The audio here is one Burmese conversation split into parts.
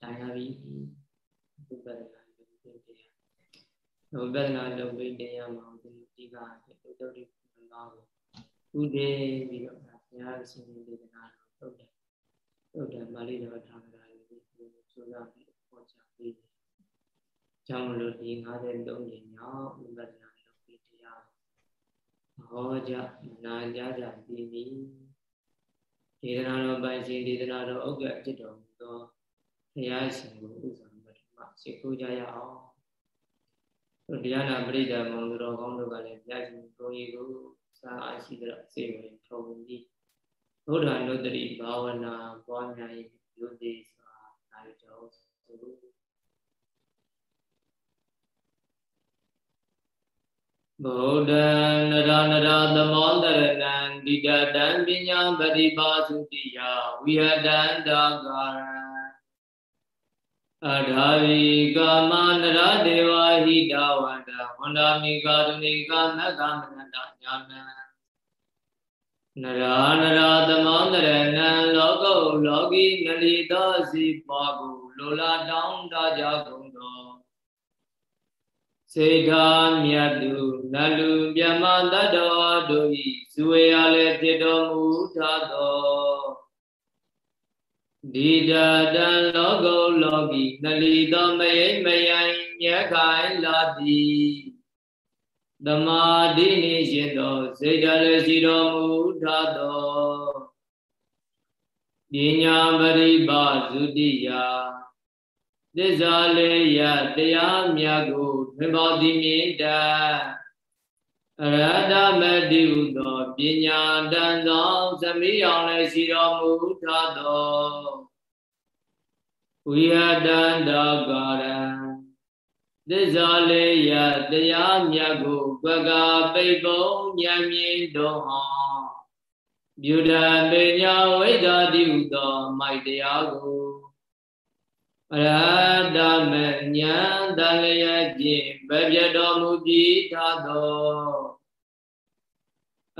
ဒါရပြီဝိပဿနာလုပ်ပြီးတရားဝိပဿနာလုပ်ပြီးတရားမှာဒီဒီကဒီတုတ်တိနာကိုဥဒေပြီးတော့ဘုရားရှင်ဒေသနာတော်ထုတ်တယ်ထုတ်တယ်ပါဠိတော်ထာဂရာလေးကိုဆိုတာပြီးပေါ်ချပြီးတယ်ကြောင့်လို့ဒီ53ညမြောက်ဝိပဿနာလုပ်ပြီးတရားဟောကြနာကြကြပြီးပြီဒေသနာတော်ပိုင်ရှင်ဒေသနာတော်ဥက္ကဋ္ဌจิตတော်မူသောဘု ရားရှင်ကိုဥဆောင်ပထမရှိခိုးကြရအောင်တရားနာပရိဒါမောင်တော်ကောင်းတို့ကလည်းဘုရားရှင်ကိုကြီးကိုစာအားရှိတဲ့စေဝေထုံပြီးဘုရားနုတ္တိဘာဝနာပွားများ၏ယုတိစွာနိုင်တော်ဆိုဗုဒ္ဓံနရနရသမောတရဏံဒိဋ္ဌတံပညာပရိပါစုတိယဝိဟတံတာကာရံ အထာဝီကာမနရဒေဝဟိတဝန္တဝန္ဒာမိကာရုဏိကမက္ကမနတညာနံနရာနရာသမောတရဏံလောကုလောကီနလီသောစီပွားကိုလိုလားတောင်းတကြကုန်သောစေထာမြတ်သူနလူမြမတတ္တဝါတို့ဤဇွေရလည်းဖြစ်တော်မူထသော ဒီတတံလောကုလောကီနလီသောမယိမယံမြက်ခိုင်လာသည်သမာဓိနေရှင်သောစေတလည်းရှိတော်မူထသောပညာပရိပါစုတိယသစ္စာလေးရတရားမြတ်ကိုထွင်ပေါ်သည်မြင်တအရဟတမတိဟုသောပညာတန်သောသမိအောင်လည်းရှိတော်မူထသော ဝိဟတန္တကာရံသစ္စာလေးရတရားမြတ်ကိုပကပိပုံဉာဏ်မြင်တော်ဟောမြူဒပညာဝိဒါတိဟုသောမိုက်တရားကိုအရဟတမဉာဏ်တလျက်ဖြင့်ဗပြတော်မူပြီးထသော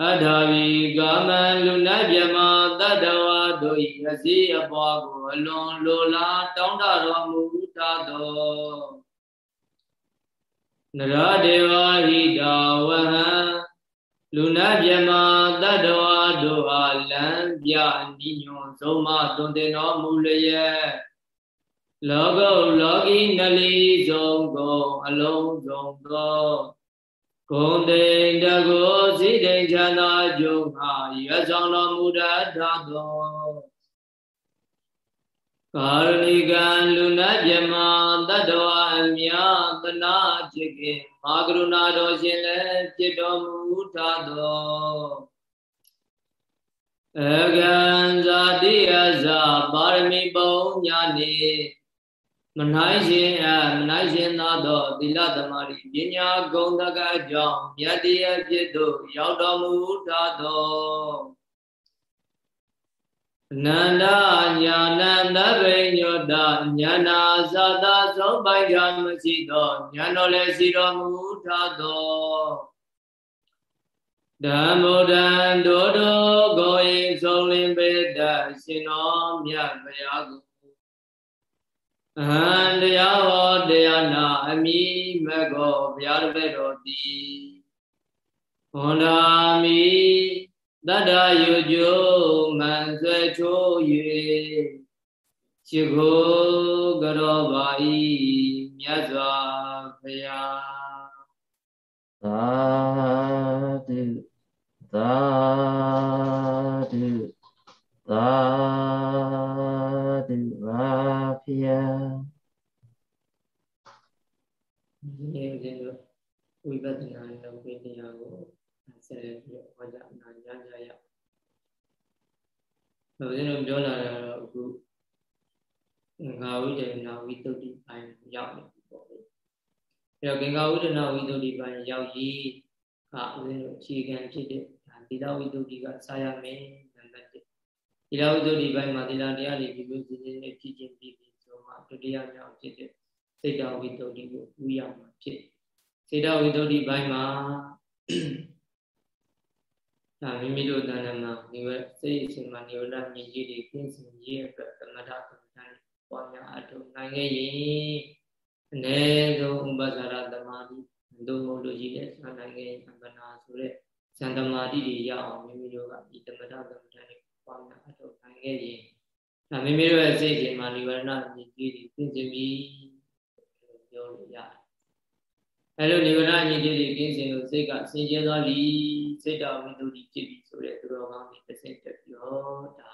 အထာဝီကာမလူနတ်မြမတတ္တဝါတို့၏အစည်းအပွားကိုအလွန်လိုလားတောင်းတတော်မူထသောနရဒေဝဟိတဝဟံလူနာမြမတတ္တဝါတို့အားလံပြနိညွန်ဆုံးမသွန်တင်တော်မူလျက်လောကုလောကီနလီဆုံးကုန်အလုံးစုံသော ဂုံတိန်တကိုစိတိန်ချမ်းသာကြုံဟာရဆောင်တော်မူတတ်သောကာရဏိကံလူနာမြမတတ္တဝအမြသနာဖြစ်ခင်မာကရုဏာတော်ရှင်လည်းဖြစ်တော်မူထသောအကံဇာတိယဇာပါရမီပုံညာနေ မနိုင်ရှင်အမနိုင်ရှင်သာသောသီလသမารိပညာဂုဏ်တကကြောင့်မြတ်တရားဖြစ်သို့ရောက်တော်မူထသောနန္ဒညာနန္ဒဗိညောတညာနာသာသာဆုံးပိုင်ကြမရှိသောညာတော်လည်းရှိတော်မူထသောဓမ္မဒံဒိုဒိုကိုယ်ဆုံးလင်းပေတရှင်တော်မြတ်ဗျာကို အဟံတရားဟောတရားနာအမိမကောဘုရားတပည့်တော်သည်ဟောနာမိတတ္တယုကျိုးမှန်ဆွဲချိုး၍ရှိခိုးကြောပါ၏မြတ်စွာဘုရားသာဓုသာဓုသာဓုပါဗျာဒီနေ့တို့ ဝိပဿနာလုပ်ပြီးတရားကိုဆက်လက်ပြီးဟောကြားနာကြားကြရအောင်။ဦးဇင်းတို့ပြောလာတာတော့အခုငါဝိတ္တနာဝိတုဒ္ဓိပိုင်းရောက်နေပြီပေါ့လေ။အဲတော့ဂင်္ဂဝိတ္တနာဝိတုဒ္ဓိပိုင်းရောက်ရေးကဦးဇင်းတို့အခြေခံဖြစ်တဲ့ဒါသီလဝိတုဒ္ဓိကစာရမယ်နံပါတ်1သီလဝိတုဒ္ဓိပိုင်းမှာသီလတရားတွေဒီလိုစီစဉ်နေဖြစ်ချင်းပြီးပြီးဆိုမှဒုတိယမြောက်ဖြစ်တဲ့စိတ်တဝိတုဒ္ဓိကိုဥရမှာဖြစ် စေတဝိတုဒ္ဓိပိုင်းမှာဒါမိမိတို့တဏ္ဍမှာနေဝစိတ်အစဉ်မှာနေဝရမြည်ကြီးတွေကင်းစင်ရေးအတွက်သမထကမ္မဋ္ဌာန်းပွားများအပ်နိုင်ခဲ့ရင်အ ਨੇ ဆုံးဥပ္ပဇာရသမာဓိတို့မို့လို့ရှိတဲ့ဆန္ဒငယ်အပ္ပနာဆိုတဲ့ဇန်သမာဓိတွေရအောင်မိမိတို့ကဒီသမထသမထတွေပွားများအထောက်နိုင်ခဲ့ရင်ဒါမိမိတို့ရဲ့စိတ်ချိန်မှာនិဝရဏဉာဏ်ကြီးတွေသိကျင်ပြီးပြောလို့ရတယ် အဲလိုនិဝရဏဉာဏ်ကြီးတွေကျင်းစင်လို့စိတ်ကစင်ကြဲသွားပြီစိတ်တော်ဝိသုဒ္ဓိဖြစ်ပြီဆိုတဲ့သူတော်ကောင်းတွေတစ်ဆင့်တက်ပြီးတော့ဒါ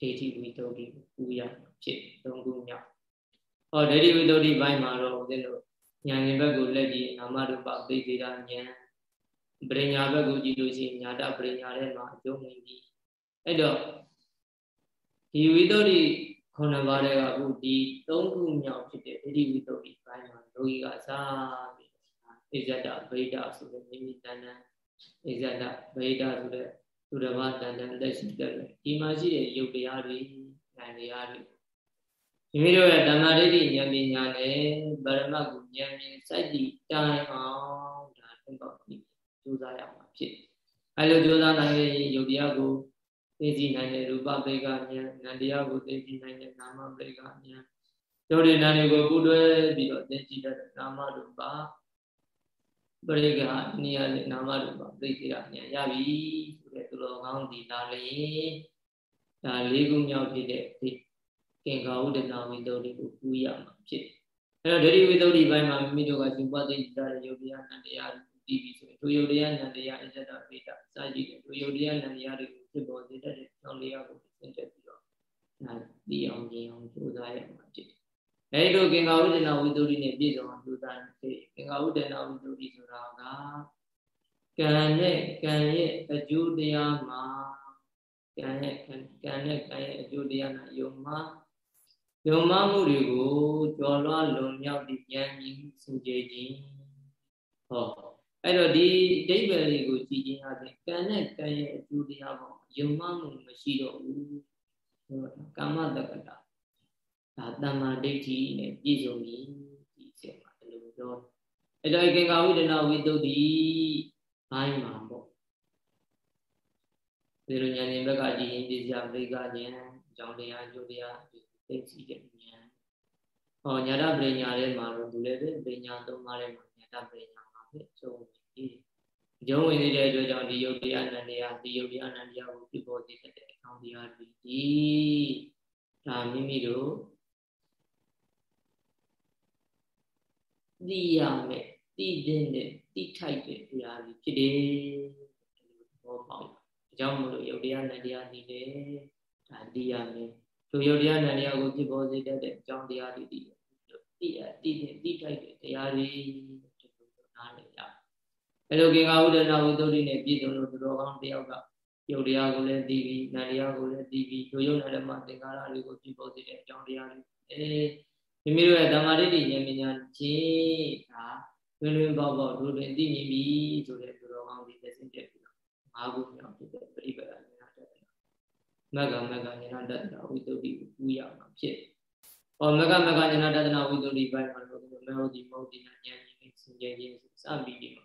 ဒိဋ္ဌိဝိသုဒ္ဓိကိုပူရဖြစ်သုံးခုမြောက်ဟောဒိဋ္ဌိဝိသုဒ္ဓိဘိုင်းမှာတော့ဦးဇင်းတို့ဉာဏ်ဉာဏ်ဘက်ကိုလက်ကြည့်နာမရူပသိသိတာဉာဏ်ပရိညာဘက်ကိုကြည့်လို့ရှိရင်ညာတပရိညာထဲမှာအကျုံးဝင်ပြီးအဲ့တော့ဒီဝိသုဒ္ဓိခုနှစ်ပါးတဲ့ကအခုဒီသုံးခုမြောက်ဖြစ်တဲ့ဒိဋ္ဌိဝိသုဒ္ဓိဘိုင်းမှာလောကီကစားပြီး ဣဇဒဗိဒဆိုတဲ့မိမိတဏ္ဍဣဇဒဗိဒဆိုတဲ့သူတစ်ပါးတဏ္ဍလက်ရှိတဲ့ဒီမှာရှိတဲ့ယုတ်တရားတွေဉာဏ်တရားတွေမိမိတို့ရဲ့ဓမ္မဒိဋ္ဌိဉာဏ်ပညာနဲ့ဗရမတ်ကိုဉာဏ်မြင်စိုက်တည်တိုင်အောင်ဒါသင်္ဘောပြီးကြိုးစားရမှာဖြစ်အဲလိုကြိုးစားနိုင်ရင်ယုတ်တရားကိုသိသိနိုင်တဲ့ရူပပိကဉာဏ်နံတရားကိုသိသိနိုင်တဲ့နာမပိကဉာဏ်တို့ဒီနာတွေကိုပူတွဲပြီးတော့သိကြည့်တဲ့နာမရူပ ပရိကအနိယနဲ့နာမရူပသိသိရဉာဏ်ရပြီဆိုတဲ့သူတော်ကောင်းဒီလာလေဒါလေးခုမြောက်ဖြစ်တဲ့ဒီကင်္ကာဝုဒနာဝိသုဒ္ဓိကိုပူရမှာဖြစ်အဲ့တော့ဒိဋ္ဌိဝိသုဒ္ဓိဘိုင်းမှာမိမိတို့ကရှင်ပသိကြတဲ့ယုတ်တရားနံတရားကိုသိပြီဆိုရင်ဒုယုတ်တရားနံတရားအစ္ဆဒပိတစာကြည့်တယ်ဒုယုတ်တရားနံတရားတွေကိုဖြစ်ပေါ်စေတတ်တဲ့ကြောင့်တရားကိုသင်တက်ပြီးတော့ဒါသိအောင်မြင်အောင်ကြိုးစားရမှာဖြစ် အဲ့ဒီကင်္ကာဝုဒနာဝိသုဒ္ဓိနဲ့ပြည့်စုံအောင်ကြိုးစားတယ်ကင်္ကာဝုဒနာဝိသုဒ္ဓိဆိုတာကကံနဲ့ကံရဲ့အကျိုးတရားမှာကံရဲ့ကံနဲ့ကံရဲ့အကျိုးတရားနဲ့ယုံမှာယုံမှမှုတွေကိုကြော်လွှားလွန်မြောက်ပြီးဉာဏ်မြင်စင်ကြယ်ခြင်းဟောအဲ့တော့ဒီအဓိပ္ပာယ်လေးကိုကြည်ခြင်းအပြင်ကံနဲ့ကံရဲ့အကျိုးတရားပေါ့ယုံမှမှုမရှိတော့ဘူးကာမတက္ကတာ ဒါတမ္မာဒိဋ္ဌိနဲ့ပြည့်စုံပြီဒီအချက်မှာဒီလိုပြောအဲ့တော့ကေကာဝိဒနာဝိတုဒ္ဓိဘိုင်းမှာပေါ့ဒီလိုဉာဏ်ရှင်ဘက်ကကြည်ရင်ပြည့်စရာပရိကဉာဏ်အကြောင်းတရားအကျိုးတရားသိစီတဲ့ဉာဏ်ဟောညာတပရိညာထဲမှာတော့သူလည်းပဲပရိညာသုံးပါးထဲမှာညာတပရိညာမှာပဲကျုံပြီးကျုံဝင်နေတဲ့အတွက်ကြောင့်ဒီယုတ်တရားနန္တရားဒီယုတ်တရားနန္တရားကိုပြပေါ်စေတဲ့အကြောင်းတရားတွေဒီဒါမိမိတို့ သိရမယ်သိတဲ့သိထိုက်တဲ့တရားတွေဖြစ်တယ်ဘောပေါက်အကြောင်းမလို့ယုတ်တရားနန္တရားဒီလေဒါသိရမယ်ထိုယုတ်တရားနဲ့တရားကိုဖြစ်ပေါ်စေတတ်တဲ့အကြောင်းတရားတွေသိတယ်သိရသိတယ်သိထိုက်တဲ့တရားတွေဒီလိုနားလည်ရအဲလိုကေငါဝုဒနာဝုသုဒ္ဓိနဲ့ပြည့်စုံလို့သူတော်ကောင်းတယောက်ကယုတ်တရားကိုလည်းသိပြီးနာတရားကိုလည်းသိပြီးထိုယုတ်နဲ့မှသင်္ကာရတွေကိုဖြစ်ပေါ်စေတဲ့အကြောင်းတရားတွေအဲ မိမိတို့ရဲ့ဓမ္မဒိဋ္ဌိဉာဏ်ပညာချင်းဒါလွင်လွင်ပေါက်ပေါက်တို့တွင်သိမြင်ပြီဆိုတဲ့သူတော်ကောင်းဒီလက်စင်တက်ပြီးတော့ငါးခုမြောက်ဖြစ်တဲ့ပြိပဒဉာဏ်တက်တယ်မက္ကမက္ကဉာဏတတ္တဝိသုဒ္ဓိကိုပူရမှာဖြစ်။ဟောမက္ကမက္ကဉာဏတတ္တဝိသုဒ္ဓိပိုင်းမှာတော့မေဟောဒီမဟုတ်ဒီနာဉာဏ်ကြီးစင်ကြယ်ခြင်းစပြီးပြီးမှာ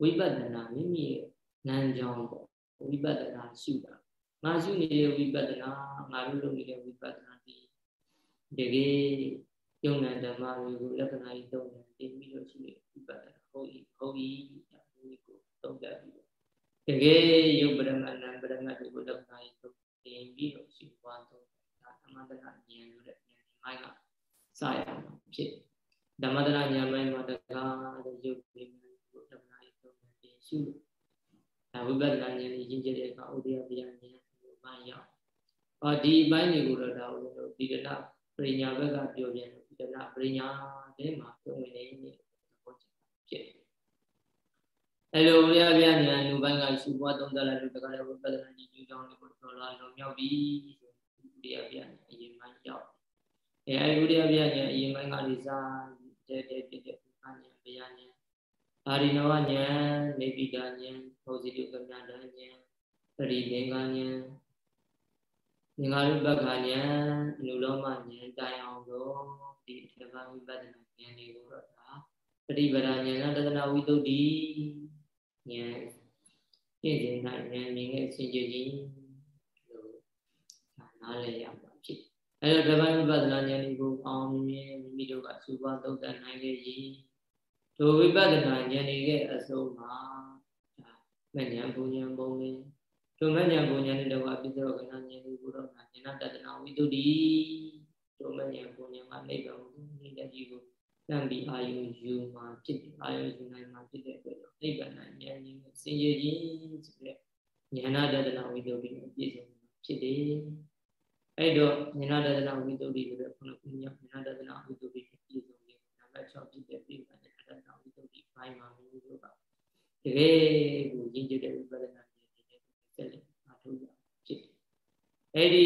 ဝိပဿနာမိမိရဲ့ဉာဏ်ကြောင့်ပေါ့ဝိပဿနာရှုတာငါရှုနေတဲ့ဝိပဿနာငါတို့လုပ်နေတဲ့ဝိပဿနာဒီတကယ် ယုံနာဓမ္မတွေကိုလက္ခဏာကြီးသုံးတယ်တင်ပြီးလို့ရှိနေဝိပဿနာဟုတ်ဤဟုတ်ဤဒါမျိုးကိုသုံးတတ်ပြီးတကယ်ယုတ်ပရမဏံပရမတ်တွေကိုလက္ခဏာကြီးသုံးတင်ပြီးတော့ရှုပွားသုံးဒါသမထနာဉာဏ်လို့တဲ့ဉာဏ်မိုင်းကစရမှာဖြစ်ဓမ္မတနာဉာဏ်မိုင်းမှာတကားတဲ့ယုတ်ပရမတ်ကိုလက္ခဏာကြီးသုံးတင်ရှုဒါဝိပဿနာဉာဏ်ကြီးရင်းကျတဲ့အခါဥဒိယပယဉာဏ်ကိုမှရောက်အော်ဒီအပိုင်းတွေကိုတော့ဒါဦးလို့ဒီကနပရိညာဘက်ကပြောပြန်ဒီ ကနပရိညာထဲမှာသုံးဝင်နေတဲ့သဘောချဖြစ်အဲလိုဘုရားဗျာဉာဏ်လူပိုင်းကရှုပွားသုံးသပ်လိုက်လို့တခါလေဝိပဿနာကြီးကျူးကြောင်းတွေကိုတော်လာလုံမြောက်ပြီးဆိုဘုရားဗျာအရင်မှရောက်အဲအဲဒီဘုရားဗျာဉာဏ်အရင်ပိုင်းကလေးစားတဲ့တဲ့တဲ့တဲ့ဉာဏ်ဗျာဉာဏ်အာရိနဝဉာဏ်နေပိတာဉာဏ်ဟောစီတုကမြတ်ဉာဏ်ပရိသင်္ကဉာဏ် ငင်္ဂါရုပ္ပခဉာဏ်အနုလောမဉာဏ်တိုင်အောင်တော့ဒီတက္ကဝိပဿနာဉာဏ်တွေကိုတော့ဒါပရိပဒဉာဏ်တဒနာဝိတုဒ္ဓိဉာဏ်ပြည့်စုံနိုင်ဉာဏ်မြင်တဲ့အစဉ်ကြည်လို့နားလည်ရမှာဖြစ်အဲတော့တပိုင်းဝိပဿနာဉာဏ်ကိုအောင်မြင်မိမိတို့ကစူပါသုံးသပ်နိုင်ခဲ့ရင်ဒိုဝိပဿနာဉာဏ်ရဲ့အဆုံးမှာမဉဏ်ဘုံဉဏ်ဘုံလင်း ဒိုမဉဏ်ဘုံဉဏ်နဲ့တော့ပိဿရောကနာဉာဏ်ကိုဘုရောနာဉာဏတတနာဝိတုဒ္ဓိဒိုမဉဏ်ဘုံဉဏ်မှာနိဗ္ဗာန်ကိုနေတဲ့ကြီးကိုတန်ပြီးအာယုယူမှာဖြစ်တယ်အာယုယူနိုင်မှာဖြစ်တဲ့အတွက်နိဗ္ဗာန်ဉာဏ်ကြီးကိုစင်ကြယ်ခြင်းဆိုတဲ့ဉာဏတတနာဝိတုဒ္ဓိကိုပြည့်စုံဖြစ်တယ်အဲ့တော့ဉာဏတတနာဝိတုဒ္ဓိဆိုတဲ့ခုနကဉာဏတတနာဝိတုဒ္ဓိပြည့်စုံခြင်းနံပါတ်6ဖြစ်တဲ့ပြိပ္ပန္နတတနာဝိတုဒ္ဓိဘိုင်းမှာမျိုးတို့ကတကယ်ကိုရင်းကျတဲ့ဝိပဿနာဉာဏ်တွေနဲ့ဆက်လက်အားထုတ်ရဖြစ်တယ် အဲ့ဒီ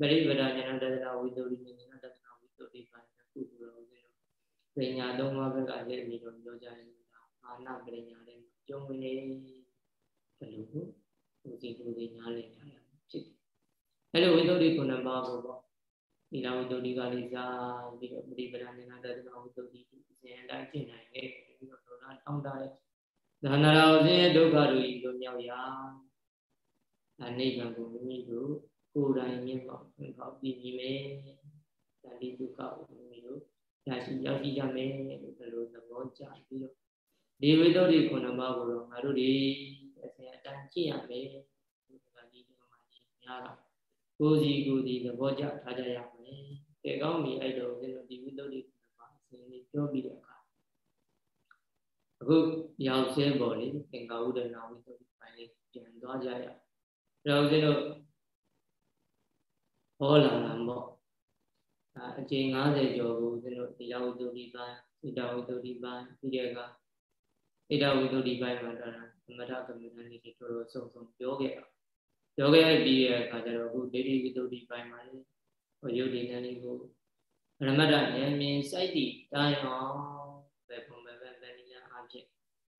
ပရိပဒဉာဏတတနာဝိတုဒ္ဓိဉာဏတတနာဝိတုဒ္ဓိဘိုင်းကခုလိုတော့ပညာသုံးပါးဘက်ကလည်းပြီးတော့ပြောကြရင်အာနာပညာတွေကျုံဝင်နေတယ်လို့ကိုယ်စီကိုယ်စီနားလည်ထားရဖြစ်တယ်အဲ့လိုဝိသုဒ္ဓိခုနှစ်ပါးကိုပေါ့ဒီလာဝိသုဒ္ဓိကလေးစားပြီးတော့ပရိပဒနာတတနာဝိသုဒ္ဓိစဉ်အတိုင်းကျင့်နိုင်ခဲ့ပြီးတော့ဒေါသတောင်းတတဲ့ဒါနရာဥစဉ်ဒုက္ခတို့ဤလိုမြောက်ရာအနိဗ္ဗာန်ကိုမိမိတို့ ကိုယ်တိုင်မြင်ပေါ့ဘယ်တော့ပြီးပြီမယ်ဒါဒီဒုက္ခကိုမိမိတို့ရရှိရောက်ရှိကြမယ်လို့ဘယ်လိုသဘောကျပြီးတော့ဒီဝိသုဒ္ဓိခုနှစ်ပါးကိုတော့ငါတို့ဒီအစဉ်အတိုင်းကျင့်ရမယ်ဒီကနေ့ဒီမှာကြီးများတာကိုယ်စီကိုယ်စီသဘောကျထားကြရမယ်။ကဲကောင်းပြီအဲ့တော့ကျွန်တော်ဒီဝိသုဒ္ဓိမှာအစဉ်လေးပြောပြီးတဲ့အခါအခုရောက်ဆဲပေါ်လေသင်္ကာဥဒနာဝိသုဒ္ဓိပိုင်းလေးပြန်သွားကြရအောင်။ဒါကျွန်တော် ဟောလာတာပေါ့။အချိန်90ကျော်ကိုကျွန်တော်ဒီရောက်ဝိသုဒ္ဓိပိုင်းဣဒဝိသုဒ္ဓိပိုင်းပြီးတဲ့အခါဣဒဝိသုဒ္ဓိပိုင်းမှာဒါသမထကမ္မဋ္ဌာန်းလေးတော်တော်စုံစုံပြောခဲ့တာ။ပြောခဲ့ပြီးတဲ့အခါကျတော့အခုဒိဋ္ဌိဝိတ္တုဒီပိုင်းမှာလေဟိုယုတ်ဒီနန်းလေးကိုပရမတ္တဉာဏ်မြင်စိုက်တည်တိုင်းအောင်ပဲပုံပဲပဲတဏှာအဖြစ်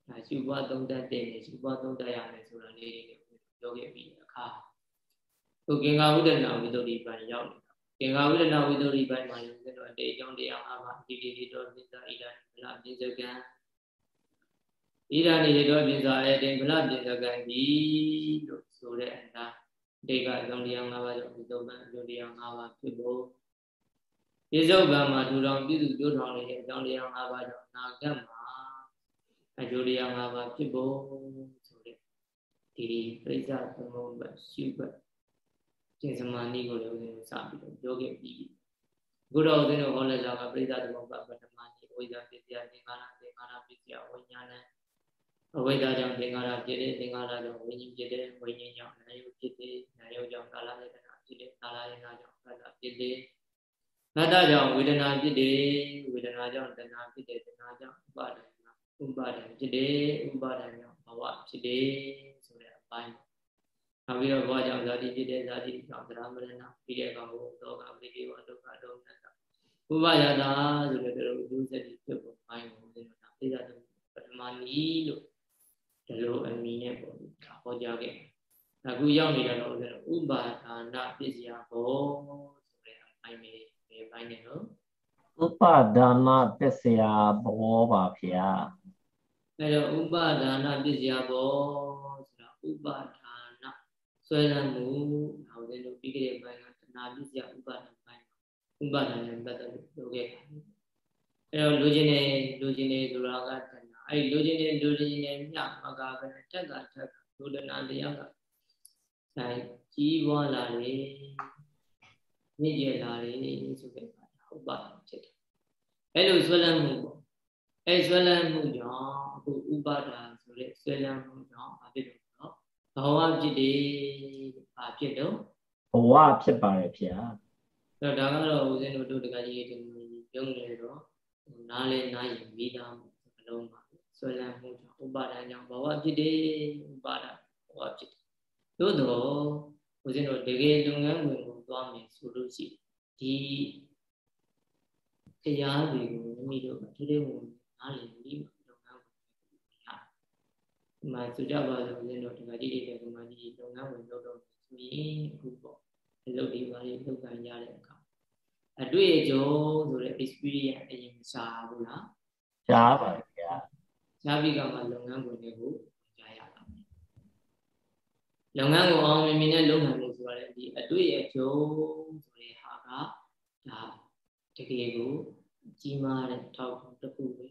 ဒါရှုပွားသုံးတတ်တဲ့ရှုပွားသုံးတတ်ရမယ်ဆိုတာလေးတွေပြောခဲ့ပြီးအခါ ခုကင်္ဂဝုဒနာဝိတ္တုဒီပိုင်းရောက်နေတာကင်္ဂဝုဒနာဝိတ္တုဒီပိုင်းမှာလည်းကျွန်တော်အတေအကြောင်းတရားအားပါဒီဒီဒီတော်သစ္စာဣဒံဗလာပြစ္ဆကံဣဒာနေတော်ပြင်စာရဲ့တင်ဗလပြင်စကံဒီလို့ဆိုတဲ့အတိုင်းဒိဋ္ဌအကြောင်းတရား၅ပါးကြောင့်ဒီသုံးပန်းအကျိုးတရား၅ပါးဖြစ်ဖို့ဒီစုပ်ကံမှာထူထောင်ပြုစုတိုးထောင်နေတဲ့အကြောင်းတရား၅ပါးကြောင့်နာဂတ်မှာအကျိုးတရား၅ပါးဖြစ်ဖို့ဆိုတဲ့ဒီပြိဿသမုပ္ပါရှုပ် ကျင့်စမာနည်းကိုလည်းဦးဇင်းတို့စပြီးတော့ပြောခဲ့ပြီးအခုတော့ဦးဇင်းတို့ဟောလက်စာကပြိဿသမုပ္ပါပထမနည်းဝိဇ္ဇာပစ္စယသင်္ခါရသင်္ခါရပစ္စယဝိညာဏအဝိဇ္ဇာကြောင့်သင်္ခါရဖြစ်တယ်သင်္ခါရကြောင့်ဝိညာဉ်ဖြစ်တယ်ဝိညာဉ်ကြောင့်နာယုဖြစ်တယ်နာယုကြောင့်ကာလယတနာဖြစ်တယ်ကာလယတနာကြောင့်ကာလဖြစ်တယ်ငတ္တကြောင့်ဝေဒနာဖြစ်တယ်ဝေဒနာကြောင့်တဏှာဖြစ်တယ်တဏှာကြောင့်ဥပါဒဏ်ဥပါဒဏ်ဖြစ်တယ်ဥပါဒဏ်ကြောင့်ဘဝဖြစ်တယ်ဆိုတဲ့အပိုင်း နောက်ပြီးတော့ဘဝကြောင့်ဇာတိဖြစ်တယ်ဇာတိကြောင့်သရမရဏပြီးတဲ့ကောင်ကိုဒုက္ခပိတိဝဒုက္ခဒုက္ခဥပါယတာဆိုတဲ့တို့ဒုစတိဖြစ်ဖို့ပိုင်းကိုဒီလိုတာပြည့်စုံပထမနီးလို့ဒီလိုအမီနဲ့ပေါ့ဒါဟောကြားခဲ့အခုရောက်နေတာတော့ဥပါဒါနပစ္စယဘောဆိုတဲ့အပိုင်းလေးဒီပိုင်းနဲ့နော်ဥပါဒါနပစ္စယဘောပါဗျာအဲတော့ဥပါဒါနပစ္စယဘောဆိုတာဥပါဒါန ဆွဲလန်းမှုဟောတဲ့လို့ပြီးခဲ့တဲ့ပိုင်းကတဏှာပစ္စယဥပါဒပိုင်းဥပါဒနဲ့ပတ်သက်လို့ပြောခဲ့တာအဲတော့လူချင်းနေလူချင်းနေဆိုတာကတဏှာအဲ့လိုချင်တဲ့လူချင်တဲ့မြမကပဲတက်ကထက်ကဒုဒနာတရားကဆိုင်ကြီးပွားလာလေမြင့်ကျက်လာလေဆိုတဲ့အခါဟုတ်ပါဖြစ်တယ်အဲ့လိုဆွဲလန်းမှုပေါ့အဲ့ဆွဲလန်းမှုကြောင့်အခုဥပါဒါဆိုတဲ့ဆွဲလန်းမှုကြောင့်ဘာဖြစ်လို့နော် ဘဝဖြစ်တယ်ဘာဖြစ်တော့ဘဝဖြစ်ပါတယ်ဗျာအဲ့တော့ဒါကတော့ဦးဇင်းတို့တို့တကကြီးတွေပြုံးနေတော့နားလဲနားရင်မိသားအလုံးပါဆွဲလန်းမှုကြောင့်ဥပါဒဏ်ကြောင့်ဘဝဖြစ်တယ်ဥပါဒဘဝဖြစ်တယ်သို့တော့ဦးဇင်းတို့တကယ်လုပ်ငန်းဝင်ကိုသွားမယ်ဆိုလို့ရှိဒီတရားတွေကိုမိမိတို့အထူးထူးဝင်နားလည်ပြီးလုပ်ငန်းဝင်ရဒီ မှာဆိုကြပါစို့ဦးဇင်းတို့ဒီမှာဒီဒီဒီမှာဒီလုပ်ငန်းဝင်လုပ်တော့ဆိုရင်အခုပေါ့အလုပ်ဒီပါလေးလုပ်ကန်ရတဲ့အခါအတွေ့အကြုံဆိုတဲ့ experience အရင်ရှားဘူးလားရှားပါဗျာရပြီကမှလုပ်ငန်းခွင်တွေကိုကြားရတာလုပ်ငန်းကိုအောင်မြင်မြင်နဲ့လုပ်နိုင်လို့ဆိုရတဲ့ဒီအတွေ့အကြုံဆိုတဲ့ဟာကဒါတကယ်ကိုကြီးမားတဲ့ထောက်ကူတစ်ခုပဲ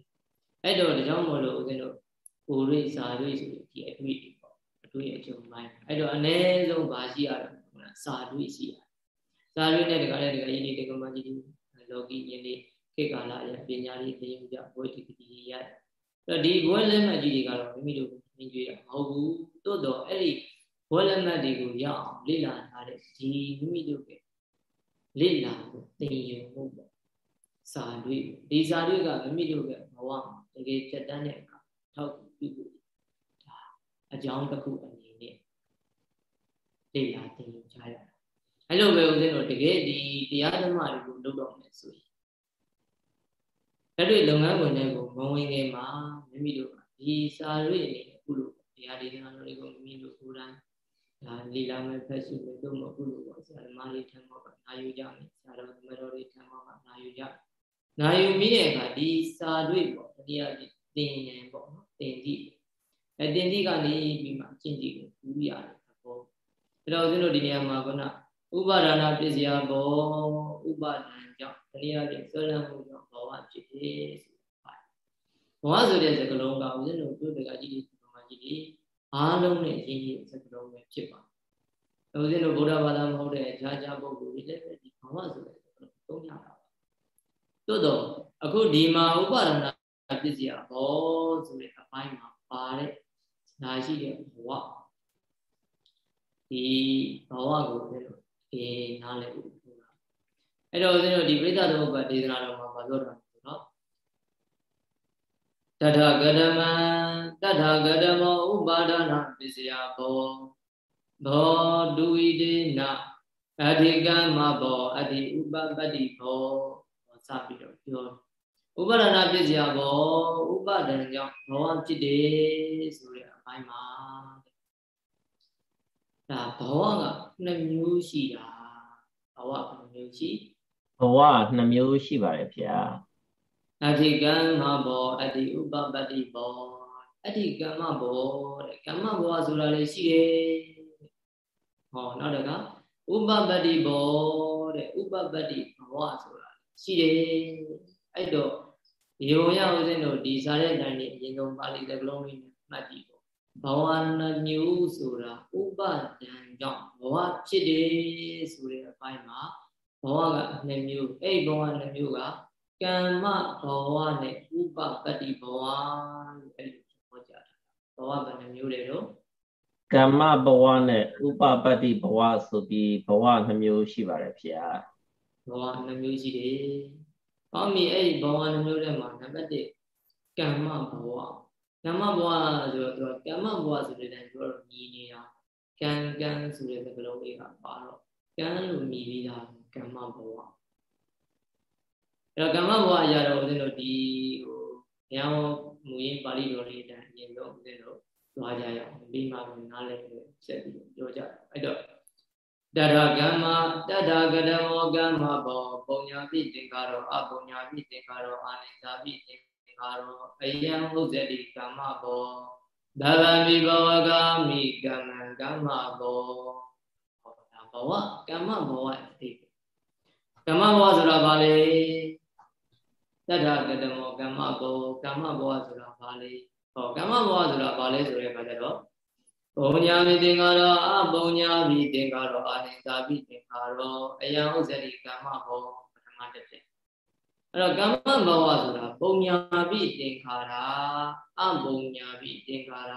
အဲ့တော့ဒါကြောင့်မို့လို့ဦးဇင်းတို့ ကိုရိစာရိဆိုဒီအတွေ့တွေပေါ့အတွေ့အကြုံပိုင်းအဲ့တော့အ ਨੇ ဆုံးဘာရှိရလဲစာတွေ့ရှိရတယ်စာတွေ့နဲ့တခါလေတခါကြီးဒီတက္ကမကြီးဒီလောကီယင်းလေးခေတ်ကာလအရပညာလေးသိယူကြဘဝတိတိရတယ်အဲ့ဒီဘဝလက်မှတ်ကြီးတွေကတော့မိမိတို့မြင်ကြရမဟုတ်ဘူးတိုးတော့အဲ့ဒီဘဝလက်မှတ်တွေကိုရအောင်လေ့လာထားတဲ့ဒီမိမိတို့ရဲ့လေ့လာဖို့သင်ယူမှုပေါ့စာတွေ့ဒီစာတွေ့ကမိမိတို့ရဲ့ဘဝမှာတကယ်ဖြတ်တန်းတဲ့အခါထောက် ပြုဖို့ဒါအကြောင်းတစ်ခုအနေနဲ့လေ့လာသင်ယူကြရတာအဲ့လိုပဲဦးဇင်းတို့တကယ်ဒီတရားဓမ္မတွေကိုလုပ်တော့မယ်ဆိုရင်အဲ့ဒီလုပ်ငန်းဝင်တွေကိုမဝင်ခင်မှာမိမိတို့ဒီစာတွေ့အနေနဲ့ခုလိုတရားဒေသနာတွေကိုမိမိတို့ကိုယ်တိုင်ဒါလီလာမဲ့ဖက်ရှိမဲ့တို့မခုလိုပေါ့ဆရာဓမ္မတွေထံမှာကနာယူကြမယ်ဆရာတော်သမတော်တွေထံမှာကနာယူကြနာယူပြီးတဲ့အခါဒီစာတွေ့ပေါ့တရား သင်ရင်ပေါ့နော်သင်ကြည့်အဲသင်ကြည့်ကနေပြီးမှကျင့်ကြည့်ကိုဘူးရတယ်ပေါ့အဲ့တော့ဦးဇင်းတို့ဒီနေရာမှာခုနဥပါဒနာပစ္စယဘောဥပါဒံကြောင့်တရားဖြင့်ဆွဲလန်းမှုကြောင့်ဘဝဖြစ်တယ်ဆိုပါတယ်ဘဝဆိုတဲ့စကားလုံးကဦးဇင်းတို့တို့တကကြီးဒီပမာကြီးဒီအားလုံးနဲ့ရင်းရင်းစကားလုံးပဲဖြစ်ပါတယ်ဦးဇင်းတို့ဗုဒ္ဓဘာသာမဟုတ်တဲ့ဈာကြပုဂ္ဂိုလ်တွေလည်းဒီဘဝဆိုတဲ့စကားလုံးသုံးရတာပါသို့တော့အခုဒီမှာဥပါဒနာ ပစ္စယဘောဆိုတဲ့အပိုင်းမှာပါတဲ့နာရှိတဲ့ဘဝဒီဘဝကိုဦးဇင်းတို့ဒီနားလည်ဖို့အဲ့တော့ဦးဇင်းတို့ဒီပြိဿသမုပ္ပါဒေသနာတော်မှာပြောတာဆိုတော့တထဂရမံတထဂရမောဥပါဒနာပစ္စယဘောဘောဒုဝိဒေနအဓိကမဘောအဓိဥပပတ္တိဘောစပြီးတော့ပြော ဥပါဒနာပစ္စယဘောဥပါဒံကြောင့်ဘောဖြစ်တယ်ဆိုတဲ့အပိုင်းမှာဒါဘောကနှစ်မျိုးရှိတာဘောကနှစ်မျိုးရှိဘဝနှမျိုးရှိပါတယ်ဗျာအဋ္ဌိကမ္မဘောအဋ္ဌိဥပပတ္တိဘောအဋ္ဌိကမ္မဘောတဲ့ကမ္မဘောဆိုတာလည်းရှိတယ်ဟောနောက်တကဥပပတ္တိဘောတဲ့ဥပပတ္တိဘောဆိုတာရှိတယ်အဲ့တော့ ယောရဦးဇင်းတို့ဒီစားတဲ့တန်ကြီးအရင်ဆုံးပါဠိသကလုံးလေးနဲ့မှတ်ကြည့်ပေါ့ဘဝနှမျိုးဆိုတာဥပဒံကြောင့်ဘဝဖြစ်တယ်ဆိုတဲ့အပိုင်းမှာဘဝကနှစ်မျိုးအဲ့ဘဝနှစ်မျိုးကကမ္မဘဝနဲ့ဥပပတ္တိဘဝလို့အဲ့လိုဟောကြားတာဘဝဘယ်နှမျိုးလဲတော့ကမ္မဘဝနဲ့ဥပပတ္တိဘဝဆိုပြီးဘဝနှမျိုးရှိပါတယ်ဖေ။ဘဝနှမျိုးရှိတယ်။ ဟောမိအဲ့ဒီဘဝနှမျိုးထဲမှာနံပါတ်1ကမ္မဘဝကမ္မဘဝဆိုတော့ကမ္မဘဝဆိုတဲ့တိုင်ပြောတော့ညီနေတာကံကံဆိုတဲ့စကားလုံးလေးကပါတော့ကံလို့မြည်ပြီးသားကမ္မဘဝအဲ့တော့ကမ္မဘဝအရာတော့ဦးဇင်းတို့ဒီဟိုဘုရားမူရင်းပါဠိတော်လေးတန်အရင်ဆုံးဦးဇင်းတို့သွားကြရအောင်ပြီးမှနားလည်ဆက်ပြီးပြောကြအဲ့တော့ တရကမ္မတတကရမောကမ္မဘောပုံညာပိသင်္ကာရောအပုံညာပိသင်္ကာရောအာနိသာပိသင်္ကာရောအယံဥဇ္ဇတိကမ္မဘောဒဗံမိဘဝဂာမိကမ္မံကမ္မဘောဟောဒါဘဝကမ္မဘောအတိကမ္မဘောဆိုတာဘာလဲတတ္ထကတမောကမ္မဘောကမ္မဘောဆိုတာဘာလဲဟောကမ္မဘောဆိုတာဘာလဲဆိုတဲ့အခါကျတော့ ပုံညာမိသင်္ကာရောအပုံညာမိသင်္ကာရောအာနိသာပိသင်္ကာရောအယံဥစ္စရိကမ္မဘောပထမတစ်ချက်အဲ့တော့ကမ္မဘောဆိုတာပုံညာပိသင်္ခါရအပုံညာပိသင်္ခါရ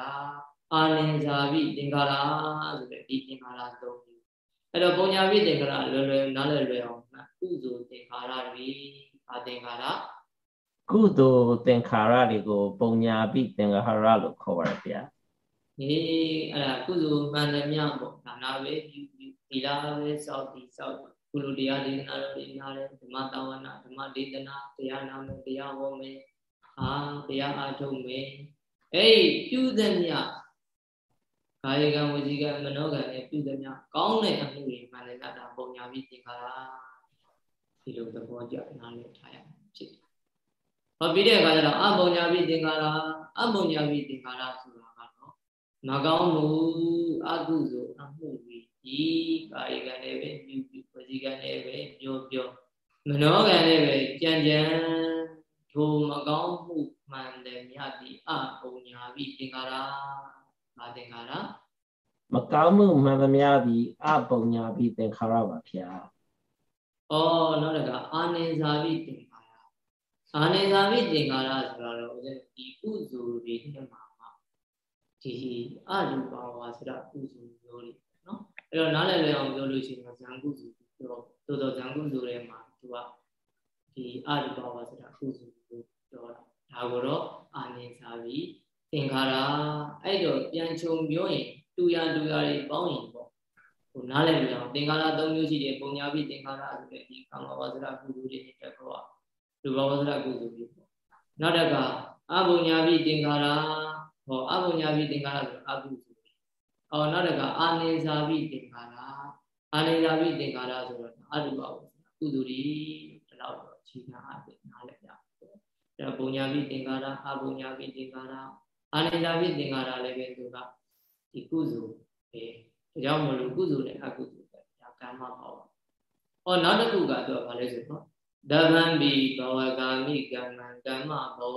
အာနိသာပိသင်္ခါရဆိုတဲ့ဒီသင်္ခါရသုံးမျိုးအဲ့တော့ပုံညာပိသင်္ခါရလွယ်လွယ်နားလည်လွယ်အောင်မှကုသိုလ်သင်္ခါရတွေအာသင်္ခါရကုသိုလ်သင်္ခါရတွေကိုပုံညာပိသင်္ခါရလို့ခေါ်ပါတယ်ဗျာ အေးအဲ့ဒါကုသိုလ်မှန်တယ်မြပေါ့ဒါနာပဲပြုပြုဒီလားပဲစောက်ဒီစောက်ကုလိုတရားဒေသနာတော်တွေနားတယ်ဓမ္မတာဝနာဓမ္မဒေသနာတရားနာမယ်တရားဟောမယ်အာတရားအားထုတ်မယ်အဲ့ပြုသမျှကာယကံဝစီကံမနောကံနဲ့ပြုသမျှကောင်းတဲ့အမှုတွေမှန်တယ်တာပုံညာပြီးသင်္ခါရဒီလိုသဘောကျနားလည်ထားရဖြစ်တယ်ဟောပြီးတဲ့အခါကျတော့အပုံညာပြီးသင်္ခါရအပုံညာပြီးသင်္ခါရဆိုတာကတော့ မကောင်းမှုအကုသိုလ်အမှုတွေဒီကာယကံနဲ့ပဲပြုပြုဝစီကံနဲ့ပဲပြောပြောမနောကံနဲ့ပဲကြံကြံထိုမကောင်းမှုမှန်တယ်မြတ်ဒီအပုံညာပြီးသင်္ကာရဘာသင်္ကာရမကောင်းမှုမှန်သမျှသည်အပုံညာပြီးသင်္ခါရပါဗျာ။အော်နောက်တကအာနိဇာပြီးသင်္ခါရအာနိဇာပြီးသင်္ခါရဆိုတာတော့ဦးဇင်းဒီဥဇူတွေနှစ်မှာ ဒီအရူပါဝါဆိုတာဥဇူမျိုးတွေနော်အဲ့တော့နားလည်လည်အောင်ပြောလို့ရှိရင်ဇံကုဇူပြောသို့တော့ဇံကုဇူထဲမှာသူကဒီအရူပါဝါဆိုတာဥဇူမျိုးပြောတာဒါကိုတော့အာနိဇာပြီးသင်္ခါရအဲ့တော့ပြန်ခြုံပြောရင်တူရတူရတွေပေါင်းရင်ပေါ့ဟိုနားလည်လို့အောင်သင်္ခါရ၃မျိုးရှိတယ်ပုံညာပြီးသင်္ခါရဆိုတဲ့ဒီကာမဝါစရကုသိုလ်တွေတက်တော့လူဘဝစရကုသိုလ်တွေပေါ့နောက်တစ်ခါအပုံညာပြီးသင်္ခါရ ဟောအပုံညာပြီးသင်္ခါရဆိုအကုသိုလ်။အော်နောက်တစ်ခါအာနေဇာပိသင်္ခါရအာနေဇာပိသင်္ခါရဆိုတော့အတုပဝကုသိုလ်ဒီဒီလောက်တော့ခြေခံအပ်နားလည်ကြ။ဒါပုံညာပိသင်္ခါရအပုံညာပိသင်္ခါရအာနေဇာပိသင်္ခါရလည်းပဲသူကဒီကုသိုလ်ပဲဒါကြောင့်မလို့ကုသိုလ်နဲ့အကုသိုလ်ပဲဒါကမ္မပါဝ။အော်နောက်တစ်ခုကတော့ဗာလဲဆိုတော့ဒဗံဘိဘဝဂာမိကမ္မံကမ္မဘော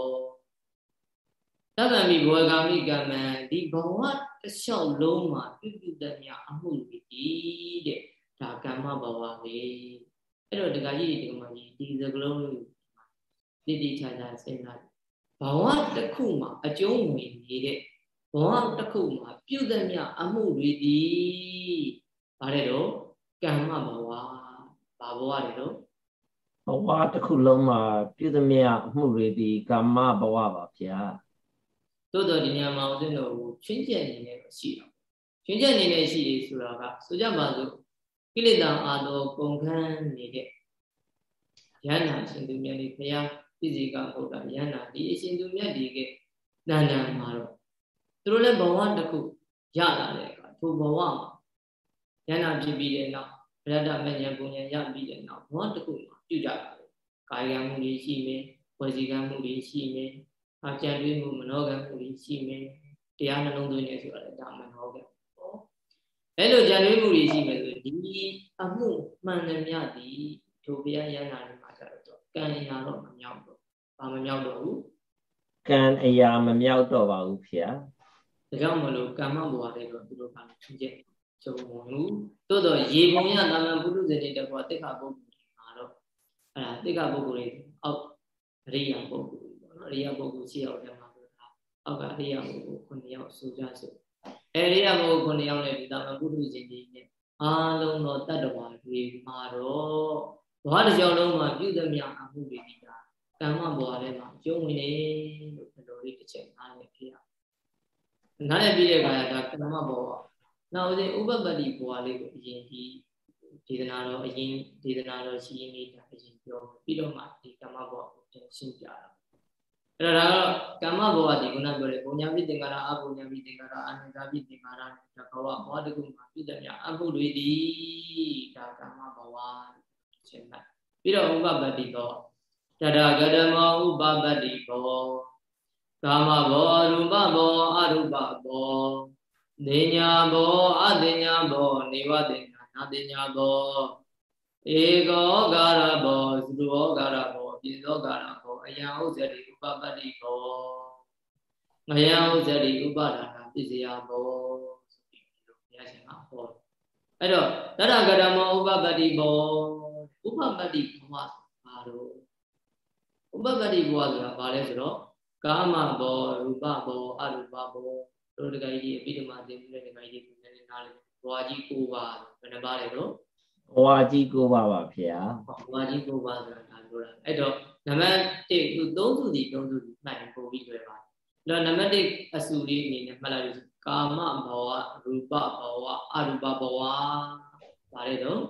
တသံမိဘဝဂာမိကမ္မံဒီဘဝတစ်လျှောက်လုံးမှာပြုပြုတတ်မြအမှုတွေဒီတဲ့ဒါကမ္မဘဝပဲအဲ့တော့ဒကာကြီးဒီကမကြီးဒီစကလုံးလေးတိတိကျကျစဉ်းစားဘဝတစ်ခုမှာအကျုံးဝင်နေတဲ့ဘဝတစ်ခုမှာပြုသမျှအမှုတွေဒီဗါတဲ့တော့ကမ္မဘဝဘာဘဝတွေတော့ဘဝတစ်ခုလုံးမှာပြုသမျှအမှုတွေဒီကမ္မဘဝပါဗျာ သို့တော်ဒီညမှာဦးဇင်းတို့ချင်းကျက်နေနေရှိတာချင်းကျက်နေနေရှိရဆိုတာကဆိုကြပါစို့ကိလေသာအာတော်ကုန်ခန်းနေတဲ့ယန္နာရှင်သူမြတ်ဒီဘုရားပြည့်စည်ကဘုရားယန္နာဒီအရှင်သူမြတ်ဒီကနန္ဒာမှာတော့သူတို့လည်းဘဝတစ်ခုရလာတဲ့အခါထိုဘဝမှာယန္နာဖြစ်ပြီးတဲ့နောက်ဗရဒမဉ္ဇဉ်ပုံဉ္ဇဉ်ရပြီးတဲ့နောက်ဘဝတစ်ခုမှာပြုကြတာလေကာယကံမှုတွေရှိမယ်ဝစီကံမှုတွေရှိမယ် အကြံတွေးမှုမနောကံမှုတွေရှိမယ်တရားနှလုံးသွင်းနေဆိုတာလည်းဒါမနောကံပေါ့အဲ့လိုကြံတွေးမှုတွေရှိမယ်ဆိုဒီအမှုမှန်တယ်မြသည်ဒုဘုရားရဟန္တာတွေမှာကြတော့ကံရာတော့မမြောက်တော့ဘာမမြောက်တော့ဘူးကံအရာမမြောက်တော့ပါဘူးဖေ။ဒါကြောင့်မလို့ကမ္မဘဝတွေတော့သူတို့ကထူးချက်ကျုံဝင်ဘူးသို့တော့ရေပုံရတာမန်ပုထုဇဉ်တွေတကွာတိခါပုဂ္ဂိုလ်တွေမှာတော့အဲ့ဒါတိခါပုဂ္ဂိုလ်တွေအောက်အရိယာပုဂ္ဂိုလ် အရိယပုဂ္ဂိုလ်ရှိအောင်တယ်မှာဆိုတာအောက်ကအရိယပုဂ္ဂိုလ်9ယောက်ဆိုကြစို့အရိယပုဂ္ဂိုလ်9ယောက်နဲ့ဒီတာမပုထုဇဉ်ကြီးနဲ့အားလုံးသောတတ္တဝါတွေမှာတော့ဘဝတစ်ကြောင်းလုံးမှာပြုသမျှအမှုတွေဒီကကမ္မဘဝထဲမှာကျုံဝင်နေလို့ဘယ်လိုလေးတစ်ချက်နားလည်ပြရနားလည်ပြီးတဲ့အခါကျဒါကမ္မဘဝနောက်ဦးဇင်းဥပပတ္တိဘဝလေးကိုအရင်ဒီဒေသနာတော်အရင်ဒေသနာတော်ရှိရင်းနေတာအရင်ပြောပြီးတော့မှဒီကမ္မဘဝကိုသင်ရှင်းပြတာ အဲ့တော့ဒါကတော့ကမ္မဘဝဒီခုနပြောတဲ့ဘုံညာပိသင်္ကာရအဘုံညာပိသင်္ကာရအနိစ္စပိသင်္ကာရဒါဘဝဘောတကုမှာပြည့်တဲ့မြအဘုတွေဒီဒါကမ္မဘဝရှင်းလိုက်ပြီးတော့ဥပပတ္တိဘောတတဂတမောဥပပတ္တိဘောကာမဘောရူပဘောအရူပဘောနေညာဘောအတင်ညာဘောနေဝတင်ညာနာတင်ညာဘောဧကောကာရဘောသုရောကာရဘောပြည့်သောကာရဘောအယံဥစ္စရိဥ ပပတ္တိဘောငယံဥစ္စရိဥပဒါနာပစ္စယဘောဆိုပြီးဒီလိုဘုရားရှင်ကဟောအဲ့တော့တရဂရမောဥပပတ္တိဘောဥပပတ္တိဘဝဘာလို့ဥပပတ္တိဘဝဆိုတာဘာလဲဆိုတော့ကာမဘောရူပဘောအရူပဘောတို့တကကြီးဒီအပိဓမ္မာသင်မှုနဲ့တကကြီးဒီနည်းနည်းနားလေဘဝကြီး၉ပါးဘယ်နှပါးလဲတော့ဘ ဝကြီး၉ပါးပါဗျာဘဝကြီး၉ပါးဆိုတာဒါပြောတာအဲ့တော့နံပါတ်1သူသုံးစုစီသုံးစုစီမှတ်ရင်ပို့ပြီးတွေ့ပါတယ်အဲ့တော့နံပါတ်1အစုလေးအနေနဲ့မှတ်လိုက်လို့ကာမဘဝရူပဘဝအရူပဘဝဗါလေတော့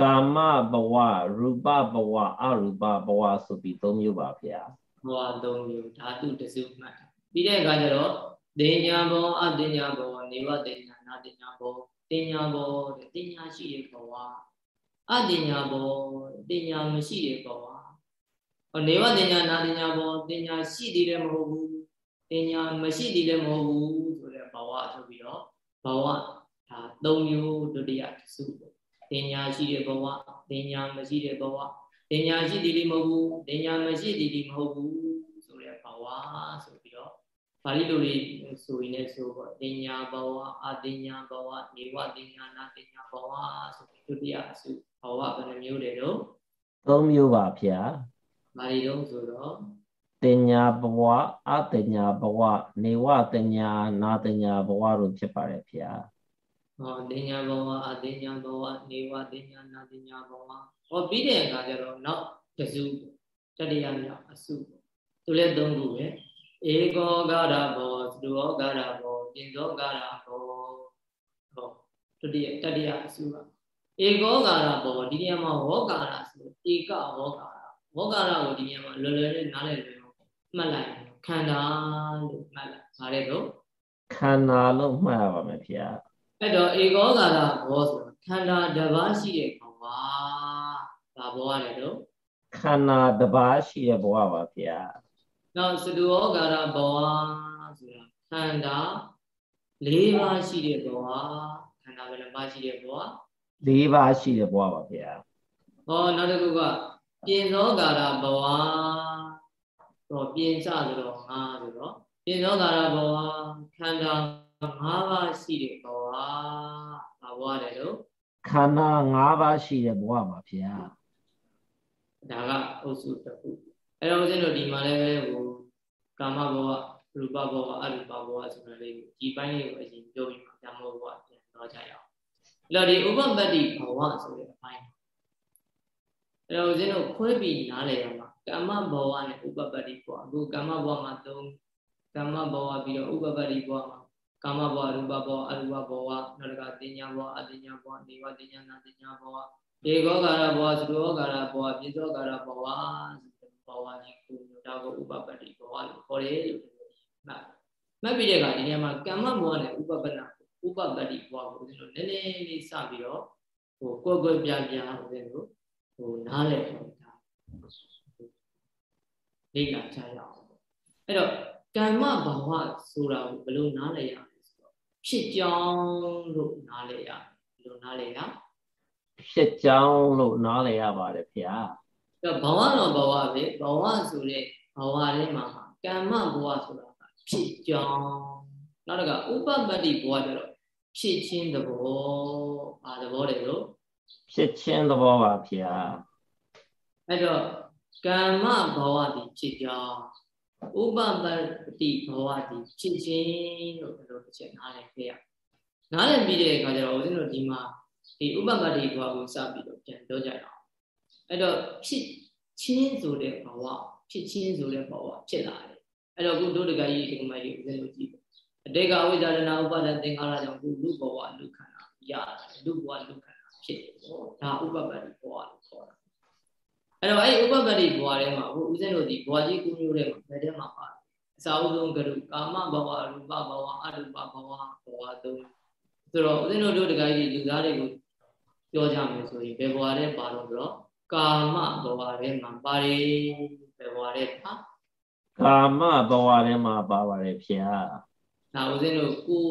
ကာမဘဝရူပဘဝအရူပဘဝဆိုပြီး၃မျိုးပါဗျာဘဝ၃မျိုးဓာတုတစုမှတ်ပြီးတဲ့အခါကျတော့တင်ညာဘောအတင်ညာဘောနေဝတင်ညာနာတင်ညာဘော တင်ညာဘောတဲ့တင်ညာရှိတဲ့ဘဝအတင်ညာဘောတင်ညာမရှိတဲ့ဘဝဟောနေဝတင်ညာနာတင်ညာဘောတင်ညာရှိသေးတယ်မဟုတ်ဘူးတင်ညာမရှိသေးတယ်မဟုတ်ဘူးဆိုတဲ့ဘဝဆိုပြီးတော့ဘဝဒါ၃မျိုးဒုတိယစုတင်ညာရှိတဲ့ဘဝတင်ညာမရှိတဲ့ဘဝတင်ညာရှိသည်လည်းမဟုတ်ဘူးတင်ညာမရှိသည်လည်းမဟုတ်ဘူးဆိုတဲ့ဘဝဆိုပြီးတော့ပါ ဠိလိုလေးဆိုရင်လည်းဆိုပေါ့တင်ညာဘဝအတင်ညာဘဝနေဝတင်ညာနာတင်ညာဘဝဆိုပြီးဒုတိယအစုဘဝဘယ်နှမျိုးလဲတော့သုံးမျိုးပါဗျာပါဠိလုံးဆိုတော့တင်ညာဘဝအတင်ညာဘဝနေဝတင်ညာနာတင်ညာဘဝတို့ဖြစ်ပါတယ်ဗျာဟောတင်ညာဘဝအတင်ညာဘဝနေဝတင်ညာနာတင်ညာဘဝဟောပြီးတဲ့အခါကျတော့နောက်တစုတတိယမြောက်အစုသူလည်းသုံးခုပဲ ဧကောဂရဘောသုရောဂရဘောပြင်သောဂရဘောဟောတတိယတတိယအစုကဧကောဂရဘောဒီနေရာမှာဝေါဂရဆိုဧကဝေါဂရဝေါဂရကိုဒီနေရာမှာလွယ်လွယ်နဲ့နားလည်လွယ်အောင်မှတ်လိုက်ခန္ဓာလို့မှတ်လိုက်ဗါတဲ့တော့ခန္ဓာလို့မှတ်ရပါမယ်ဗျာအဲ့တော့ဧကောဂရဘောဆိုခန္ဓာတစ်ပါးရှိတဲ့ကောင်ပါဘာဘဝလဲတော့ခန္ဓာတစ်ပါးရှိတဲ့ဘဝပါဗျာ နောက်စတုဩကာရဘဝဆိုတာခန္ဓာ၄ပါးရှိတဲ့ဘဝခန္ဓာဘယ်နှပါးရှိတဲ့ဘဝ၄ပါးရှိတဲ့ဘဝပါဗျာဟောနောက်တစ်ခုကပြင်သောကာရဘဝဟောပြင်စဆိုတော့ငါဆိုတော့ပြင်သောကာရဘဝခန္ဓာ၅ပါးရှိတဲ့ဘဝဘာဘဝလဲလို့ခန္ဓာ၅ပါးရှိတဲ့ဘဝပါဗျာဒါကအုပ်စုတစ်ခု အဲ့တော့ဦးဇင်းတို့ဒီမှာလည်းဟိုကာမဘဝရူပဘဝအရူပဘဝဆိုတာလေးကိုဒီပိုင်းလေးကိုအရင်ပြောပြီးမှဓမ္မဘဝပြန်တော့ကြရအောင်အဲ့တော့ဒီဥပပတ္တိဘဝဆိုတဲ့အပိုင်းအဲ့တော့ဦးဇင်းတို့ခွဲပြီးနားလည်ရမှာကာမဘဝနဲ့ဥပပတ္တိဘဝအခုကာမဘဝမှာသုံးကာမဘဝပြီးတော့ဥပပတ္တိဘဝမှာကာမဘဝရူပဘဝအရူပဘဝနောက်တစ်ခါတင်ညာဘဝအတင်ညာဘဝနေဝတင်ညာနာတင်ညာဘဝဧကောကာရဘဝသုရောကာရဘဝပြစ္ဆောကာရဘဝ ဘဝကြီးကိုဒါကိုဥပပတ္တိဘဝလို့ခေါ်တယ်လို့မှတ်မှတ်ပြီးတဲ့အခါဒီနေရာမှာကမ္မဘဝနဲ့ဥပပနာဥပပတ္တိဘဝကိုဦးဇင်းတို့နည်းနည်းလေးစပြီးတော့ဟိုကိုယ်ကိုယ်ပြပြဦးဇင်းတို့ဟိုနားလည်ထားလေ့လာကြရအောင်အဲ့တော့ကမ္မဘဝဆိုတာကိုဘယ်လိုနားလည်ရလဲဆိုတော့ဖြစ်ကြောင်းလို့နားလည်ရဘယ်လိုနားလည်ရဖြစ်ကြောင်းလို့နားလည်ရပါတယ်ဗျာ အဲ့ဘဝတော့ဘဝပဲဘဝဆိုတဲ့ဘဝထဲမှာကမ္မဘဝဆိုတာဖြစ်ကြောင်းနောက်တစ်ခါဥပပတ္တိဘဝကျတော့ဖြစ်ချင်းသဘောဘာသဘောလဲလို့ဖြစ်ချင်းသဘောပါဗျာအဲ့တော့ကမ္မဘဝဒီဖြစ်ကြောင်းဥပပတ္တိဘဝဒီဖြစ်ချင်းလို့ဘယ်လိုတစ်ချက်နားလည်ခဲ့ရနားလည်ပြီးတဲ့အခါကျတော့ဦးဇင်းတို့ဒီမှာဒီဥပပတ္တိဘဝကိုစပြီးတော့ပြန်ပြောကြရအောင် အဲ့တော့ဖြစ်ချင်းဆိုတဲ့ဘဝဖြစ်ချင်းဆိုတဲ့ဘဝဖြစ်လာတယ်အဲ့တော့ခုတို့တကကြီးဒီကမကြီးဦးဇင်းတို့ကြည့်အတေကအဝိဇ္ဇာရဏဥပါဒသင်္ခါရကြောင့်ခုလူဘဝလူခန္ဓာရတယ်လူဘဝလူခန္ဓာဖြစ်တယ်ပေါ့ဒါဥပပတ္တိဘဝလို့ခေါ်တာအဲ့တော့အဲ့ဥပပတ္တိဘဝထဲမှာအခုဦးဇင်းတို့ဒီဘဝကြီးကုမျိုးထဲမှာဘယ်ထဲမှာပါတယ်အစာအုပ်ဆုံးကရုကာမဘဝရူပဘဝအရူပဘဝဘဝသုံးဆိုတော့ဦးဇင်းတို့တို့တကကြီးလူသားတွေကိုပြောကြမယ်ဆိုရင်ဘယ်ဘဝထဲပါတော့ဆိုတော့ ကာမဘဝထဲမှာပါတယ်ဘယ်ဘဝထဲပါကာမဘဝထဲမှာပါပါတယ်ဖေဟာဒါဦးဇင်းတို့ကို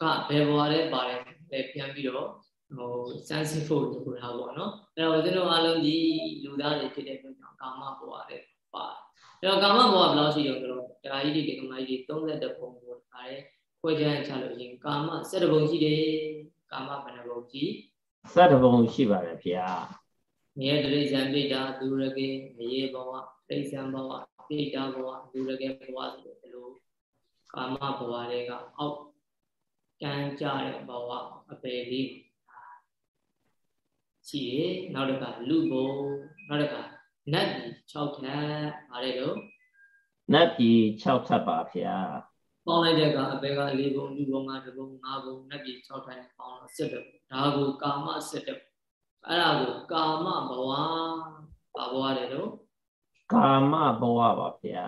ကဘယ်ဘဝထဲပါတယ်လဲပြန်ပြီးတော့ဟိုစမ်းစစ်ဖို့လိုတာပေါ့နော်အဲ့တော့ဦးဇင်းတို့အားလုံးဒီလူသားတွေဖြစ်တဲ့အတွက်ကြောင့်ကာမဘဝထဲပါအဲ့တော့ကာမဘဝဘယ်လောက်ရှိရောဆိုတော့ဒါကြီးဒီကမကြီး31ပုံကိုဒါလည်းခွဲခြားချလို့ရင်ကာမ7ပုံရှိတယ်ကာမဘယ်နှပုံရှိ7ပုံရှိပါတယ်ဖေဟာ မြဲတိရစ္ဆာန်ပိဋ္ဌာဒုရကေမရေဘဝတိရစ္ဆာန်ဘဝပိဋ္ဌာဘဝဒုရကေဘဝဆိုတဲ့ဒီလိုကာမဘဝတွေကအောက်ကံကြတဲ့ဘဝအပေလေးရှိရနောက်တစ်ခါလူဘုံနောက်တစ်ခါနတ်ပြည်6ထပ်ဗါတယ်လို့နတ်ပြည်6ထပ်ပါဗျာပေါင်းလိုက်တဲ့ကအပေက၄ဘုံလူဘုံကတဘုံ၅ဘုံနတ်ပြည်6ထပ်နဲ့ပေါင်းတော့7ဘုံဒါကိုကာမ7 အဲ့ဒါကိုကာမဘဝဘာဘဝလဲတော့ကာမဘဝပါဗျာ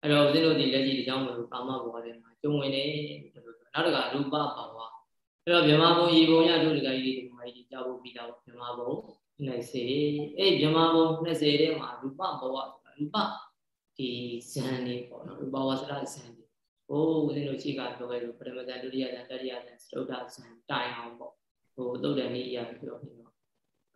အဲ့တော့ဦးဇင်းတို့ဒီလက်ရှိဒီကြောင့်မလို့ကာမဘဝထဲမှာကျုံဝင်နေနောက်တစ်ခါရူပဘဝအဲ့တော့ဗြဟ္မာဘုံဤဘုံရတို့ဒီကကြီးဒီမှာကြီးကြောက်ဖို့ပြီးတော့ဗြဟ္မာဘုံ20အဲ့ဗြဟ္မာဘုံ20ထဲမှာရူပဘဝဆိုတာရူပဒီဇန်နေပေါ့နော်ရူပဝဆရာဇန်နေဟိုဦးဇင်းတို့ရှိကပြောခဲ့လို့ပထမဇန်ဒုတိယဇန်တတိယဇန်စတုဒ္ဓဇန်တိုင်အောင်ပေါ့ဟိုသုတ်တန်လေးအရာပြောနေတော့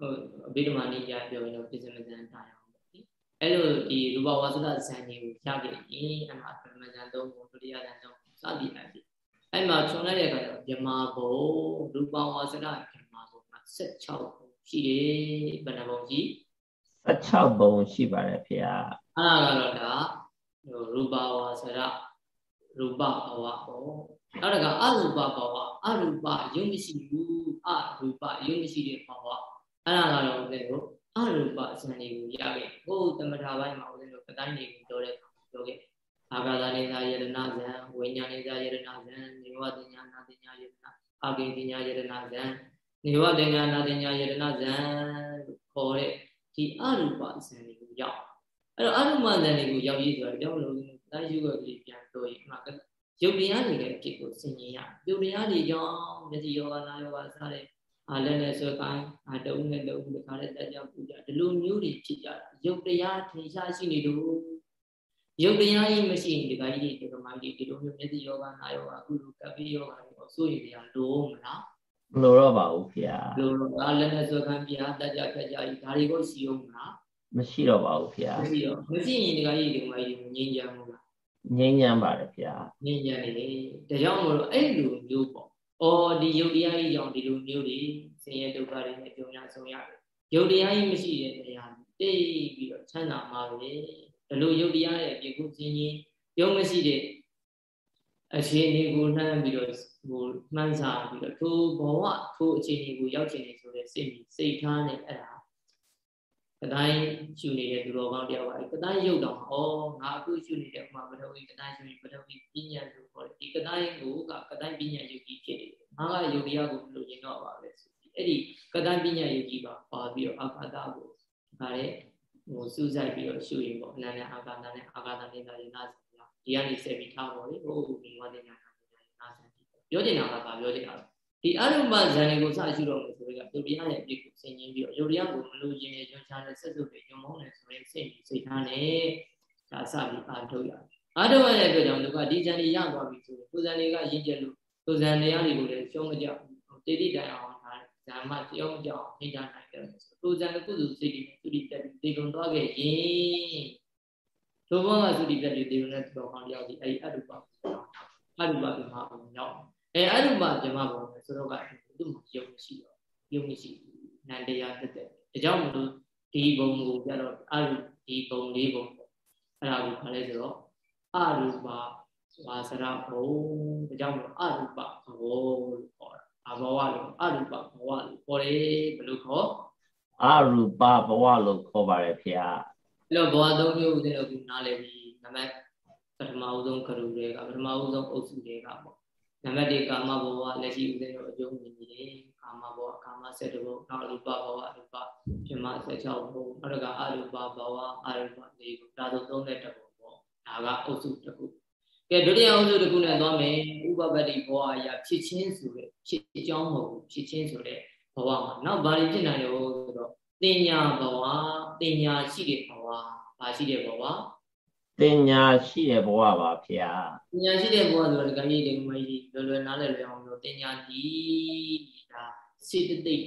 ဟဟုတ်အဘိဓမ္မာနိယပြောရင်တော့ပြစ္စမဇန်ထားရအောင်ပေါ့ဒီအဲ့လိုဒီရူပဝါစဒဇန်တွေကိုရခဲ့ရင်အမှပရမဇန်သုံးပုံဒုတိယဇန်သုံးပုံစသည်အဖြစ်အဲ့မှာခြုံလိုက်တဲ့အခါကျတော့မြမာဘုံရူပဝါစဒမြမာဘုံက16ပုံရှိတယ်ဘယ်နှပုံရှိ16ပုံရှိပါတယ်ဖေ။အဲ့ဒါကတော့ဒါရူပဝါစဒရူပဘဝပေါ့နောက်တကအရူပဘဝအရူပယုံမရှိဘူးအရူပယုံမရှိတဲ့ဘဝ အဲ့ဒါကတော့ဦးဇင်းတို့အရူပအစံတွေကိုရခဲ့ဟိုသမထဘိုင်းမှာဦးဇင်းတို့ပတိုင်းတွေကိုပြောတဲ့အခါပြောခဲ့အာဂါသနေသာယရဏဇံဝိညာဉ်နေသာယရဏဇံနေဝတညာနာတညာယရဏအာဂိတညာယရဏဇံနေဝတညာနာတညာယရဏဇံလို့ခေါ်တဲ့ဒီအရူပအစံတွေကိုရောက်အဲ့တော့အရူပဇံတွေကိုရောက်ရေးဆိုတော့ကြောင့်လို့တိုင်းယူရကလေးပြန်ပြောရင်အမှရုပ်တရားတွေလည်းအဖြစ်ကိုဆင်ញင်ရရုပ်တရားတွေကြောင့်မျက်စိယောဂနာယောဂစတဲ့ အာလည်းလည်းဆွဲကိုင်းအာတုံးနဲ့တုံးတခါလည်းတက်ကြပူကြဒီလိုမျိုးတွေဖြစ်ကြတာရုပ်တရားထင်ရှားရှိနေလို့ရုပ်တရားကြီးမရှိရင်ဒီကကြီးဒီကမိုင်းဒီဒီလိုမျိုးမျက်စိယောဂနာယောဂအခုလိုကပိယောဂတွေဆိုရင်တရားလိုမလားမလိုတော့ပါဘူးခင်ဗျာလိုတော့အာလည်းလည်းဆွဲကိုင်းပြာတက်ကြခက်ကြကြီးဒါတွေကိုရှိအောင်မလားမရှိတော့ပါဘူးခင်ဗျာမရှိတော့မရှိရင်ဒီကကြီးဒီကမိုင်းငြင်းကြမှုလားငြိမ်းချမ်းပါတယ်ဗျာငြိမ်းချမ်းနေတယ်ဒါကြောင့်မို့လို့အဲ့လိုမျိုးပေါ့ အော်ဒီယုတ်တရားကြီးကြောင့်ဒီလိုမျိုးတွေဆင်းရဲဒုက္ခတွေနဲ့ကြုံရဆုံးရတယ်ယုတ်တရားကြီးမရှိတဲ့တရားတိတ်ပြီးတော့ချမ်းသာမှာပဲဒီလိုယုတ်တရားရဲ့အပြည့်ကိုခြင်းချင်းယုံမရှိတဲ့အခြေအနေကိုနှမ်းပြီးတော့ဟိုမှန်းစာပြီးတော့ထိုဘဝထိုအခြေအနေကိုရောက်ချင်နေဆိုတဲ့စိတ်စိတ်ထားနဲ့အဲ့ဒါ ကတိုင်းရှုနေတဲ့သူတော်ကောင်းတယောက်ကကတိုင်းရုပ်တော့ဩငါအခုရှုနေတဲ့ဥမာပထဝီကတိုင်းရှုနေပထဝီပညာလို့ခေါ်တယ်ဒီကတိုင်းကိုကကတိုင်းပညာယုတ်ကြီးဖြစ်နေတယ်ငါကယုတ်တရားကိုမလို့ရင်တော့ပါပဲဆိုပြီးအဲ့ဒီကတိုင်းပညာယုတ်ကြီးပါပါပြီးတော့အာဃာတကိုဒါတဲ့ဟိုစူးစိုက်ပြီးတော့ရှုရင်ပေါ့အနန္တအာဃာတနဲ့အာဃာတနေတာရနာစရာဒီကနေဆက်ပြီးထားပေါ့လေဟိုဒီဝါဒညာနာနာစံပြောချင်တာကဘာပြောချင်တာလဲ ဒီအရုပဇန်တွေကိုစရှုတော့မယ်ဆိုတော့ယုတ်တရားရဲ့အပြစ်ကိုဆင်ခြင်ပြီးတော့ယုတ်တရားကိုမလို့ခြင်းနဲ့ကြွချတဲ့ဆက်စုပ်တွေညုံမောင်းတယ်ဆိုရင်စိတ်စိတ်ထားနဲ့ဒါစပြီးအာထုတ်ရတယ်အာထုတ်ရတဲ့အတွက်ကြောင့်သူကဒီဇန်တွေရသွားပြီဆိုရင်သူဇန်တွေကရင့်ကျက်လို့သူဇန်တရားတွေကိုလည်းရှုံးမကြဘူးတေတိတိုင်အောင်ဒါဇာမကြောင်းကြောင်းနှိမ့်တာနိုင်တယ်ဆိုသူဇန်ကကုသိုလ်စိတ်တွေသုတိတက်ပြီးတေလွန်သွားခဲ့ရင်ထိုဘောကသုတိတက်ပြီးတေလွန်တဲ့တော်ကောင်းတယောက်ဒီအဲ့ဒီအရုပအရုပကမှာရောက် အဲအရုပဓမ္မဘုံဆိုတော့ကသူ့မှာယုံရှိတော့ယုံမရှိနန္တရားတက်တဲ့ဒါကြောင့်မလို့ဒီဘုံကိုကြတော့အရုဒီဘုံလေးဘုံပေါ့အဲ့ဒါကိုခါလဲဆိုတော့အရုပဝါစရဘုံဒါကြောင့်မလို့အရုပဘဝလို့ခေါ်တာအဘဝလို့အရုပဘဝလို့ခေါ်တယ်ဘယ်လိုခေါ်အရူပဘဝလို့ခေါ်ပါတယ်ဖေ။အဲ့တော့ဘဝသုံးမျိုးဦးဇင်းတို့ကနားလည်ပြီးနံပါတ်ပထမဦးဆုံးကရုတွေကပထမဦးဆုံးအုပ်စုတွေကပေါ့ နံပါတ်၄ကာမဘဝလက်ရှိဦးဇင်းတို့အကျုံးမြင်နေတယ်ကာမဘဝကာမ7ဘဝနောက်ရူပဘဝရူပပြမ16ဘဝနောက်တကအရူပဘဝအရူပ၄ဘဝဒါဆို32ဘဝပေါ့ဒါကအုပ်စုတစ်ခုကဲဒုတိယအုပ်စုတစ်ခုနဲ့သွားမယ်ဥပပတ္တိဘဝအရာဖြစ်ချင်းဆိုတဲ့ဖြစ်ကြောင်းမဟုတ်ဘူးဖြစ်ချင်းဆိုတဲ့ဘဝမှာနောက်ဘာတွေဖြစ်နိုင်လဲဆိုတော့တင်ညာဘဝတင်ညာရှိတဲ့ဘဝဘာရှိတဲ့ဘဝ တင်ညာရှိတဲ့ဘဝပါဗျာတင်ညာရှိတဲ့ဘဝဆိုတော့ဒီကနေ့ဒီမကြီးလွယ်လွယ်နားလည်လွယ်အောင်လို့တင်ညာဒီဒါစေတသိက်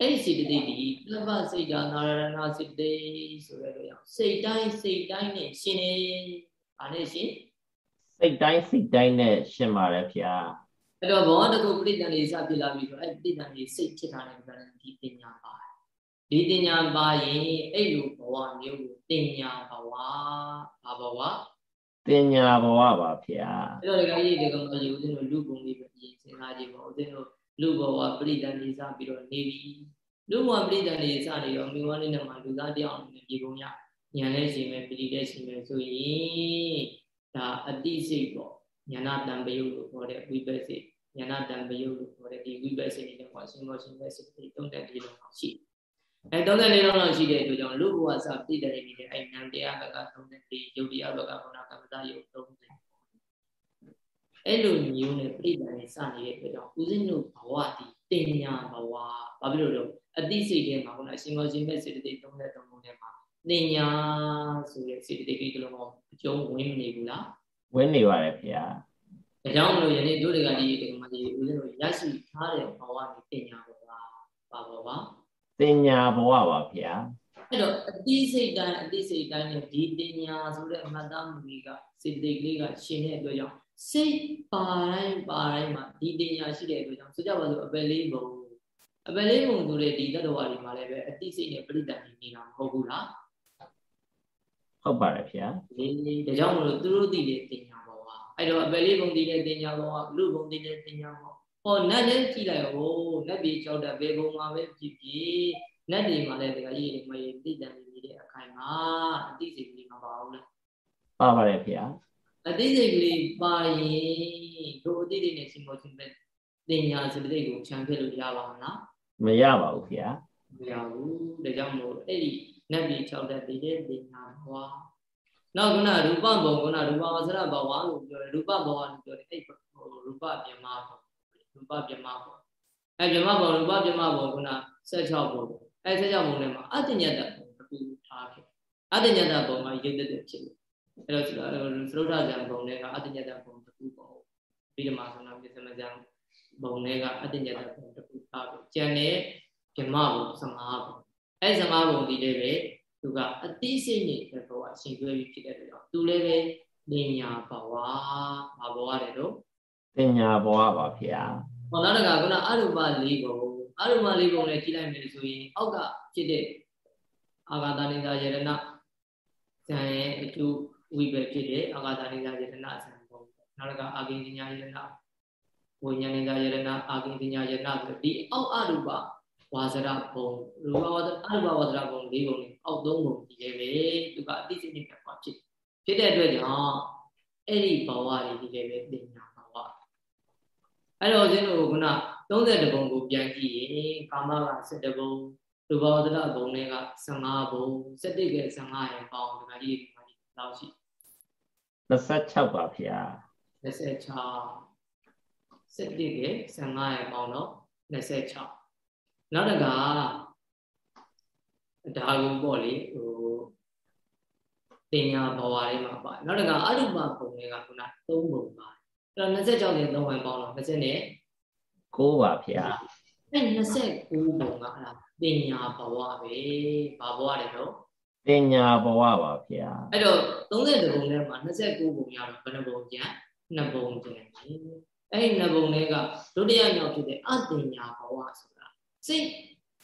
အဲ့ဒီစေတသိက်ဒီပြလပစိတ်ဓာနာရဏစေတသိက်ဆိုရလို့ရအောင်စိတ်တိုင်းစိတ်တိုင်းနဲ့ရှင်နေဘာနဲ့ရှင်စိတ်တိုင်းစိတ်တိုင်းနဲ့ရှင်ပါတယ်ဗျာအဲ့တော့ဘောတကုပဋိသန္ဓေစဖြစ်လာပြီဆိုအဲ့ပဋိသန္ဓေစိတ်ဖြစ်တာနဲ့ပြောတယ်ဒီတင်ညာပါ ဒီတင်ညာပါရင်အဲ့လိုဘဝမျိုးကိုတင်ညာဘဝဘာဘဝတင်ညာဘဝပါဗျာအဲ့တော့ဒီကကြီးဒီကောင်ကြီးဦးဇင်းတို့လူပုံလေးပဲပြင်စဉ်းစားကြည့်ပါဦးဇင်းတို့လူဘဝပရိဒဏ်လေးစပြီးတော့နေပြီလူဘဝပရိဒဏ်လေးစနေတော့မိဝါလေးနဲ့မှလူသားတယောက်အနေနဲ့ပြေကုန်ရဉာဏ်နဲ့ရှင်မယ်ပရိတဲ့ရှင်မယ်ဆိုရင်ဒါအတိစိတ်ပေါ့ဉာဏတံပယုတ်လို့ခေါ်တဲ့ဝိပဿနာဉာဏတံပယုတ်လို့ခေါ်တဲ့ဒီဝိပဿနာနဲ့ဟောရှင်မောရှင်မဲ့စိတ်တွေတုံးတဲ့ဒီလိုရှိတယ် အဲ34လောက်လောက်ရှိတဲ့အတွက်ကြောင့်လူဘဝစပြည့်တယ်နေတဲ့အဲနံတရားဘက်က34ယုတ်တရားဘက်ကဘုရားကမ္မတာယုတ်30အဲ့လိုမျိုးနဲ့ပြည့်တယ်စနေတဲ့အတွက်ကြောင့်ဦးဇင်းတို့ဘဝဒီတင်ညာဘဝဘာဖြစ်လို့လဲအတိစိတ်ထဲမှာခုနအရှင်မောရှင်မဲ့စေတသိက်33ခုထဲမှာတင်ညာဆိုတဲ့စေတသိက်ကလေးလုံးအကျုံးဝင်နေဘူးလားဝင်နေပါတယ်ခင်ဗျာဒါကြောင့်မလို့ယနေ့တို့တွေကဒီဒီမှာဒီဦးဇင်းတို့ရရှိထားတဲ့ဘဝဒီတင်ညာဘဝပါဘဝ တင်ညာဘဝပါဗျာအဲ့တော့အတိစိတ်တိုင်းအတိစိတ်တိုင်းနဲ့ဒီတင်ညာဆိုတဲ့အမှတ်သားမှုကြီးကစိတ်တိတ်လေးကရှင်တဲ့အတွက်ကြောင့်စိတ်ပါတိုင်းပါတိုင်းမှာဒီတင်ညာရှိတဲ့အတွက်ကြောင့်ဆိုကြပါစို့အပယ်လေးဘုံအပယ်လေးဘုံဆိုတဲ့ဒီတတ္တဝါတွေမှာလည်းပဲအတိစိတ်နဲ့ပြိတ္တန်နေတာမဟုတ်ဘူးလားဟုတ်ပါတယ်ဗျာဒီဒါကြောင့်မလို့သူတို့သိတဲ့တင်ညာဘောဟာအဲ့တော့အပယ်လေးဘုံသိတဲ့တင်ညာဘောဟာလူဘုံသိတဲ့တင်ညာဘော ဟောနတ်လည်းကြည့်လိုက်ဟိုနတ်ပြည်ကြောက်တဲ့ဘေဘုံမှာပဲဖြစ်ဖြစ်နတ်တွေမှာလည်းတကကြီးတွေမရေသိတန်နေတဲ့အခိုင်မှာအတိစိတ်ကလေးမပါဘူးလားပါပါတယ်ဗျာအတိစိတ်ကလေးပါရင်တို့အတိစိတ်နဲ့ရှင်မောရှင်ပဲတင်ညာစတိတ်ကိုခြံဖြစ်လို့ရပါမလားမရပါဘူးဗျာမရဘူးဒါကြောင့်မို့အဲ့ဒီနတ်ပြည်၆တက်တည်တဲ့တင်ညာဘဝနောက်ကနရူပဘုံကနရူပဝဆရဘဝလို့ပြောတယ်ရူပဘဝလို့ပြောတယ်အဲ့ဟိုရူပပြမဘုံ ရူပပြမဘုံအဲ့ပြမဘုံရူပပြမဘုံကန16ဘုံအဲ့16ဘုံထဲမှာအတ္တညတဘုံတစ်ခုထားခဲ့အတ္တညတဘုံမှာရုပ်သက်ဖြစ်လို့အဲ့တော့သရုဒ္ဓဇံဘုံတွေကအတ္တညတဘုံတစ်ခုပေါ့ပြီးတော့မှဆိုတော့ပြသမဇံဘုံတွေကအတ္တညတဘုံတစ်ခုထားပြီးကျန်တဲ့ဗြဟ္မဘုံသမားဘုံအဲ့သမားဘုံဒီလေးပဲသူကအတိစိတ်နဲ့ဘောအရှင်တွဲပြီးဖြစ်တဲ့အတွက်ကြောင့်သူလည်းပဲပညာဘဝဘာဘဝလဲတော့ ပညာဘဝပါဗျာဟောနောက်တကခုနအရုပ၄ဘုံအရုပ၄ဘုံနဲ့ကြည့်လိုက်မယ်ဆိုရင်အောက်ကဖြစ်တဲ့အာဂါတနိဒာယရဏဇံရဲ့အကျိုးဝိပဲဖြစ်တဲ့အာဂါတနိဒာယရဏဇံဘုံနောက်တကအာဂိဉ္ညာယရဏဝိညာဏိတာယရဏအာဂိဉ္ညာယရဏဆိုဒီအောက်အရူပဝါစရဘုံရူပဝါဒအရူပဝါစရဘုံ၄ဘုံနဲ့အောက်၃ဘုံဒီလေပဲသူကအတိစိတ်နဲ့ပြတ်ဖြစ်ဖြစ်တဲ့အတွက်ကြောင့်အဲ့ဒီဘဝတွေဒီလေပဲပညာဘဝ အဲ့တော့ဦးဇင်းတို့က30ဘုံကိုပြန်ကြည့်ရင်ကာမက7ဘုံရူပဝါဒရဘုံတွေက15ဘုံ7က15ရပေါင်းဒီမှာဒီမှာဒီလောက်ရှိ26ပါဗျာ26 7က15ရပေါင်းတော့26နောက်တကဒါကိုပေါ့လေဟိုတင်ညာဘဝလေးမှာပါနောက်တကအရုပပုံတွေကခုန3ပုံပါအဲ့ တော့26နဲ့3ဝင်ပေါင်းတော့20နဲ့9ပါဗျာအဲ့29ပုံကအဲ့ဒါတင်ညာဘဝပဲဘာဘဝလဲတော့တင်ညာဘဝပါဗျာအဲ့တော့30ပုံထဲမှာ29ပုံရတော့ဘယ်နှပုံကျန်2ပုံကျန်အဲ့ဒီ2ပုံတွေကဒုတိယမြောက်ဖြစ်တဲ့အတင်ညာဘဝဆိုစိတ်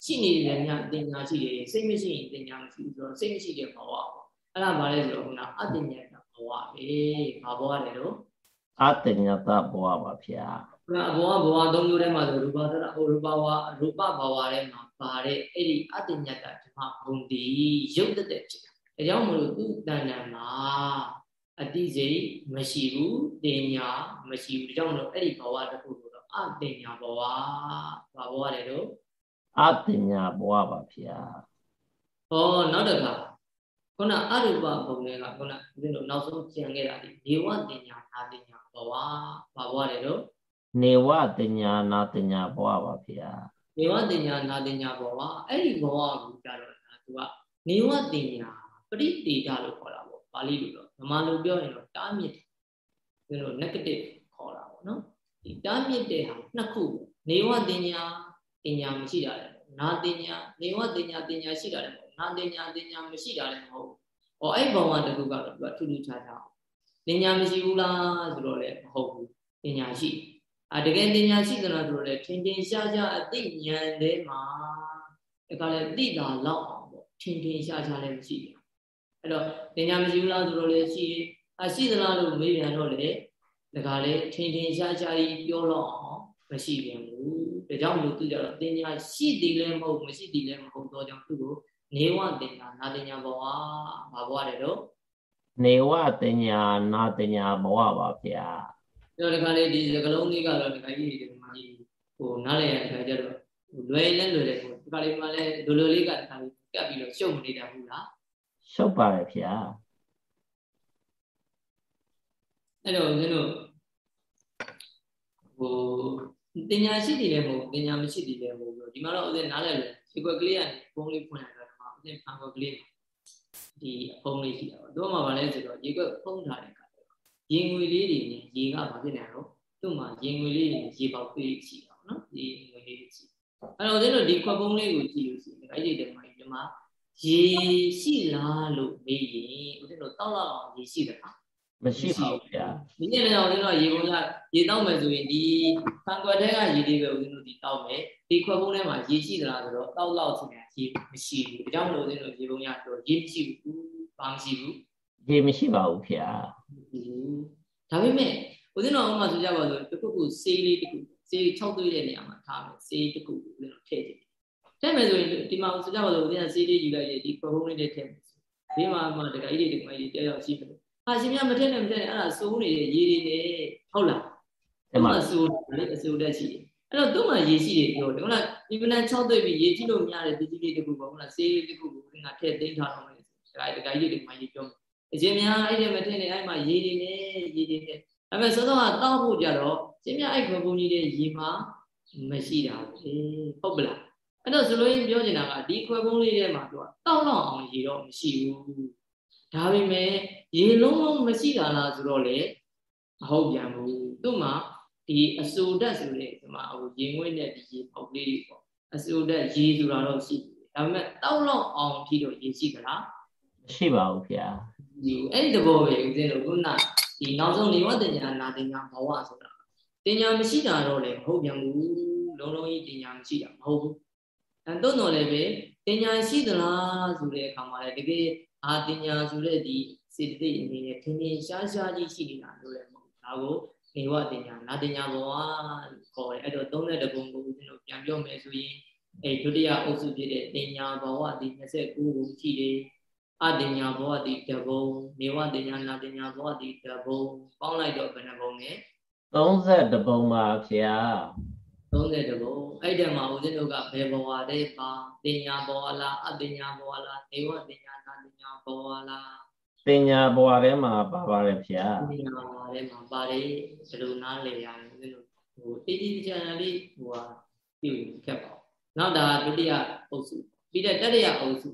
ရှိနေတယ်ညတင်ညာရှိတယ်စိတ်မရှိရင်တင်ညာမရှိဘူးဆိုတော့စိတ်မရှိတဲ့ဘဝပေါ့အဲ့ဒါဘာလဲဆိုတော့ခုနအတင်ညာဘဝပဲဘာဘဝလဲတော့ အတင်ညာတဘဝပါဗျာခုနဘဝဘဝသုံးမျိုးထဲမှာဆိုရူပသရဟိုရူပဘဝရူပဘဝထဲမှာပါတဲ့အဲ့ဒီအတင်ညာတဓမ္မဘုံဒီရုပ်တတဲ့ဖြစ်တာဒါကြောင့်မလို့သူ့တဏ္ဍာမှာအတိစိတ်မရှိဘူးတင်ညာမရှိဘူးဒါကြောင့်မလို့အဲ့ဒီဘဝတစ်ခုကိုတော့အတင်ညာဘဝဘာဘဝလဲတော့အပညာဘဝပါဗျာဟောနောက်တစ်ခါ ခုနအရူပဘုံတွေကခုနဦးဇင်းတို့နောက်ဆုံးကြံခဲ့တာဒီနေဝတင်ညာနာတင်ညာဘဝဘာဘဝလဲတော့နေဝတင်ညာနာတင်ညာဘဝပါဗျာနေဝတင်ညာနာတင်ညာဘဝအဲ့ဒီဘဝကိုကြတော့သူကနေဝတင်ညာပရိတေဒလို့ခေါ်တာပေါ့ပါဠိလိုတော့ဗမာလိုပြောရင်တော့တားမြစ်ဦးဇင်းတို့ negative ခေါ်တာပေါ့နော်ဒီတားမြစ်တဲ့ဟာနှစ်ခုနေဝတင်ညာတင်ညာမရှိတာလည်းနာတင်ညာနေဝတင်ညာတင်ညာရှိတာလည်း မဟုတ်နာတင်ညာတင်ညာမရှိတာလည်းမဟုတ်ဟောအဲ့ဘဝတကူကတော့သူကထူးထူးခြားခြားတင်ညာမရှိဘူးလားဆိုတော့လည်းမဟုတ်ဘူးတင်ညာရှိအာတကယ်တင်ညာရှိသလားဆိုတော့လည်းထင်ထင်ရှားရှားအသိဉာဏ်ထဲမှာဒါကလည်းသိတာလောက်အောင်ပေါ့ထင်ထင်ရှားရှားလည်းမရှိဘူးအဲ့တော့တင်ညာမရှိဘူးလားဆိုတော့လည်းရှိအရှိသလားလို့မေးပြန်တော့လေဒါကလည်းထင်ထင်ရှားရှားကြီးပြောတော့အောင်မရှိပြန်ဘူးဒါကြောင့်မလို့သူကြတော့တင်ညာရှိသည်လည်းမဟုတ်မရှိသည်လည်းမဟုတ်တော့ကြောင့်သူ့ကို နေဝတင်ညာနာတင်ညာဘဝဘာဘဝတဲ့တော့နေဝတင်ညာနာတင်ညာဘဝပါဗျာဒါတခါလေးဒီစကလုံးလေးကတော့တခါကြီးဒီမှာကြီးဟိုနားလည်ရတဲ့ခါကျတော့လွယ်လဲလွယ်တယ်ဟိုဒီခါလေးမှလည်းလိုလိုလေးကတခါလေးကပ်ပြီးတော့ရှုပ်မနေတာဘူးလားရှုပ်ပါတယ်ဗျာအဲ့တော့ဦးဇင်းတို့ဟိုတင်ညာရှိတယ်လည်းမဟုတ်တင်ညာမရှိတယ်လည်းမဟုတ်ဘူးဒီမှာတော့ဦးဇင်းနားလည်လို့ဒီကွက်ကလေးကနေဖုံးလေးဖွင့်လိုက် တော့ဒီမှာဦးဇင်းဖန်ကွက်ကလေးဒီဖုံးလေးရှိတာပေါ့သူကမှဘာလဲဆိုတော့ရေကွက်ဖုံးထားတဲ့အခါကျတော့ရေငွေလေးတွေနဲ့ရေကဘာဖြစ်နေတော့သူ့မှာရေငွေလေးတွေရေပေါက်ပေးရှိတာပေါ့နော်ရေငွေလေးတွေရှိအဲ့တော့ဦးဇင်းတို့ဒီခွက်ပုံးလေးကိုကြည့်လို့ရှိရင်အဲ့ဒီတည်းမှာဒီမှာရေရှိလားလို့မေးရင်ဦးဇင်းတို့တောက်လောက်အောင်ရေရှိတယ်လားမရှိပါဘူးဗျာဒီနေ့လည်းဦးဇင်းတို့ရေပုံးကရေတောက်မယ်ဆိုရင်ဒီခံကွက်ထဲကရေလေးပဲဦးဇင်းတို့ဒီတောက်မယ်ဒီခွက်ပုံးထဲမှာရေရှိသလားဆိုတော့တောက်လောက်ချင်း ရေမရှိဘူးဒါကြောင့်မလို့ဦးဇင်းတို့ရေပုံးရတော့ရေမရှိဘူးဘာမရှိဘူးရေမရှိပါဘူးဗျာဒါပေမဲ့ဦးဇင်းတော်ဥမာဆိုကြပါစို့တစ်ခုခုစေးလေးတစ်ခုစေး6သွေးတဲ့နေရာမှာထားမယ်စေးတစ်ခုဦးဇင်းတော်ထည့်ကြည့်ထည့်မယ်ဆိုရင်ဒီမှာဆိုကြပါစို့ဦးဇင်းကစေးလေးယူလိုက်တယ်ဒီပဟုံးလေးနဲ့ထည့်မယ်ဒီမှာမှတကယ်ကြီးဒီမှာကြီးတရားရောက်ရှိတယ်ဟာရှင်မြမထည့်နဲ့မထည့်နဲ့အဲ့ဒါစိုးနေတဲ့ရေတွေနဲ့ဟုတ်လားအဲ့မှာစိုးလေအစိုးတက်ရှိတယ်အဲ့တော့သူ့မှာရေရှိတယ်ပြောတယ်ဟုတ်လား ဒီမနက်6သွေးပြီးရေကြည့်လို့မရတဲ့ဒီကြီးလေးတစ်ခုပေါ့ဟုတ်လားစေးလေးတစ်ခုကိုဦးဇင်းကထည့်သိမ်းထားတော့မယ်တကယ်တကယ်ကြီးဒီမှာကြီးပြောမယ်အရှင်များအဲ့ဒီမထည့်နဲ့အဲ့မှာရေတွေနဲ့ရေတွေနဲ့ဒါပေမဲ့စောစောကတောက်ဖို့ကြတော့ရှင်မြအဲ့ခွန်ဘုံကြီးတဲ့ရေမှာမရှိတာဘူးဟုတ်ပလားအဲ့တော့ဆိုလို့ရင်ပြောချင်တာကဒီခွဲပုံးလေးထဲမှာသူကတောက်လောက်အောင်ရေတော့မရှိဘူးဒါပေမဲ့ရေလုံးလုံးမရှိတာလားဆိုတော့လေမဟုတ်ပြန်ဘူးသူ့မှာ ဒီအဆူဓာတ်ဆိုတဲ့ဒီမှာဟိုရေငွေ့နဲ့ဒီရေပေါက်လေးတွေပေါ့အဆူဓာတ်ရေဆိုတာတော့ရှိတယ်ဒါပေမဲ့တောက်လောက်အောင်ဖြီးတော့ရေရှိသလားမရှိပါဘူးဗျာဒီအဲ့ဒီတဘောပဲဦးဇင်းတို့ခုနဒီနောက်ဆုံးနေဝတညာနာတင်ညာဘဝဆိုတာတင်ညာမရှိတာတော့လေမဟုတ်ပြန်ဘူးလုံးလုံးကြီးတင်ညာမရှိတာမဟုတ်ဘူးအဲတော့တော့လည်းပဲတင်ညာရှိသလားဆိုတဲ့အခါမှာလည်းတကယ်အာတင်ညာဆိုတဲ့ဒီစေတသိက်အနေနဲ့ထင်ထင်ရှားရှားကြီးရှိနေတာလို့လည်းမဟုတ်ဒါကို နေဝတင်ညာနာတင်ညာဘဝလို့ခေါ်တယ်အဲ့တော့32ဘုံကိုဦးဇင်းတို့ပြန်ပြောမယ်ဆိုရင်အဲဒုတိယအုပ်စုဖြစ်တဲ့တင်ညာဘဝဒီ29ဘုံရှိတယ်အတင်ညာဘောတိတဘုံနေဝတင်ညာနာတင်ညာဘောတိတဘုံပေါင်းလိုက်တော့ဘယ်နှဘုံလဲ32ဘုံပါဗျာ32ဘုံအဲ့တည်းမှာဦးဇင်းတို့ကဘယ်ဘဝတည်းပါတင်ညာဘောလားအတင်ညာဘောလားနေဝတင်ညာနာတင်ညာဘောလား တင်ညာဘဝထဲမှာပါပါတယ်ဗျာတင်ညာဘဝထဲမှာပါတယ်ဘယ်လိုနားလည်ရလဲဦးဇင်းတို့ဟိုတိတိကျကျလေးဟိုဟာပြုခက်ပါနောက်ဒါဒုတိယအုပ်စုပြီးတဲ့တတိယအုပ်စု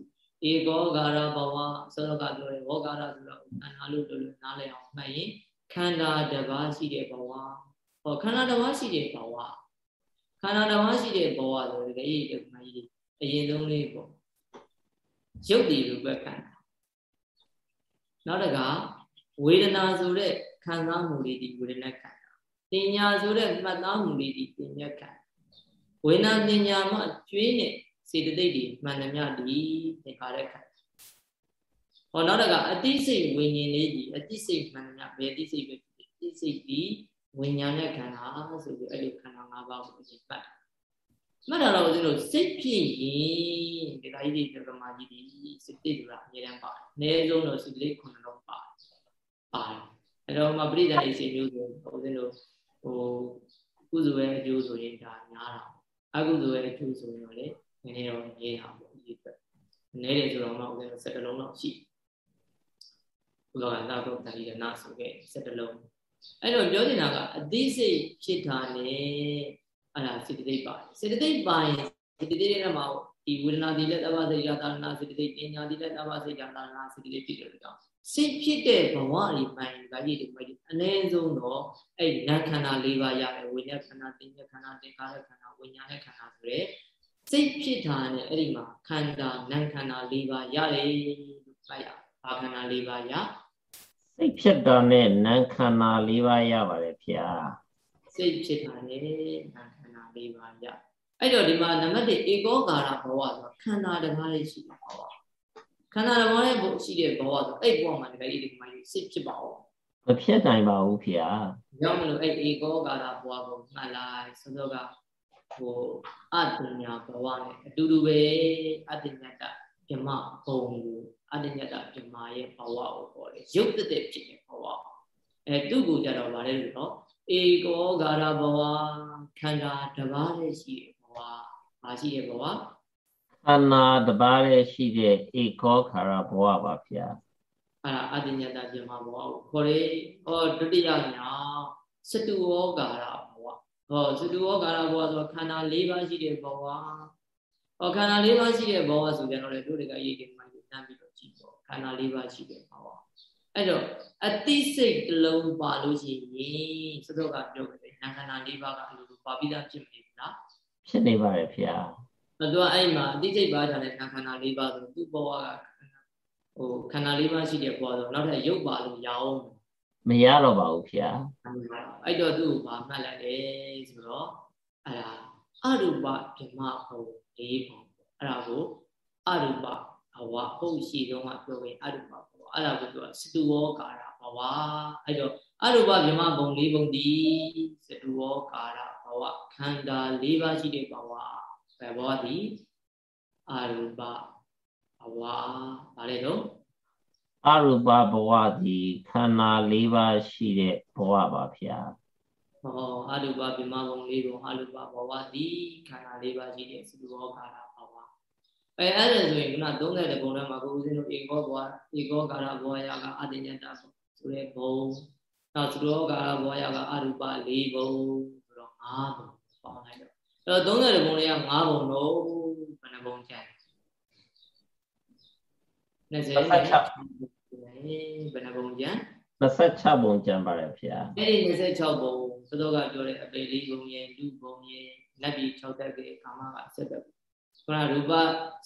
ဧကောဂါရဘဝဆိုတော့ကပြောတယ်ဝေါဂါရဆိုတော့အနာလို့လို့နားလည်အောင်မှတ်ရင်ခန္ဓာတစ်ပါးရှိတဲ့ဘဝဟောခန္ဓာတစ်ပါးရှိတဲ့ဘဝခန္ဓာတစ်ပါးရှိတဲ့ဘဝဆိုတော့ဒီဒီမကြီးအရင်ဆုံးလေးပေါ့ရုပ်တည်လို့ပဲခန္ဓာ နောက်တကဝေဒနာဆိုတဲ့ခံစားမှုတွေဒီဝေဒနာခန္ဓာတင်ညာဆိုတဲ့မှတ်သားမှုတွေဒီတင်ညာခန္ဓာဝေဒနာတင်ညာမှကျွေးနေစေတသိက်တွေမှန်သမျှဒီသင်္ခါရခန္ဓာဟောနောက်တကအတိစိတ်ဝိညာဉ်လေးကြီးအတိစိတ်မှန်သမျှဘယ်အတိစိတ်ပဲအတိစိတ်ဒီဝိညာဉ်နဲ့ခန္ဓာဆိုပြီးအဲ့လိုခန္ဓာ၅ပါးကိုအရင်ပတ် မှတ်တာတော့ဦးဇင်းတို့စိတ်ဖြစ်ရင်ဒီကကြီးဒီဓမ္မကြီးဒီစိတ်တည်ဆိုတာအများတန်းပါတယ်အနည်းဆုံးတော့စိတ်လေးခုနှစ်လုံးပါတယ်ပါတယ်အဲ့တော့မပရိဒတ်အိစိမျိုးဆိုဦးဇင်းတို့ဟိုကုသိုလ်ရဲ့အကျိုးဆိုရင်ဒါများတာအကုသိုလ်ရဲ့အကျိုးဆိုရင်တော့လေနည်းနည်းတော့ရေးတာပေါ့ဒီအတွက်နည်းတယ်ဆိုတော့မှဦးဇင်းစက်တလုံးတော့ရှိဘုရားကနာတော့တတိယနာဆိုခဲ့စက်တလုံးအဲ့တော့ပြောနေတာကအသိစိတ်ဖြစ်တာနဲ့ အဲ့ဒါစေတသိက်ပါစေတသိက်ပါရင်စေတသိက်ရဲ့မှာဒီဝေဒနာတိလက်တဘာစိတ်ရတာနာစေတသိက်ပညာတိလက်တဘာစိတ်ရတာနာစေတသိက်ဖြစ်တယ်လို့ကြောင့်စိတ်ဖြစ်တဲ့ဘဝတွေမှန်ဒါကြီးဒီမကြီးအနည်းဆုံးတော့အဲ့နာခန္ဓာ၄ပါးရတယ်ဝိညာဉ်ခန္ဓာသင်္ညခန္ဓာသင်္ခါရခန္ဓာဝိညာဉ်နဲ့ခန္ဓာဆိုတဲ့စိတ်ဖြစ်တာနဲ့အဲ့ဒီမှာခန္ဓာနာခန္ဓာ၄ပါးရတယ်လို့လိုက်ရဘာခန္ဓာ၄ပါးရစိတ်ဖြစ်တာနဲ့နာခန္ဓာ၄ပါးရပါတယ်ဗျာစိတ်ဖြစ်တာနဲ့နာခန္ဓာ ၄ပါးရအဲ့တော့ဒီမှာနံပါတ်1ဧကောကာရဘဝဆိုခန္ဓာတစ်ပါးလေးရှိတာဘဝခန္ဓာတစ်ပါးလေးရှိတဲ့ဘဝဆိုအဲ့ဘဝမှာတကယ်ဒီမှာစိတ်ဖြစ်ပါဦးမဖြစ်နိုင်ပါဘူးဗျာ။ကြောင့်မလို့အဲ့ဧကောကာရဘဝကိုမှတ်လိုက်ဆိုတော့ကဟိုအတ္တညာဘဝနဲ့အတူတူပဲအတ္တညတ္တပြမဘုံကိုအတ္တညတ္တပြမရဲ့ဘဝကိုခေါ်တယ်ရုပ်တသက်ဖြစ်တဲ့ဘဝအဲသူ့ကိုကြတော့ဗါလဲလို့နော် ဧကောဂါရဘဝခန္ဓာတပါးနဲ့ရှိတဲ့ဘဝဘာရှိတဲ့ဘဝခန္ဓာတပါးနဲ့ရှိတဲ့ဧကောခါရဘဝပါဗျာအဲ့ဒါအတ္တညတ္တပြမဘဝကိုခေါ်တယ်ဟောဒုတိယညာစတုဝောဂါရဟောစတုဝကာရဘဝဆိုခန္ဓာ၄ပါးရှိတဲ့ဘဝဟောခန္ဓာ၄ပါးရှိတဲ့ဘဝဆိုကြတော့လေတို့တွေကရေးတယ်မှန်ပြီးတန်းပြီးတော့ကြည့်ပေါ့ခန္ဓာ၄ပါးရှိတဲ့ဘဝ အဲ့တော့အတိစိတ်တစ်လုံးပါလို့ရှိရင်စတုကပြောကြတယ်နာခန္ဓာ၄ပါးကအလိုလိုပါပြီးသားဖြစ်မနေဘူးလားဖြစ်နေပါတယ်ဖေဟာအဲ့တော့အဲ့မှာအတိစိတ်ပါကြတဲ့ခန္ဓာ၄ပါးဆိုသူ့ဘဝကဟိုခန္ဓာ၄ပါးရှိတဲ့ဘဝဆိုနောက်ထပ်ရုပ်ပါလို့ရအောင်မရတော့ပါဘူးဖေဟာအဲ့တော့သူ့ကိုဗာမှတ်လိုက်တယ်ဆိုတော့အဲ့ဒါအရူပဗြဟ္မဘုံ၄ဘုံအဲ့ဒါကိုအရူပ ဘဝဟုတ်ရှိတော့မှပြောရင်အရူပဘဝအဲ့ဒါကိုသူကစတုဝောကာရဘဝအဲ့တော့အရူပဗြဟ္မဘုံ၄ဘုံဒီစတုဝောကာရဘဝခန္ဓာ၄ပါးရှိတဲ့ဘဝဘယ်ဘဝဒီအရူပဘဝဗါလေတော့အရူပဘဝဒီခန္ဓာ၄ပါးရှိတဲ့ဘဝပါဗျာဟောအရူပဗြဟ္မဘုံ၄ဘုံအရူပဘဝဒီခန္ဓာ၄ပါးရှိတဲ့စတုဝောကာရ အဲအဲ့ဒါဆိုရင်ခုန30ဘုံထဲမှာကိုဦးဇင်းတို့ဧကောဘဝဧကောကာရဘဝရကအတ္တညတဆိုတဲ့ဘုံနောက်သုရောကာရဘဝရကအရူပ၄ဘုံဆိုတော့5ဘုံပေါင်းလိုက်တော့အဲ့တော့30ဘုံတွေက5ဘုံတော့ဘယ်နှဘုံကျန်20 26ဘယ်နှဘုံကျန်26ဘုံကျန်ပါတယ်ဗျာအဲ့ဒီ26ဘုံသတော်ကပြောတဲ့အပေလေးဘုံရဲ့လူဘုံရဲ့လက်ပြီး6တက်ကကာမက7တက် ခုနရူပ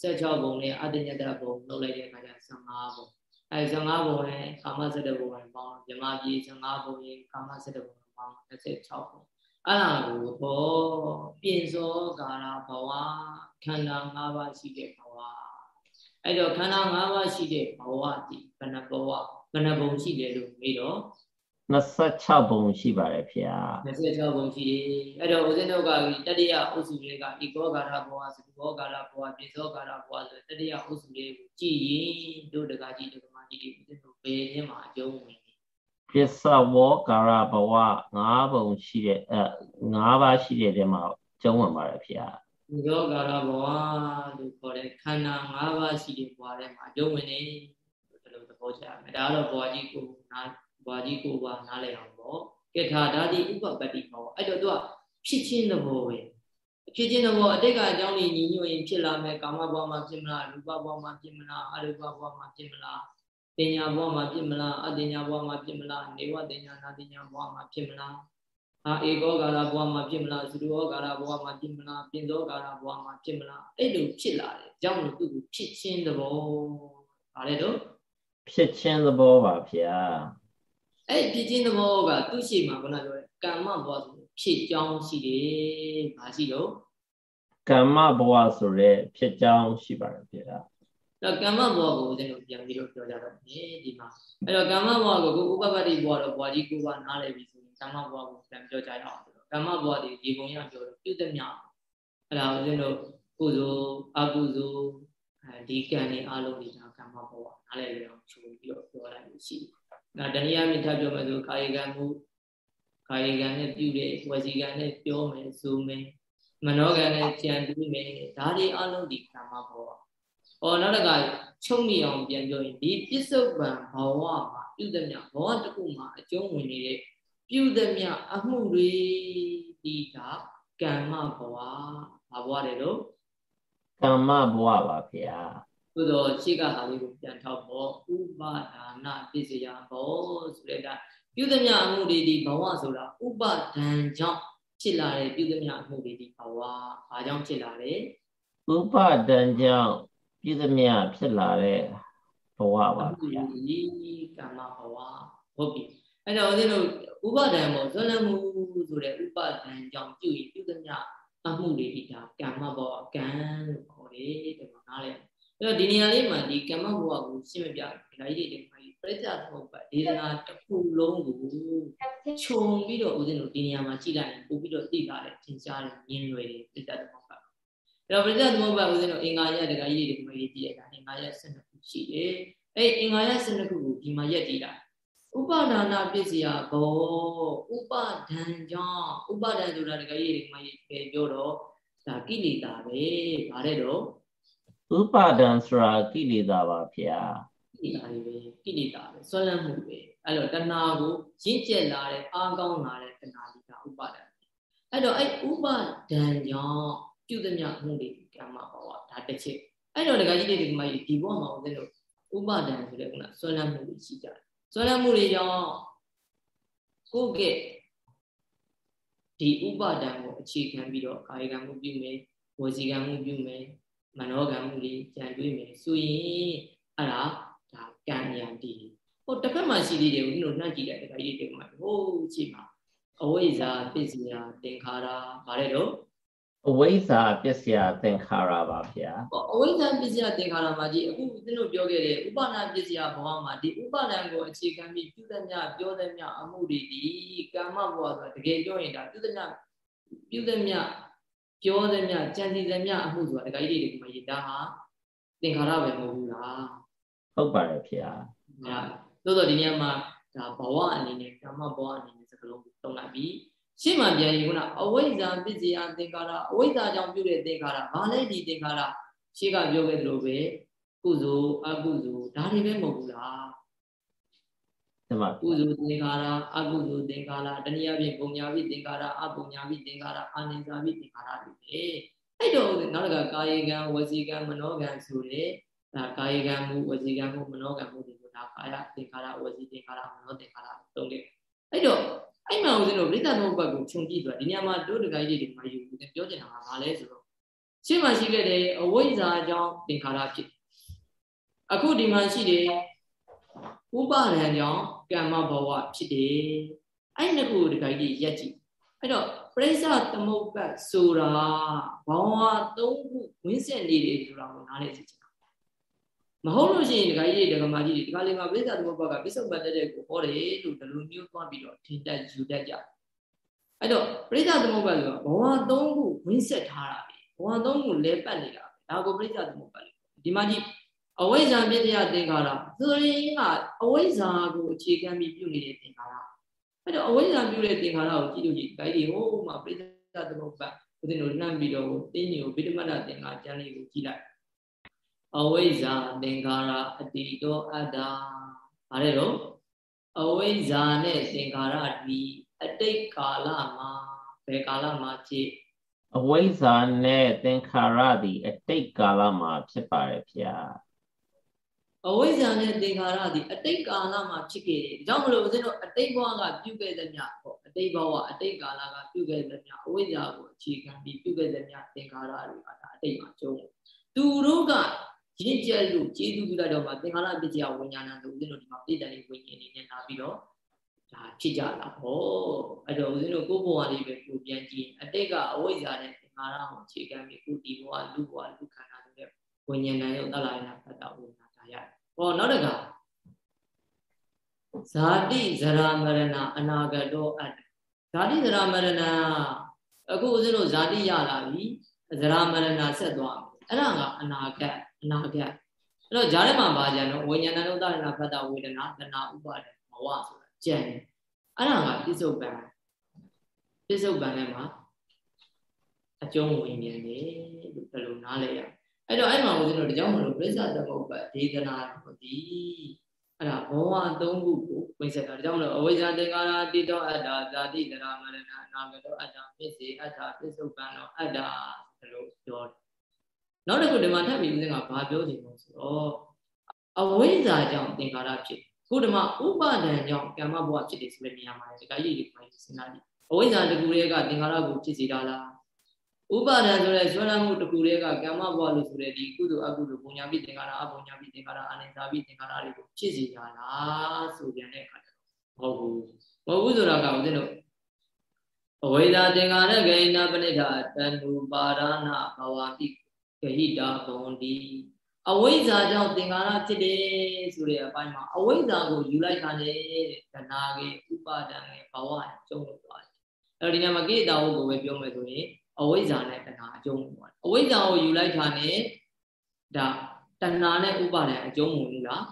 16ဘုံနဲ့အတ္တညတဘုံလုပ်လိုက်တဲ့အခါကျ15ဘုံအဲ15ဘုံနဲ့ကာမ7ဘုံနဲ့ပေါင်းမြမကြီး15ဘုံရင်ကာမ7ဘုံနဲ့ပေါင်း26ဘုံအဲ့ဒါကိုဟောပြင်စောကာရဘဝခန္ဓာ၅ပါးရှိတဲ့ဘဝအဲ့တော့ခန္ဓာ၅ပါးရှိတဲ့ဘဝဒီဘယ်နှဘဝဘယ်နှဘုံရှိတယ်လို့မေးတော့ 26ဘုံရှိပါတယ်ဖေဟာ26ဘုံရှိတယ်အဲ့တော့ဦးဇင်းတို့ကတတိယအုပ်စုတွေကဧကောဂါရဘောသဘောဂါရဘောပြေသောဂါရဘောဆိုတတိယအုပ်စုတွေကိုကြည်ရင်တို့တကကြီးဒကမကြီးတွေဦးဇင်းတို့ဘယ်နည်းမှာအကျုံးဝင်လဲပစ္စဝောဂါရဘဝ၅ဘုံရှိတဲ့အဲ၅ပါးရှိတဲ့တဲမှာကျုံးဝင်ပါတယ်ဖေဟာယောဂါရဘဝလို့ခေါ်တဲ့ခန္ဓာ၅ပါးရှိတဲ့ဘဝထဲမှာအကျုံးဝင်နေတယ်လို့သဘောချရမယ်ဒါကတော့ဘဝကြီးကိုနား ဘာကြီးကိုပါနားလည်အောင်ပေါ့ကဲထာဒါတိဥပပတ္တိပေါ့အဲ့တော့သူကဖြစ်ချင်းသဘောပဲဖြစ်ချင်းသဘောအတိတ်ကအကြောင်းကြီးညီညွတ်ရင်ဖြစ်လာမယ်ကာမဘဝမှာဖြစ်မလားရူပဘဝမှာဖြစ်မလားအရူပဘဝမှာဖြစ်မလားတင်ညာဘဝမှာဖြစ်မလားအတင်ညာဘဝမှာဖြစ်မလားနေဝတင်ညာနာတင်ညာဘဝမှာဖြစ်မလားအာဧကောကာရဘဝမှာဖြစ်မလားသုရောကာရဘဝမှာဖြစ်မလားပြင်သောကာရဘဝမှာဖြစ်မလားအဲ့လိုဖြစ်လာတယ်ကြောင့်လို့သူ့ကိုဖြစ်ချင်းသဘောဗါလေတော့ဖြစ်ချင်းသဘောပါဗျာ အဲ့ဖြစ်ခြင်းသဘောကသူ့ရှိမှာခုနပြောတဲ့ကမ္မဘဝဆိုဖြစ်ကြောင်းရှိတယ်။ဘာရှိတော့ကမ္မဘဝဆိုရဲဖြစ်ကြောင်းရှိပါတယ်ဖြစ်တာ။အဲ့ကမ္မဘဝကိုဦးဇင်းတို့ပြန်ပြီးတော့ပြောကြတော့ဒီဒီမှာအဲ့တော့ကမ္မဘဝကိုကိုဥပပတ္တိဘဝတော့ဘဝကြီးကိုပါနားလည်ပြီဆိုရင်ကမ္မဘဝကိုပြန်ပြောကြရအောင်ဆိုတော့ကမ္မဘဝဒီဒီပုံရပြောတော့ပြုသမျှအဲ့ဒါဦးဇင်းတို့ကုသိုလ်အကုသိုလ်အဲဒီကံတွေအလုံးဒီကမ္မဘဝနားလည်ပြီးတော့ချုပ်ပြီးတော့ပြောလိုက်လို့ရှိတယ် ဒါတနည်းအားဖြင့်ထပ်ပြောမယ်ဆိုကာယကံမှုကာယကံနဲ့ပြုတဲ့ဝစီကံနဲ့ပြောမယ်ဆိုမယ်မနောကံနဲ့ကြံတူးမယ်ဒါတွေအလုံးဒီကာမဘော။အော်နောက်တစ်ခါချုပ်မိအောင်ပြန်ပြောရင်ဒီပစ္စုပန်ဘဝမှာပြုသမျှဘဝတစ်ခုမှာအကျုံးဝင်နေတဲ့ပြုသမျှအမှုတွေဒီကကမ္မဘဝဘာဘဝတွေလို့ကမ္မဘဝပါဗျာ သို့တော့ရှေ့ကဟာလေးကိုပြန်ထောက်ဖို့ဥပါဒါနပစ္စယဘောဆိုတဲ့ဒါပြုသမျှအမှုတွေဒီဘဝဆိုတာဥပါဒံကြောင့်ဖြစ်လာတဲ့ပြုသမျှအမှုတွေဒီဘဝဘာကြောင့်ဖြစ်လာလဲဥပါဒံကြောင့်ပြုသမျှဖြစ်လာတဲ့ဘဝပါဗျာဒီကာမဘဝဟုတ်ပြီအဲ့တော့ဦးဇင်းတို့ဥပါဒံဘောဇလမှုဆိုတဲ့ဥပါဒံကြောင့်ပြုရင်ပြုသမျှအမှုတွေဒီဒါကာမဘောကံလို့ခေါ်တယ်ဒီမှာနားလဲ အဲ့တော့ဒီနေရာလေးမှာဒီကမ္မဘဝကိုရှင်းမပြဘူးဒါကြီးတွေဒီမှာပြိဿသမုပ္ပါဒေသနာတစ်ခုလုံးကိုခြုံပြီးတော့ဦးဇင်းတို့ဒီနေရာမှာကြည့်လိုက်ရင်ပို့ပြီးတော့သိတာလေသင်ရှားတယ်မြင်လွယ်တယ်ပြိဿသမုပ္ပါအဲ့တော့ပြိဿသမုပ္ပါဦးဇင်းတို့အင်္ဂါရတကကြီးတွေဒီမှာရေးကြည့်ရတာအင်္ဂါရ12ခုရှိတယ်အဲ့အင်္ဂါရ12ခုကိုဒီမှာရက်ကြည့်တာဥပါဒနာပစ္စယဘောဥပါဒံကြောင့်ဥပါဒံဆိုတာတကကြီးတွေဒီမှာရေးပြောတော့ဒါကိလေသာပဲဗါတဲ့တော့ ဥပါဒံဆိုတာကိလေသာပါဗျာကိလေသာတွေပဲကိလေသာပဲဆွဲလန်းမှုပဲအဲ့တော့တဏှာကိုရင့်ကျက်လာတဲ့အားကောင်းလာတဲ့တဏှာဒီကဥပါဒံအဲ့တော့အဲ့ဥပါဒံကြောင့်ပြုသမျှမှုတွေကမ္မဘဝဒါတစ်ချက်အဲ့တော့ဒကာကြီးတွေဒီမှာဒီဘဝမှာဦးဇင်းတို့ဥပါဒံဆိုတဲ့ကုလားဆွဲလန်းမှုတွေရှိကြတယ်ဆွဲလန်းမှုတွေကြောင့်ကိုယ့်ကဒီဥပါဒံကိုအခြေခံပြီးတော့ကာယကံမှုပြုမယ်ဝစီကံမှုပြုမယ် မနောကံမှုတွေကြံတွေးမယ်ဆိုရင်အဲ့ဒါဒါကံဉာဏ်တည်ဟိုတစ်ဖက်မှာရှိသေးတယ်ဦးဇင်းတို့နှံ့ကြည့်တယ်ဒါကြီးတွေကမှဟိုးရှိမှာအဝိဇ္ဇာပစ္စယသင်္ခါရဗါတဲ့တော့အဝိဇ္ဇာပစ္စယသင်္ခါရပါဗျာအဝိဇ္ဇာပစ္စယသင်္ခါရမှာကြီးအခုဦးဇင်းတို့ပြောခဲ့တဲ့ဥပါဒနာပစ္စယဘဝမှာဒီဥပါဒံကိုအခြေခံပြီးပြုသမျှပြောသမျှအမှုတွေဒီကာမဘဝဆိုတာတကယ်ပြောရင်ဒါပြုသမျှပြုသမျှ ပြောသမျှကြံစည်သမျှအမှုဆိုတာတခါကြီးတွေကမရေးဒါဟာသင်္ခါရပဲမဟုတ်ဘူးလားဟုတ်ပါတယ်ဖေဟာသို့တော့ဒီနေရာမှာဒါဘဝအနေနဲ့ကာမဘဝအနေနဲ့စကလုံးတုံးလိုက်ပြီးရှင်းမှပြန်ရင်ခုနအဝိဇ္ဇာပစ္စယသင်္ခါရအဝိဇ္ဇာကြောင့်ပြုတဲ့သင်္ခါရဘာလဲဒီသင်္ခါရရှင်းကပြောခဲ့သလိုပဲကုသိုလ်အကုသိုလ်ဒါတွေပဲမဟုတ်ဘူးလားဒီမှာ ကုသိုလ်သင်္ခါရအကုသိုလ်သင်္ခါရတနည်းအားဖြင့်ပုံညာပိသင်္ခါရအပုံညာပိသင်္ခါရအာနိသပိသင်္ခါရတွေပဲအဲ့တော့နောက်တစ်ခါကာယကံဝစီကံမနောကံဆိုတဲ့ဒါကာယကံမှုဝစီကံမှုမနောကံမှုတွေကိုဒါကာယသင်္ခါရဝစီသင်္ခါရမနောသင်္ခါရသုံးတယ်အဲ့တော့အဲ့မှာဦးဇင်းတို့ပြိဿသမုပ္ပတ်ကိုခြုံကြည့်သွားဒီနေရာမှာတို့တခိုင်းတွေဒီမှာယူပြီးပြောချင်တာကဘာလဲဆိုတော့ရှင်းမှရှိခဲ့တဲ့အဝိဇ္ဇာအကြောင်းသင်္ခါရဖြစ်အခုဒီမှာရှိတယ် ဥပါဒံကြောင့်ကမ္မဘဝဖြစ်တယ်အဲ့နှစ်ခုတခိုင်းတွေရက်ကြည့်အဲ့တော့ပြိဿသမုပ္ပတ်ဆိုတာဘောင်ဟာသုံးခုဝင်းဆက်နေတယ်ဆိုတာကိုနားလည်စီချင်မဟုတ်လို့ရှိရင်ဒကာကြီးတွေဒကာမကြီးတွေဒီကလေးမှာပြိဿသမုပ္ပါကပစ္စုပ္ပတတဲ့ကိုဟောတယ်လို့ဒီလိုမျိုးသွားပြီးတော့ထင်တတ်ယူတတ်ကြအဲ့တော့ပြိဿသမုပ္ပါဆိုတာဘဝသုံးခုဝင်းဆက်ထားတာပဲဘဝသုံးခုလဲပတ်နေတာပဲဒါကိုပြိဿသမုပ္ပါလို့ဒီမှာကြီး အဝိဇ္ဇာပြည့်တရားသင်္ခါရဆိုရင်ကအဝိဇ္ဇာကိုအခြေခံပြီးပြုနေတဲ့သင်္ခါရအဲ့တော့အဝိဇ္ဇာပြုတဲ့သင်္ခါရကိုကြည့်လို့ကြည့်ဒကာကြီးတွေဟိုမှာပြိဿသမုပ္ပါဦးဇင်းတို့နှမ်းပြီးတော့တင်းကြီးကိုဗိဓမတသင်္ခါကျမ်းလေးကိုကြည့်လိုက်အဝိဇ္ဇာသင်္ခါရအတိတောအတ္တဗါတဲ့တော့အဝိဇ္ဇာနဲ့သင်္ခါရဒီအတိတ်ကာလမှာဘယ်ကာလမှာဖြစ်အဝိဇ္ဇာနဲ့သင်္ခါရဒီအတိတ်ကာလမှာဖြစ်ပါတယ်ဗျာ အဝိဇ္ဇာနဲ့သင်္ခါရဒီအတိတ်ကာလမှာဖြစ်ခဲ့တယ်။ဒါကြောင့်မလို့ဦးဇင်းတို့အတိတ်ဘဝကပြုခဲ့တဲ့မြတ်ပေါ့အတိတ်ဘဝအတိတ်ကာလကပြုခဲ့တဲ့မြတ်အဝိဇ္ဇာကိုအခြေခံပြီးပြုခဲ့တဲ့မြတ်သင်္ခါရတွေကဒါအတိတ်မှာကျုံးတယ်။သူတို့ကရင့်ကျက်လို့ကျေးဇူးပြုလိုက်တော့မှသင်္ခါရပစ္စယဝိညာဏဆိုဦးဇင်းတို့ဒီမှာပြည့်တယ်ဝိညာဉ်နေနဲ့လာပြီးတော့ဒါဖြစ်ကြတာဟောအဲ့တော့ဦးဇင်းတို့ကိုယ်ဘဝလေးပဲကိုပြန်ကြည့်အတိတ်ကအဝိဇ္ဇာနဲ့သင်္ခါရကိုအခြေခံပြီးကိုဒီဘဝလူဘဝလူခန္ဓာဆိုတဲ့ဝိညာဏရုပ်တလာရနာဖတ်တာဝိညာဏဒါ ရတယ်ဟောနောက်တကဇာတိဇရာမရဏအနာဂတောအတ္တဇာတိဇရာမရဏအခုဦးဇင်းတို့ဇာတိရလာပြီဇရာမရဏဆက်သွားအဲ့ဒါကအနာဂတ်အနာဂတ်အဲ့တော့ဂျားထဲမှာပါကြတော့ဝိညာဏနုဒ္ဒနာဖတ်တာဝေဒနာတဏှာဥပါဒဘဝဆိုတာကြံတယ်အဲ့ဒါကပြစ္ဆုတ်ပံပြစ္ဆုတ်ပံထဲမှာအကျုံးဝင်မြန်တယ်လို့ဘယ်လိုနားလဲရအဲ့ တော့အဲ့မှာဦးဇင်းတို့ဒီကြောင့်မလို့ပြစ္ဆသမုပ္ပါဒေသနာတော်ဒီအဲ့ဒါဘဝသုံးခုကိုဝင်ဆက်တာဒါကြောင့်မလို့အဝိဇ္ဇာသင်္ကာရတိတောအတ္တဇာတိတရာမရဏအနာဂတောအတ္တပစ္စေအတ္တပစ္စုပ္ပန်တော်အတ္တလို့ပြောတယ်နောက်တစ်ခုဒီမှာထပ်ပြီးဦးဇင်းကဘာပြောချင်လဲဆိုတော့အဝိဇ္ဇာကြောင့်သင်္ခါရဖြစ်ခုဒီမှာဥပါဒံကြောင့်ကမ္မဘဝဖြစ်တယ်ဆိုတဲ့နေရာမှာဒီကကြီးတွေပြန်စဉ်းစားကြည့်အဝိဇ္ဇာတကူတွေကသင်္ခါရကိုဖြစ်စေတာလား ဥပါဒံဆိုတဲ့ဆွဲလမ်းမှုတကူတွေကကမ္မဘဝလို့ဆိုတဲ့ဒီကုသိုလ်အကုသိုလ်ပုံညာပိသင်္ခါရအပုံညာပိသင်္ခါရအာနိသပိသင်္ခါရတွေကိုဖြစ်စေတာလားဆိုပြန်တဲ့အခါကျတော့မဟုတ်ဘူးမဟုတ်ဘူးဆိုတာကဦးဇင်းတို့အဝိဇ္ဇာသင်္ခါရဂိဏပဏိဋ္ဌတဏုပါဒနာဘဝတိဂဟိတာဘုံဒီအဝိဇ္ဇာကြောင့်သင်္ခါရဖြစ်တယ်ဆိုတဲ့အပိုင်းမှာအဝိဇ္ဇာကိုယူလိုက်တာနဲ့တဏှာကေဥပါဒံကေဘဝကျုံလို့သွားတယ်အဲ့တော့ဒီနေရာမှာကိလေသာဟုတ်ကိုပဲပြောမယ်ဆိုရင် အဝိဇ္ဇာနဲ့တဏှာအကျုံးဝင်သွားတယ်အဝိဇ္ဇာကိုယူလိုက်တာနဲ့ဒါတဏှာနဲ့ဥပါဒံအကျုံးဝင်လို့လား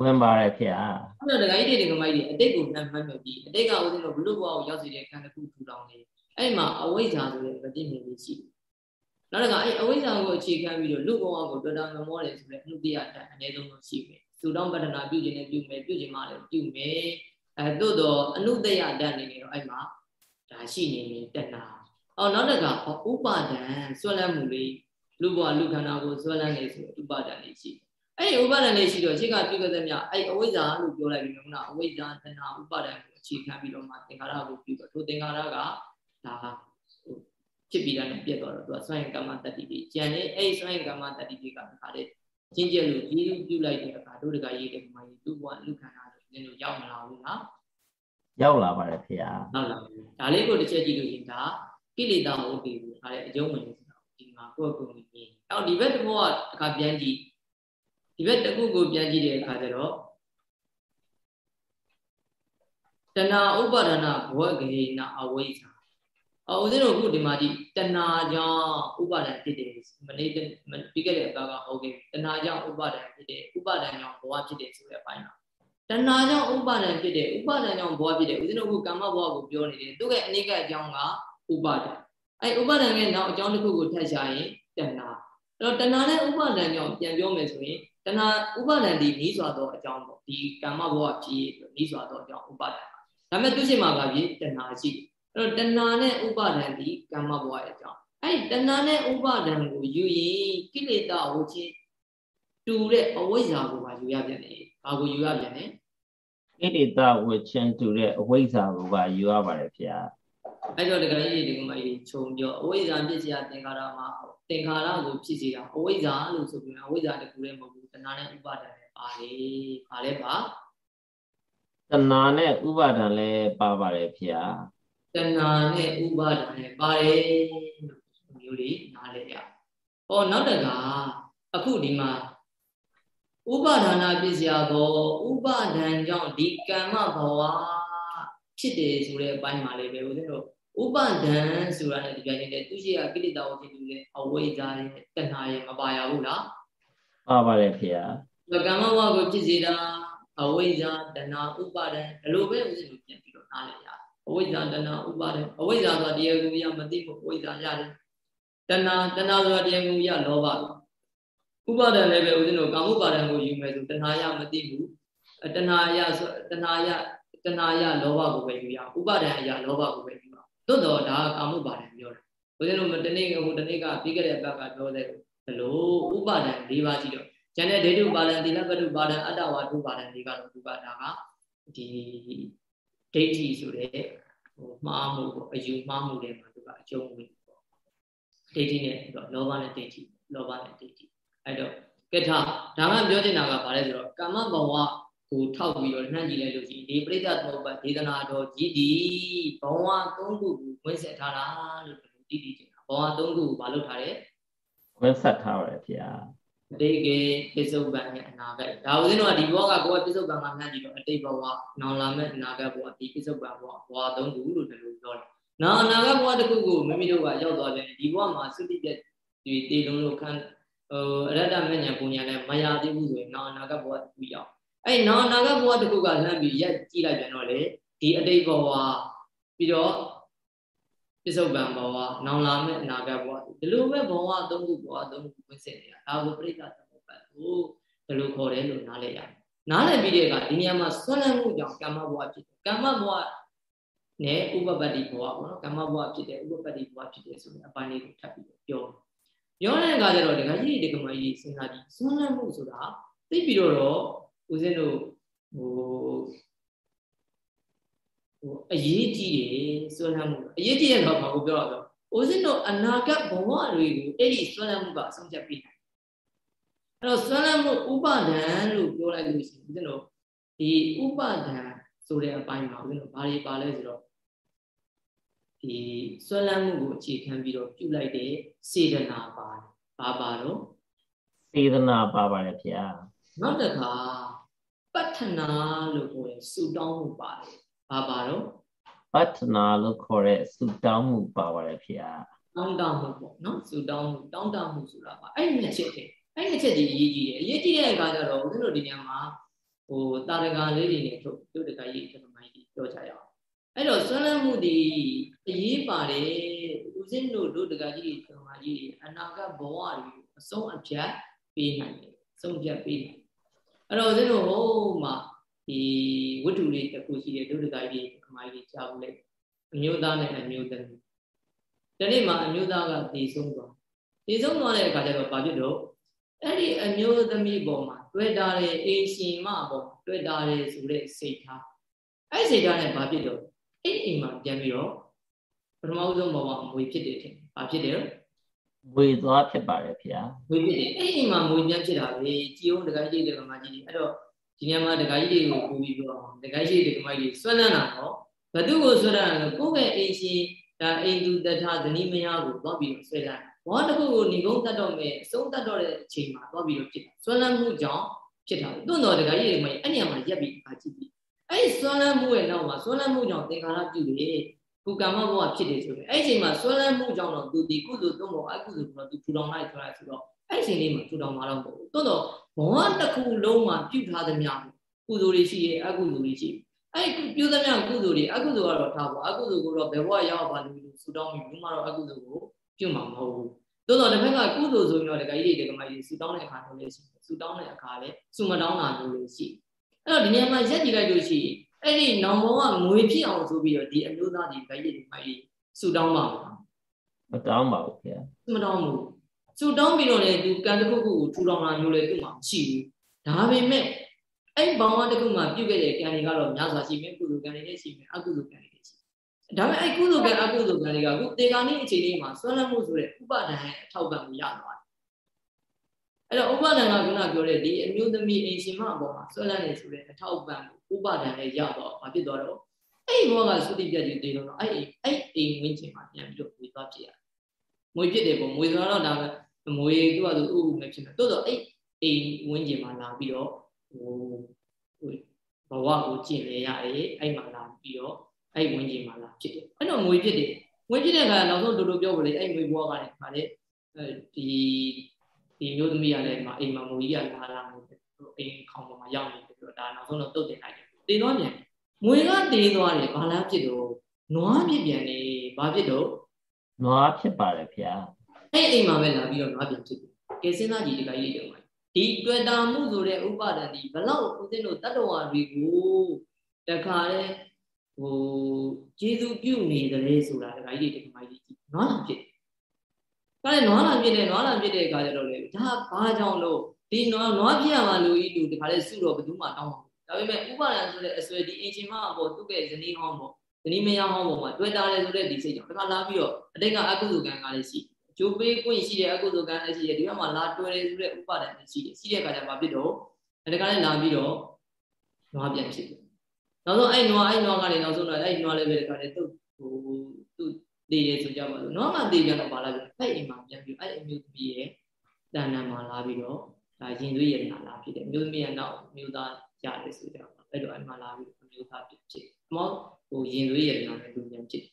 ဝင်ပါတယ်ဖေ။အဲ့တော့ဒကာကြီးတွေကမိုက်ကြီးအတိတ်ကိုနှံမှတ်မြပြီးအတိတ်ကဦးဇင်းတို့ဘုလို့ဘဝကိုရောက်စီတဲ့ခံတစ်ခုထူထောင်နေအဲ့မှာအဝိဇ္ဇာဆိုတဲ့ပฏิမြင်လေးရှိတယ်နောက်တစ်ခါအဲ့အဝိဇ္ဇာကိုအခြေခံပြီးတော့လူဘဝကိုတော်တော်မမောတယ်ဆိုတဲ့အနုတ္တိယတန်အနည်းဆုံးလို့ရှိမယ်သုတောင်းပတ္တနာပြုခြင်းနဲ့ပြုမယ်ပြုခြင်းမှလည်းပြုမယ်အဲသို့တော့အနုတ္တယတန်နေနေတော့အဲ့မှာဒါရှိနေနေတဏှာ အော်နောက်တစ်ခါဥပါဒံဆွဲလန်းမှုလေးလူဘဝလူခန္ဓာကိုဆွဲလန်းနေဆိုဥပါဒံလေးရှိအဲ့ဒီဥပါဒံလေးရှိတော့ရှေ့ကပြုခဲ့တဲ့မြအဲ့အဝိဇ္ဇာလို့ပြောလိုက်ပြီးတော့ခုနအဝိဇ္ဇာတဏှာဥပါဒံကိုအခြေခံပြီးတော့မှသင်္ခါရကိုပြုတော့ထိုသင်္ခါရကဒါဟိုဖြစ်ပြီးတာနဲ့ပြတ်သွားတော့သူကစွန့်ရင်ကမ္မတတ္တိတွေကြံနေအဲ့စွန့်ရင်ကမ္မတတ္တိတွေကတခါလေကျင့်ကြလို့ဒီလိုပြုလိုက်တဲ့အခါတို့တကရေးတဲ့မှာသူ့ဘဝလူခန္ဓာလို့နင်တို့ရောက်မလာဘူးနော်ရောက်လာပါတယ်ဖေဟာဟုတ်လားဒါလေးကိုတစ်ချက်ကြည့်လို့ရင်ဒါ ကိလေသာဟုတ်ပြီဒါလည်းအကျုံးဝင်နေတာဒီမှာကိုယ့်ကိုယ်ကိုမြင်အော်ဒီဘက်တစ်ဘောကတစ်ခါပြန်ကြည့်ဒီဘက်တစ်ခုကိုပြန်ကြည့်တဲ့အခါကျတော့တဏှာဥပါဒနာဘဝဂေနအဝိဇ္ဇာအော်ဦးဇင်းတို့အခုဒီမှာကြည့်တဏှာကြောင့်ဥပါဒံဖြစ်တယ်မနေ့ပြီးခဲ့တဲ့အကားကဟုတ်ကဲ့တဏှာကြောင့်ဥပါဒံဖြစ်တယ်ဥပါဒံကြောင့်ဘဝဖြစ်တယ်ဆိုတဲ့အပိုင်းမှာတဏှာကြောင့်ဥပါဒံဖြစ်တယ်ဥပါဒံကြောင့်ဘဝဖြစ်တယ်ဦးဇင်းတို့အခုကာမဘဝကိုပြောနေတယ်သူကအနိကအကြောင်းက ဥပါဒံအဲဥပါဒံရဲ့နောက်အကြောင်းတစ်ခုကိုထပ်ရှာရင်တဏှာအဲ့တော့တဏှာနဲ့ဥပါဒံကြောင့်ပြန်ပြောမယ်ဆိုရင်တဏှာဥပါဒံဒီနီးစွာသောအကြောင်းပေါ့ဒီကာမဘဝဖြစ်နီးစွာသောအကြောင်းဥပါဒံဒါပေမဲ့သူရှိမှာပါပြီတဏှာရှိအဲ့တော့တဏှာနဲ့ဥပါဒံဒီကာမဘဝရဲ့အကြောင်းအဲ့တဏှာနဲ့ဥပါဒံကိုယူရင်ကိလေသာဝချင်းတူတဲ့အဝိဇ္ဇာကိုပါယူရပြန်တယ်ဘာကိုယူရပြန်လဲကိလေသာဝချင်းတူတဲ့အဝိဇ္ဇာကိုပါယူရပါတယ်ဗျာ အဲ့တော့ဒကာကြီးဒီကမကြီးခြုံပြောအဝိဇ္ဇာဖြစ်စရာသင်္ခါရမှာသင်္ခါရကိုဖြစ်စေတာအဝိဇ္ဇာလို့ဆိုပြီးအဝိဇ္ဇာတခုတည်းမဟုတ်ဘူးတဏှာနဲ့ဥပါဒံလည်းပါလေပါလဲပါတဏှာနဲ့ဥပါဒံလည်းပါပါတယ်ဖေ။တဏှာနဲ့ဥပါဒံလည်းပါတယ်လို့မျိုးလေးနားလည်ရ။ဟောနောက်တကအခုဒီမှာဥပါဒနာပစ္စယကိုဥပါဒံကြောင့်ဒီကမ္မဘဝဖြစ်တယ်ဆိုတဲ့အပိုင်းမှာလေးပဲဦးဇင်းတို့ ဥပါဒံဆိုတာနဲ့ဒီပြိုင်နေတဲ့သူရှိရာကိလေသာကိုဖြစ်လို့လေအဝိဇ္ဇာရဲ့တဏှာရဲ့မပါရဘူးလားပါပါတယ်ဖေဟာကမ္မဘဝကိုဖြစ်စေတာအဝိဇ္ဇာတဏှာဥပါဒံဘယ်လိုပဲဦးဇင်းတို့ပြန်ပြီးတော့နားလည်ရအဝိဇ္ဇာတဏှာဥပါဒံအဝိဇ္ဇာဆိုတာတရားကိုရမသိဖို့အဝိဇ္ဇာရတယ်တဏှာတဏှာဆိုတာတရားကိုရလောဘဥပါဒံလည်းပဲဦးဇင်းတို့ကာမုပါဒံကိုယူမယ်ဆိုတဏှာရမသိဘူးတဏှာရတဏှာရတဏှာရလောဘကိုပဲယူရဥပါဒံအရာလောဘကိုပဲယူရ သို့တော့ဒါကကာမုပါဒံပြောတယ်ဦးဇင်းတို့တနေ့ဟိုတနေ့ကပြီးခဲ့တဲ့ဘက်ကပြောတဲ့ဘလို့ဥပါဒံ၄ပါးရှိတော့ကျန်တဲ့ဒိဋ္ဌုပါဒံသီလပတုပါဒံအတ္တဝါဒုပါဒံတွေကတော့ဒီပါဒါကဒီဒိဋ္ဌိဆိုတဲ့ဟိုမှားမှုပေါ့အယူမှားမှုတွေမှာသူကအကျုံးဝင်ပေါ့ဒိဋ္ဌိနဲ့တော့လောဘနဲ့ဒိဋ္ဌိလောဘနဲ့ဒိဋ္ဌိအဲ့တော့ကထဒါမှပြောချင်တာကဘာလဲဆိုတော့ကာမဘဝ ကိုထောက်ပြီးတော့နှံ့ကြည့်လိုက်လို့ရှိရင်ဒီပရိသတ်သမုပ္ပါဒေသနာတော်ကြီးဒီဘဝသုံးခုကိုဝင်ဆက်ထားတာလို့ဒီဒီချင်တာဘဝသုံးခုကိုမလုပ်ထားတယ်ဝင်ဆက်ထားပါတယ်ဗျာအတိတ်ကပစ္စုပန်ရဲ့အနာဂတ်ဒါဦးဇင်းတို့ကဒီဘဝကကိုယ်ကပစ္စုပန်မှာနှံ့ကြည့်တော့အတိတ်ဘဝနောင်လာမဲ့အနာဂတ်ဘဝဒီပစ္စုပန်ဘဝဘဝသုံးခုလို့ဒီလိုပြောတယ်နောက်အနာဂတ်ဘဝတစ်ခုကိုမိမိတို့ကရောက်သွားတယ်ဒီဘဝမှာသုတိပြည့်ဒီတေလုံးလို့ခံဟိုအရတ္တမဉ္ဇဉ်ပုံညာလည်းမရသေးဘူးဆိုရင်နောက်အနာဂတ်ဘဝတစ်ခုရောက် အဲ့နောက်အနာဂတ်ဘဝတစ်ခုကလှမ်းပြီးရက်ကြည့်လိုက်ပြန်တော့လေဒီအတိတ်ဘဝပြီးတော့ပစ္စုပန်ဘဝနောင်လာမဲ့အနာဂတ်ဘဝဒီလိုပဲဘဝသုံးခုဘဝသုံးခုဝင်စစ်နေတာဒါကိုပြိဿသမုပ္ပါကိုဒီလိုခေါ်တယ်လို့နားလည်ရတယ်နားလည်ပြီးတဲ့အခါဒီနေရာမှာဆွမ်းလန်းမှုကြောင့်ကမ္မဘဝဖြစ်တယ်ကမ္မဘဝနဲ့ဥပပတ္တိဘဝပေါ့နော်ကမ္မဘဝဖြစ်တယ်ဥပပတ္တိဘဝဖြစ်တယ်ဆိုတဲ့အပိုင်းလေးကိုထပ်ပြီးပြောပြောတဲ့အခါကျတော့ဒကာကြီးဒကာမကြီးစဉ်းစားကြည့်ဆွမ်းလန်းမှုဆိုတာသိပြီးတော့ ဦးဇင်းတို့ဟိုဟိုအရေးကြီးတယ်ဆွမ်းလန်းမှုအရေးကြီးတဲ့တော့ဘာကိုပြောရအောင်ဦးဇင်းတို့အနာဂတ်ဘဝတွေကိုအဲ့ဒီဆွမ်းလန်းမှုကအဆုံးဖြတ်ပေးတယ်အဲ့တော့ဆွမ်းလန်းမှုဥပါဒံလို့ပြောလိုက်လို့ရှိရင်ဦးဇင်းတို့ဒီဥပါဒံဆိုတဲ့အပိုင်းမှာဦးဇင်းတို့ဘာတွေပါလဲဆိုတော့ဒီဆွမ်းလန်းမှုကိုအခြေခံပြီးတော့ပြုလိုက်တဲ့စေတနာပါတယ်ဘာပါတော့စေတနာပါပါတယ်ဗျာနောက်တစ်ခါ ပတ္ထနာလို့ခေါ်တဲ့ဆူတောင်းမှုပါတယ်ဘာပါတော့ပတ္ထနာလို့ခေါ်တဲ့ဆူတောင်းမှုပါပါတယ်ဖေ။တောင်းတမှုပေါ့နော်ဆူတောင်းမှုတောင်းတမှုဆိုတာပါအဲ့ဒီနှစ်ချက်တည်းအဲ့ဒီနှစ်ချက်ကြီးအရေးကြီးတယ်အရေးကြီးတဲ့အခါကျတော့ဦးဇင်းတို့ဒီနေရာမှာဟိုတာရကလေးတွေနဲ့ထုတ်တို့တကကြီးတကမိုင်းကြီးပြောကြရအောင်အဲ့တော့ဆွမ်းလန်းမှုဒီအရေးပါတယ်ဦးဇင်းတို့တို့တကကြီးတကမိုင်းကြီးအနာဂတ်ဘဝတွေအဆုံးအဖြတ်ပေးနိုင်တယ်ဆုံးဖြတ်ပေးနိုင် အဲ့တော့ဦးဇင်းတို့ဟိုမှာဒီဝတ္ထုလေးတစ်ခုရှိတယ်ဒုဒကကြီးခမိုင်းကြီးကြားဘူးလေအမျိုးသားနဲ့အမျိုးသမီးဒီနေ့မှာအမျိုးသားကတည်ဆုံးသွားတည်ဆုံးသွားတဲ့အခါကျတော့ဘာဖြစ်တော့အဲ့ဒီအမျိုးသမီးပေါ်မှာတွေ့တာတဲ့အေရှင်မပေါ်တွေ့တာတဲ့ဆိုတဲ့စိတ်ထားအဲ့စိတ်ထားနဲ့ဘာဖြစ်တော့အဲ့အိမ်မှာပြန်ပြီးတော့ဘထမဆုံးဘဝမွေဖြစ်တယ်ထင်ဘာဖြစ်တယ် မွေသွားဖြစ်ပါတယ်ဗျာမွေဖြစ်တယ်အဲ့ဒီမှာမွေပြန်ဖြစ်တာပဲကြည်အောင်တခါကြီးတွေကမှကြီးအဲ့တော့ဒီညမှာတခါကြီးတွေကိုပို့ပြီးပြောအောင်တခါကြီးတွေကမှကြီးဆွဲလန်းတာတော့ဘသူကိုဆွဲလန်းတာလဲကိုယ့်ရဲ့အိမ်ရှင်ဒါအိမ်သူတထဇနီးမယားကိုသွားပြီးတော့ဆွဲလန်းဘောတခုကိုညီကုန်းတတ်တော့မယ်အဆုံးတတ်တော့တဲ့အချိန်မှာသွားပြီးတော့ဖြစ်တာဆွဲလန်းမှုကြောင့်ဖြစ်တာတွန့်တော်တခါကြီးတွေမှအဲ့နေရာမှာရက်ပြီးအခါကြည့်ပြီးအဲ့ဆွဲလန်းမှုရဲ့နောက်မှာဆွဲလန်းမှုကြောင့်သင်္ခါရပြုတယ် ကုကမ္မဘဝဖြစ်တယ်ဆိုရင်အဲ့ဒီအချိန်မှာဆွဲလန်းမှုကြောင့်တော့သူဒီကုသိုလ်သုံးဖို့အကုသိုလ်ကတော့သူထူထောင်လိုက်ဆိုတာဆိုတော့အဲ့ဒီအချိန်လေးမှာထူထောင်မှာတော့မဟုတ်ဘူးတွန့်တော်ဘဝတစ်ခုလုံးမှာပြုထားသမျှကုသိုလ်တွေရှိရဲ့အကုသိုလ်တွေရှိအဲ့ပြုသမျှကုသိုလ်တွေအကုသိုလ်ကတော့ထားဖို့အကုသိုလ်ကိုတော့ဘယ်ဘဝရောက်ပါလို့ဆူတောင်းပြီးဘူးမှတော့အကုသိုလ်ကိုပြုမှာမဟုတ်ဘူးတိုးတော့တစ်ဖက်ကကုသိုလ်ဆိုရင်တော့ဒကာကြီးတွေဒကာမကြီးဆူတောင်းတဲ့အခါမျိုးလေးရှိဆူတောင်းတဲ့အခါလည်းဆူမတောင်းတာမျိုးလေးရှိအဲ့တော့ဒီနေရာမှာရက်ကြည့်လိုက်လို့ရှိရင် အဲ့ဒီနောင်ဘဝငွေဖြစ်အောင်ဆိုပြီးတော့ဒီအမျိုးသားဒီဒကာကြီးတွေဒကာကြီးဆူတောင်းပါမှာမတောင်းပါဘူးခင်ဗျာမတောင်းဘူးဆူတောင်းပြီးတော့လေသူကံတစ်ခုခုကိုထူထောင်တာမျိုးလေးသူ့မှာမရှိဘူးဒါပေမဲ့အဲ့ဘောင်ဝတစ်ခုမှပြုတ်ခဲ့တဲ့ကံတွေကတော့များစွာရှိမယ်ကုသိုလ်ကံတွေလည်းရှိမယ်အကုသိုလ်ကံတွေလည်းရှိဒါပေမဲ့အဲ့ကုသိုလ်ကံအကုသိုလ်ကံတွေကအခုတေဂာနိအခြေအနေမှာဆွမ်းလန်းမှုဆိုတဲ့ဥပါဒံရဲ့အထောက်ပံ့ကိုရသွားတယ် အဲ့တော့ဥပါဒံကခုနပြောတဲ့ဒီအမျိုးသမီးအင်ရှင်မအပေါ်မှာဆွမ်းလန်းနေဆိုတဲ့အထောက်ပံ့ကိုဥပါဒံနဲ့ရတော့ဘာဖြစ်သွားတော့အဲ့ဒီဘောကသုတိပြတ်ကြီးတေတော့အဲ့အဲ့အိမ်ဝင်းချင်မှာပြန်ပြီးတော့ဝေသွားပြရတယ်မွေပြစ်တယ်ပေါ့မွေဆိုတော့ဒါပဲမွေသူ့အတူဥဥမဲ့ဖြစ်မယ်တိုးတော့အဲ့အိမ်ဝင်းချင်မှာလာပြီးတော့ဟိုဘဝကိုကျင့်လေရတယ်အဲ့မှာလာပြီးတော့အဲ့ဝင်းကြီးမှာလာဖြစ်တယ်အဲ့တော့ငွေဖြစ်တယ်ငွေဖြစ်တဲ့အခါနောက်ဆုံးတူတူပြောပါလေအဲ့ငွေဘဝကလည်းခါလေဒီ ဒီမျိုးသမီးကလည်းမအိမ်မှာမူကြီးကလာလာနေတယ်အိမ်ခေါင်ပေါ်မှာရောက်နေတယ်ဆိုတော့ဒါနောက်ဆုံးတော့တုတ်တင်လိုက်တယ်တင်သွားပြန်ငွေကတင်သွားတယ်ဘာလားဖြစ်တော့နွားဖြစ်ပြန်နေဘာဖြစ်တော့နွားဖြစ်ပါတယ်ဗျာအဲ့အိမ်မှာပဲလာပြီးတော့နွားပြန်ဖြစ်တယ်ကဲစဉ်းစားကြည့်ဒီကကြီးတွေမှာဒီတွေ့တာမှုဆိုတဲ့ဥပါဒံဒီဘလောက်ဦးဇင်းတို့တတ္တဝါတွေကိုတခါလေဟိုကျေစုပြုနေတယ်ဆိုတာဒကာကြီးတွေဒကာမကြီးကြီးနွားလာဖြစ် ကဲနွားလာဖြစ်တယ်နွားလာဖြစ်တဲ့အခါကျတော့လေဒါဘာကြောင့်လို့ဒီနွားနွားပြရမှာလို့ဤလူတခါလေစုတော့ဘယ်သူမှတောင်းမှာဒါပေမဲ့ဥပါဒံဆိုတဲ့အစွဲဒီအင်ဂျင်မအပေါ်သူ့ရဲ့ဇနီးဟောင်းပေါ့ဇနီးမယားဟောင်းပေါ်မှာတွေ့တာလေဆိုတဲ့ဒီစိတ်ကြောင့်တခါလာပြီးတော့အတိတ်ကအကုသိုလ်ကံကလည်းရှိကျိုးပေးခွင့်ရှိတဲ့အကုသိုလ်ကံလည်းရှိတယ်ဒီဘက်မှာလာတွေ့တယ်ဆိုတဲ့ဥပါဒံလည်းရှိတယ်ရှိတဲ့အခါကျဘာဖြစ်တော့ဒီကလည်းလာပြီးတော့နွားပြန်ဖြစ်တယ်နောက်ဆုံးအဲ့နွားအဲ့နွားကနေနောက်ဆုံးတော့အဲ့နွားလည်းပဲဒီကလည်းသူ့ဟို သူ့တည်တယ်ဆိုကြပါလို့နွားမှတည်ပြန်တော့ပါလာပြီအဲ့အိမ်မှာပြန်ပြီးအဲ့အမျိုးသမီးရဲ့တဏ္ဍာမှာလာပြီးတော့ဒါရင်သွေးရတနာလာဖြစ်တယ်မျိုးသမီးရဲ့နောက်မျိုးသားရတယ်ဆိုကြပါအဲ့တော့အဲ့မှာလာပြီးအမျိုးသားဖြစ်ဖြစ်မောဟိုရင်သွေးရတနာနဲ့လူပြန်ဖြစ်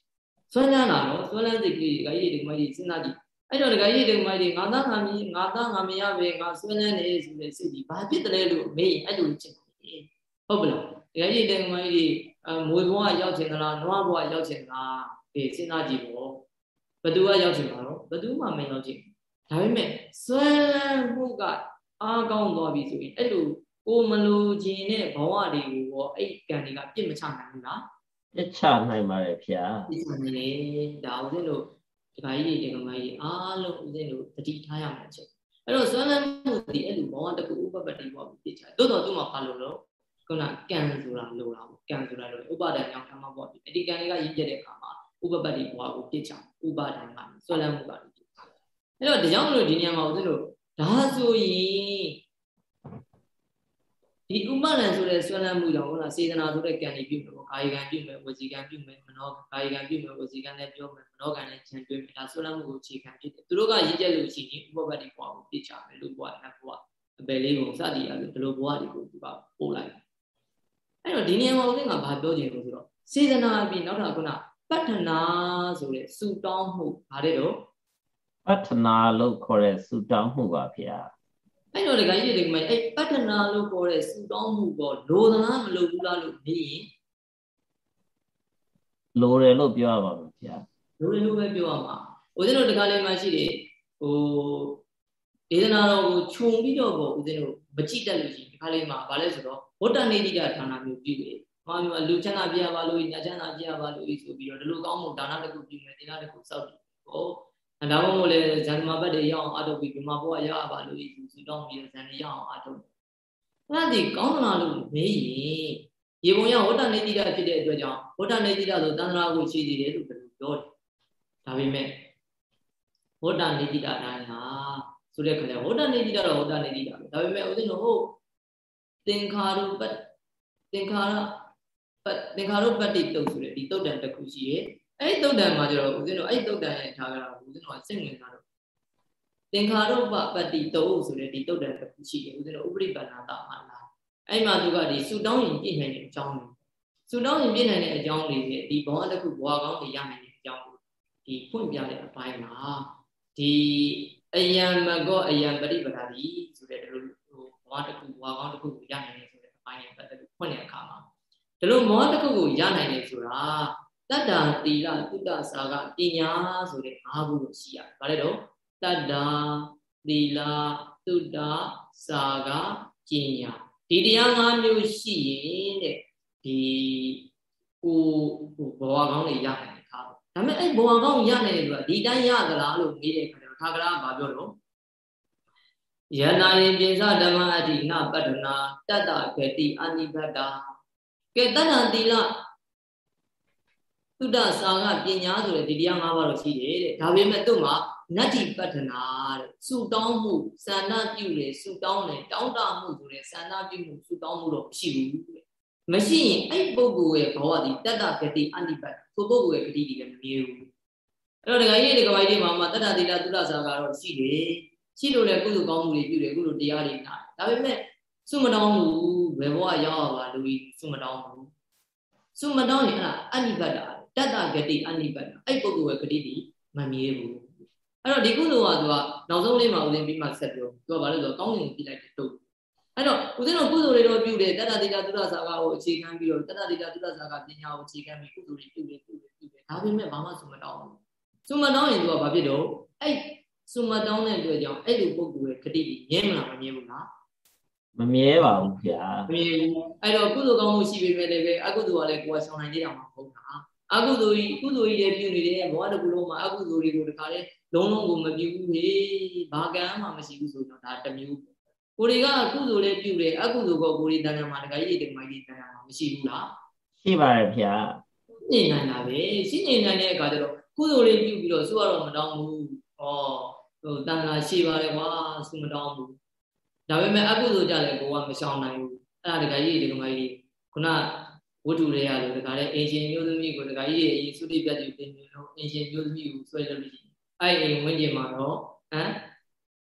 ဆွမ်းလန်းတာနော်ဆွမ်းလန်းစိတ်ကလေးဒကာကြီးဒီမကြီးစဉ်းစားကြည့်အဲ့တော့ဒကာကြီးဒီမကြီးငါသားငါမီးငါသားငါမရပဲငါဆွမ်းလန်းနေဆိုတဲ့စိတ်ကြီးဘာဖြစ်တယ်လဲလို့မေးအဲ့လိုဖြစ်တယ်ဟုတ်ပလားဒကာကြီးဒီမကြီးအမွေဘဝရောက်ချင်သလားနွားဘဝရောက်ချင်လား ဒီစဉ်းစားကြည့်ပေါ့ဘသူကရောက်ချင်မှာတော့ဘသူမှမရောက်ချင်ဒါပေမဲ့ဆွမ်းလန်းမှုကအားကောင်းသွားပြီဆိုရင်အဲ့လိုကိုမလိုချင်တဲ့ဘဝတွေကိုရောအဲ့ကံတွေကပြစ်မချနိုင်ဘူးလားပြချနိုင်ပါတယ်ဗျာပြချနိုင်တယ်ဒါဦးဇင်းတို့ဒီခါကြီးဒီကမကြီးအားလုံးဦးဇင်းတို့တတိထားရမှာချက်အဲ့တော့ဇွမ်းလန်းမှုဒီအဲ့လိုဘောကတကူဥပပတ္တိဘောပြချတိုးတော့သူ့မှာဘာလို့လို့ခုနကံဆိုတာလိုတာပေါ့ကံဆိုတာလိုဥပါဒံကြောင့်ကမ္မဘောဒီဒီကံတွေကရင်းကျက်တဲ့အခါမှာ ဥပပတ္တိဘောကိုပြချဥပါဒံကဇွမ်းလန်းမှုကအဲ့တော့ဒါကြောင့်မလို့ဒီနေရာမှာဦးဇင်းတို့ဒါဆိုရင်ဒီဥပလန်ဆိုတဲ့ဆွမ်းလန်းမှုကြောင့်ဟုတ်လားစေတနာဆိုတဲ့ကံတွေပြုမယ်ပေါ့ကာယကံပြုမယ်ဝစီကံပြုမယ်မနောကာယကံပြုမယ်ဝစီကံလည်းပြောမယ်မနောကံလည်းခြံတွင်းမယ်ဒါဆွမ်းလန်းမှုကိုအခြေခံဖြစ်တယ်သူတို့ကရည်ကျက်လို့ရှိရင်ဥပပတ္တိဘဝကိုပြစ်ချမယ်လို့ဘဝနတ်ဘဝအပယ်လေးကိုစသည်အရဒီလိုဘဝတွေကိုသူကပို့လိုက်အဲ့တော့ဒီနေရာမှာဦးဇင်းကဘာပြောချင်လို့ဆိုတော့စေတနာပြီးနောက်တော့ခုန ပတ္ထနာဆိုတဲ့စူတောင်းမှုဗါတဲ့တော့ပတ္ထနာလို့ခေါ်တဲ့စူတောင်းမှုပါဗျာအဲ့တော့ဒီကကြီးဒီကမအဲ့ပတ္ထနာလို့ခေါ်တဲ့စူတောင်းမှုပေါ်လိုသလားမလိုဘူးလားလို့မေးရင်လိုတယ်လို့ပြောရပါမယ်ဗျာလိုတယ်လို့ပဲပြောရမှာဦးဇင်းတို့ဒီကလေးမှရှိတယ်ဟိုဒေသနာတော်ကိုခြုံပြီးတော့ပေါ့ဦးဇင်းတို့မကြည့်တတ်လို့ရှိရင်ဒီကလေးမှာဗာလဲဆိုတော့ဝတ္တနေတိတဌာနမျိုးပြုတယ်။ ဘာမျိုးလူချမ်းသာပြရပါလို့ညာချမ်းသာပြရပါလို့ဆိုပြီးတော့ဒီလိုကောင်းမှုဒါနတစ်ခုပြုမယ်ဒေသတစ်ခုစောက်တယ်။ဟောဒါမှမဟုတ်လေဇန်နမဘတ်တွေရအောင်အထုတ်ပြီးဒီမှာဘုရားရပါလို့ယူစုတောင်းပြီးဇန်ရအောင်အထုတ်အဲ့ဒါဒီကောင်းသလားလို့မေးရင်ရေပုံရဝတ္တနေတိတဖြစ်တဲ့အတွက်ကြောင့်ဝတ္တနေတိတဆိုတန်ត្រာကိုရှိသေးတယ်လို့ပြောတယ်ဒါပေမဲ့ဝဋ္ဌနေတိတာတိုင်းဟာဆိုတဲ့ခါကျဝဋ္ဌနေတိတာတော့ဝဋ္ဌနေတိတာပဲဒါပေမဲ့ဦးဇင်းတို့ဟုတ်သင်္ခါရုပ္ပသင်္ခါရ ပတ်သင်္ခါရုပ္ပတ္တိတုတ်ဆိုတဲ့ဒီတုတ်တန်တစ်ခုရှိရဲ့အဲ့ဒီတုတ်တန်မှာကျတော့ဦးဇင်းတို့အဲ့ဒီတုတ်တန်ရဲ့ထားကြတာဦးဇင်းတို့ကစိတ်ဝင်စားတော့သင်္ခါရုပ္ပပတ္တိတုတ်ဆိုတဲ့ဒီတုတ်တန်တစ်ခုရှိရဲ့ဦးဇင်းတို့ဥပရိပန္နာတာမှာလားအဲ့မှာသူကဒီဆူတောင်းရင်ပြည့်နိုင်တဲ့အကြောင်းတွေဆူတောင်းရင်ပြည့်နိုင်တဲ့အကြောင်းတွေဒီဘဝတစ်ခုဘဝကောင်းတွေရနိုင်တဲ့အကြောင်းဒီဖွင့်ပြတဲ့အပိုင်းမှာဒီအယံမကောအယံပရိပဒါတိဆိုတဲ့ဒီလိုဟိုဘဝတစ်ခုဘဝကောင်းတစ်ခုကိုရနိုင်တယ်ဆိုတဲ့အပိုင်းနဲ့ပတ်သက်လို့ဖွင့်တဲ့အခါမှာ ဒီလိုမောတစ်ခုကိုရနိုင်တယ်ဆိုတာတတ္တာတီလတုတ္တစာကပညာဆိုတဲ့၅ခုကိုရှိရတယ်။ဗါလဲတော့တတ္တာတီလတုတ္တစာကပညာဒီတရား၅မျိုးရှိရင်တဲ့ဒီကိုဟိုဘဝကောင်းတွေရနိုင်တယ်ခါပေါ့။ဒါပေမဲ့အဲ့ဘဝကောင်းရနိုင်တယ်ဆိုတာဒီတိုင်းရသလားလို့မေးတဲ့အခါကျတော့ခါကလားဘာပြောတော့ယန္နာရင်ပြင်စဓမ္မအဋ္ဌိနပတ္ထနာတတ္တဂတိအနိဘတ္တာ ကဲတဏ္ဍသီလသုဒ္ဓစာကပညာဆိုတဲ့ဒီတရား၅ပါးတော့ရှိတယ်တဲ့ဒါပေမဲ့သူ့မှာနတ္တိပတ္ထနာတဲ့စုတောင်းမှုစန္ဒပြုတယ်စုတောင်းတယ်တောင်းတမှုဆိုတဲ့စန္ဒပြုမှုစုတောင်းမှုတော့မရှိဘူးတဲ့မရှိရင်အဲ့ပုဂ္ဂိုလ်ရဲ့ဘဝဒီတတ္တဂတိအနိပတ်ဆိုပုဂ္ဂိုလ်ရဲ့ဂတိဒီလည်းမမြဲဘူးအဲ့တော့ဒကာကြီးဒကာမကြီးတွေမှာတတ္တသီလသုဒ္ဓစာကတော့ရှိတယ်ရှိလို့လည်းကုသိုလ်ကောင်းမှုတွေပြုတယ်ကုသိုလ်တရားတွေနာဒါပေမဲ့စုမတောင်းဘူး ဘယ်ဘဝရောက်ပါလူကြီးစုမတောင်းဘူးစုမတောင်းရင်အဲ့ဒါအနိပတ်တာတတ္တဂတိအနိပတ်တာအဲ့ပုဂ္ဂိုလ်ရဲ့ဂတိဒီမမြဲဘူးအဲ့တော့ဒီကုသိုလ်ကသူကနောက်ဆုံးလေးမှာဦးဇင်းပြီးမှဆက်ပြောသူကဘာလို့လဲဆိုတော့ကောင်းရင်ပြလိုက်တဲ့တုတ်အဲ့တော့ဦးဇင်းတို့ကုသိုလ်တွေတော့ပြုတယ်တတ္တတိတသုဒ္ဓဇာကကိုအခြေခံပြီးတော့တတ္တတိတသုဒ္ဓဇာကပညာကိုအခြေခံပြီးကုသိုလ်တွေပြုတယ်ပြုတယ်ပြုတယ်ဒါပေမဲ့ဘာမှစုမတောင်းဘူးစုမတောင်းရင်သူကဘာဖြစ်တော့အဲ့စုမတောင်းတဲ့အတွက်ကြောင့်အဲ့လိုပုဂ္ဂိုလ်ရဲ့ဂတိဒီမြဲမလားမမြဲဘူးလား မမြဲပါဘူးဗျာမမြဲဘူးအဲ့တော့ကုသိုလ်ကောင်းမှုရှိပေမဲ့လည်းပဲအကုသိုလ်ကလည်းကိုယ်ဆောင်နိုင်သေးတာမဟုတ်တာအကုသိုလ်ကြီးကုသိုလ်ကြီးတွေပြုနေတယ်ဘဝတစ်ခုလုံးမှာအကုသိုလ်တွေကိုတခါလေလုံးလုံးကိုမပြုဘူးလေဘာကံမှမရှိဘူးဆိုတော့ဒါတစ်မျိုးကိုတွေကကုသိုလ်လေးပြုတယ်အကုသိုလ်ကကိုတွေတန်တန်မှာတခါကြီးတခါကြီးတန်တန်မှာမရှိဘူးလားရှိပါတယ်ဗျာနေနိုင်တာပဲရှိနေနိုင်တဲ့အခါကျတော့ကုသိုလ်လေးပြုပြီးတော့စုရတော့မတောင်းဘူးဩဟိုတန်တာရှိပါတယ်ကွာစုမတောင်းဘူး ဒါပေမဲ့အကုသိုလ်ကြလည်းကိုကမရှောင်နိုင်ဘူးအဲ့ဒါတခါကြီးတခါကြီးခုနဝတ္ထုတွေရလို့တခါလေအင်ရှင်မျိုးသမီးကိုတခါကြီးရဲ့အရင်သုတိပြတ်တိတင်နေလို့အင်ရှင်မျိုးသမီးကိုဆွဲလို့ရှိရင်အဲ့အိမ်ဝင်းကျင်မှာတော့ဟမ်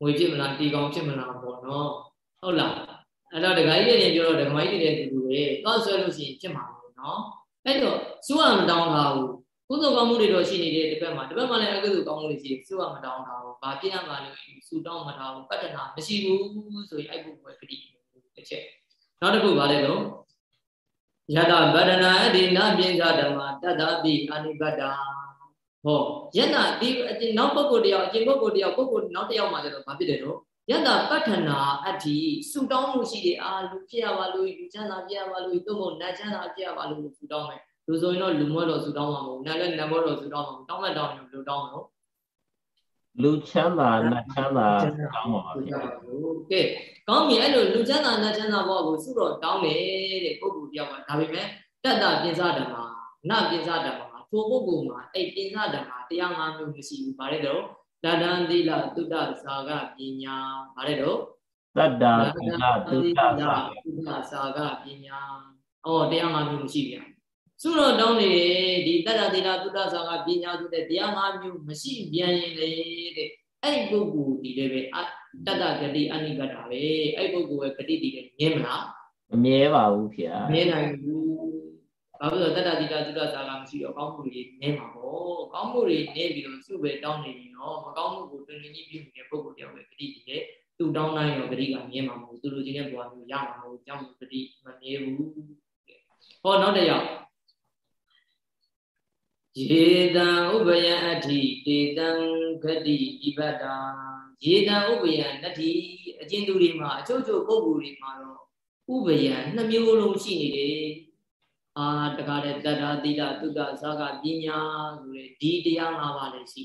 ငွေဖြစ်မလားတီကောင်ဖြစ်မလားပေါ့နော်ဟုတ်လားအဲ့တော့ဒကာကြီးတွေပြောတော့ဒကာမကြီးတွေတူတူပဲတော့ဆွဲလို့ရှိရင်ဖြစ်မှာပေါ့နော်အဲ့တော့စူးရမတောင်းတာဘူး ကုသိုလ်ကောင်းမှုတွေတော့ရှိနေတဲ့တစ်ပတ်မှာတစ်ပတ်မှာလည်းအကုသိုလ်ကောင်းမှုတွေရှိစူးရမတောင်းတာဘူးဘာပြင်းရမှာလို့စူတောင်းမထားဘူးပတ္တနာမရှိဘူးဆိုရင်အဲ့ဘုရားဂတိတစ်ချက်နောက်တစ်ခုပါလေတော့ယတဗဒနာအဒီနာပိစ္ဆဓမ္မတတ္တပိအနိပတ္တာဟောယတဒီနောက်ပုဂ္ဂိုလ်တယောက်အကျင့်ပုဂ္ဂိုလ်တယောက်ပုဂ္ဂိုလ်နောက်တစ်ယောက်မှာကျတော့ဘာဖြစ်တယ်တော့ယတပဋ္ဌနာအတ္တိဆူတောင်းမှုရှိတယ်အာလူဖြစ်ရပါလို့လူချမ်းသာဖြစ်ရပါလို့သို့မဟုတ်နတ်ချမ်းသာဖြစ်ရပါလို့ဆူတောင်းမယ် လူဆိုရင်တော့လူမွဲတော့ဆူတောင်းမှာမဟုတ်နတ်လည်းနတ်မောတော့ဆူတောင်းမှာမဟုတ်တောင်းမှတောင်းရင်ဘယ်လိုတောင်းမလို့လူချမ်းသာနတ်ချမ်းသာတောင်းပါပါဗျာကဲကောင်းပြီအဲ့လိုလူချမ်းသာနတ်ချမ်းသာဘောကိုစုတော့တောင်းတယ်တဲ့ပုဂ္ဂိုလ်တယောက်ကဒါပေမဲ့တတ္တပိစ္ဆဓမ္မာနပိစ္ဆဓမ္မာထိုပုဂ္ဂိုလ်မှာအဲ့ပိစ္ဆဓမ္မာတရား၅မျိုးမရှိဘူးဗါတဲ့တော့တတ္တံသီလသုတ္တဇာကပညာဗါတဲ့တော့တတ္တသီလသုတ္တဇာသုတ္တဇာကပညာအော်တရား၅မျိုးမရှိပြန် စုတော့တောင်းနေဒီတတ္တသီလသုတ္တဇာကပညာဆိုတဲ့တရား၅မျိုးမရှိပြန်ရင်လေတဲ့အဲ့ဒီပုဂ္ဂိုလ်ဒီလည်းပဲတတ္တဂတိအနိကတာပဲအဲ့ပုဂ္ဂိုလ်ရဲ့ဂတိဒီလည်းမြဲမလားမမြဲပါဘူးခင်ဗျာမြဲနိုင်ဘူးဘာလို့လဲတတ္တတိတသုဒ္ဓသာကမရှိတော့ကောင်းမှုတွေနည်းမှာပေါ့ကောင်းမှုတွေနည်းပြီးတော့စုပဲတောင်းနေရင်တော့မကောင်းမှုကိုတွင်တွင်ကြီးပြုနေတဲ့ပုဂ္ဂိုလ်တယောက်ပဲဂတိတည်တယ်သူတောင်းတိုင်းရောဂတိကမြဲမှာမဟုတ်သူလိုချင်တဲ့ဘဝမျိုးရမှာမဟုတ်ကြောင့်ဂတိမမြဲဘူးဟောနောက်တစ်ယောက် ယေတံဥပယံအဋ္ဌိတေတံဂတိဣပတ္တာယေတံဥပယံနတ္တိအကျဉ်သူတွေမှာအချို့ချို့ပုဂ္ဂိုလ်တွေမှာတော့ဥပယံနှမျိုးလုံးရှိနေတယ်အာတကားတဲ့တတ္တာတိတသုတ္တဇာကပညာဆိုတဲ့ဒီတရား၅ပါးလည်းရှိ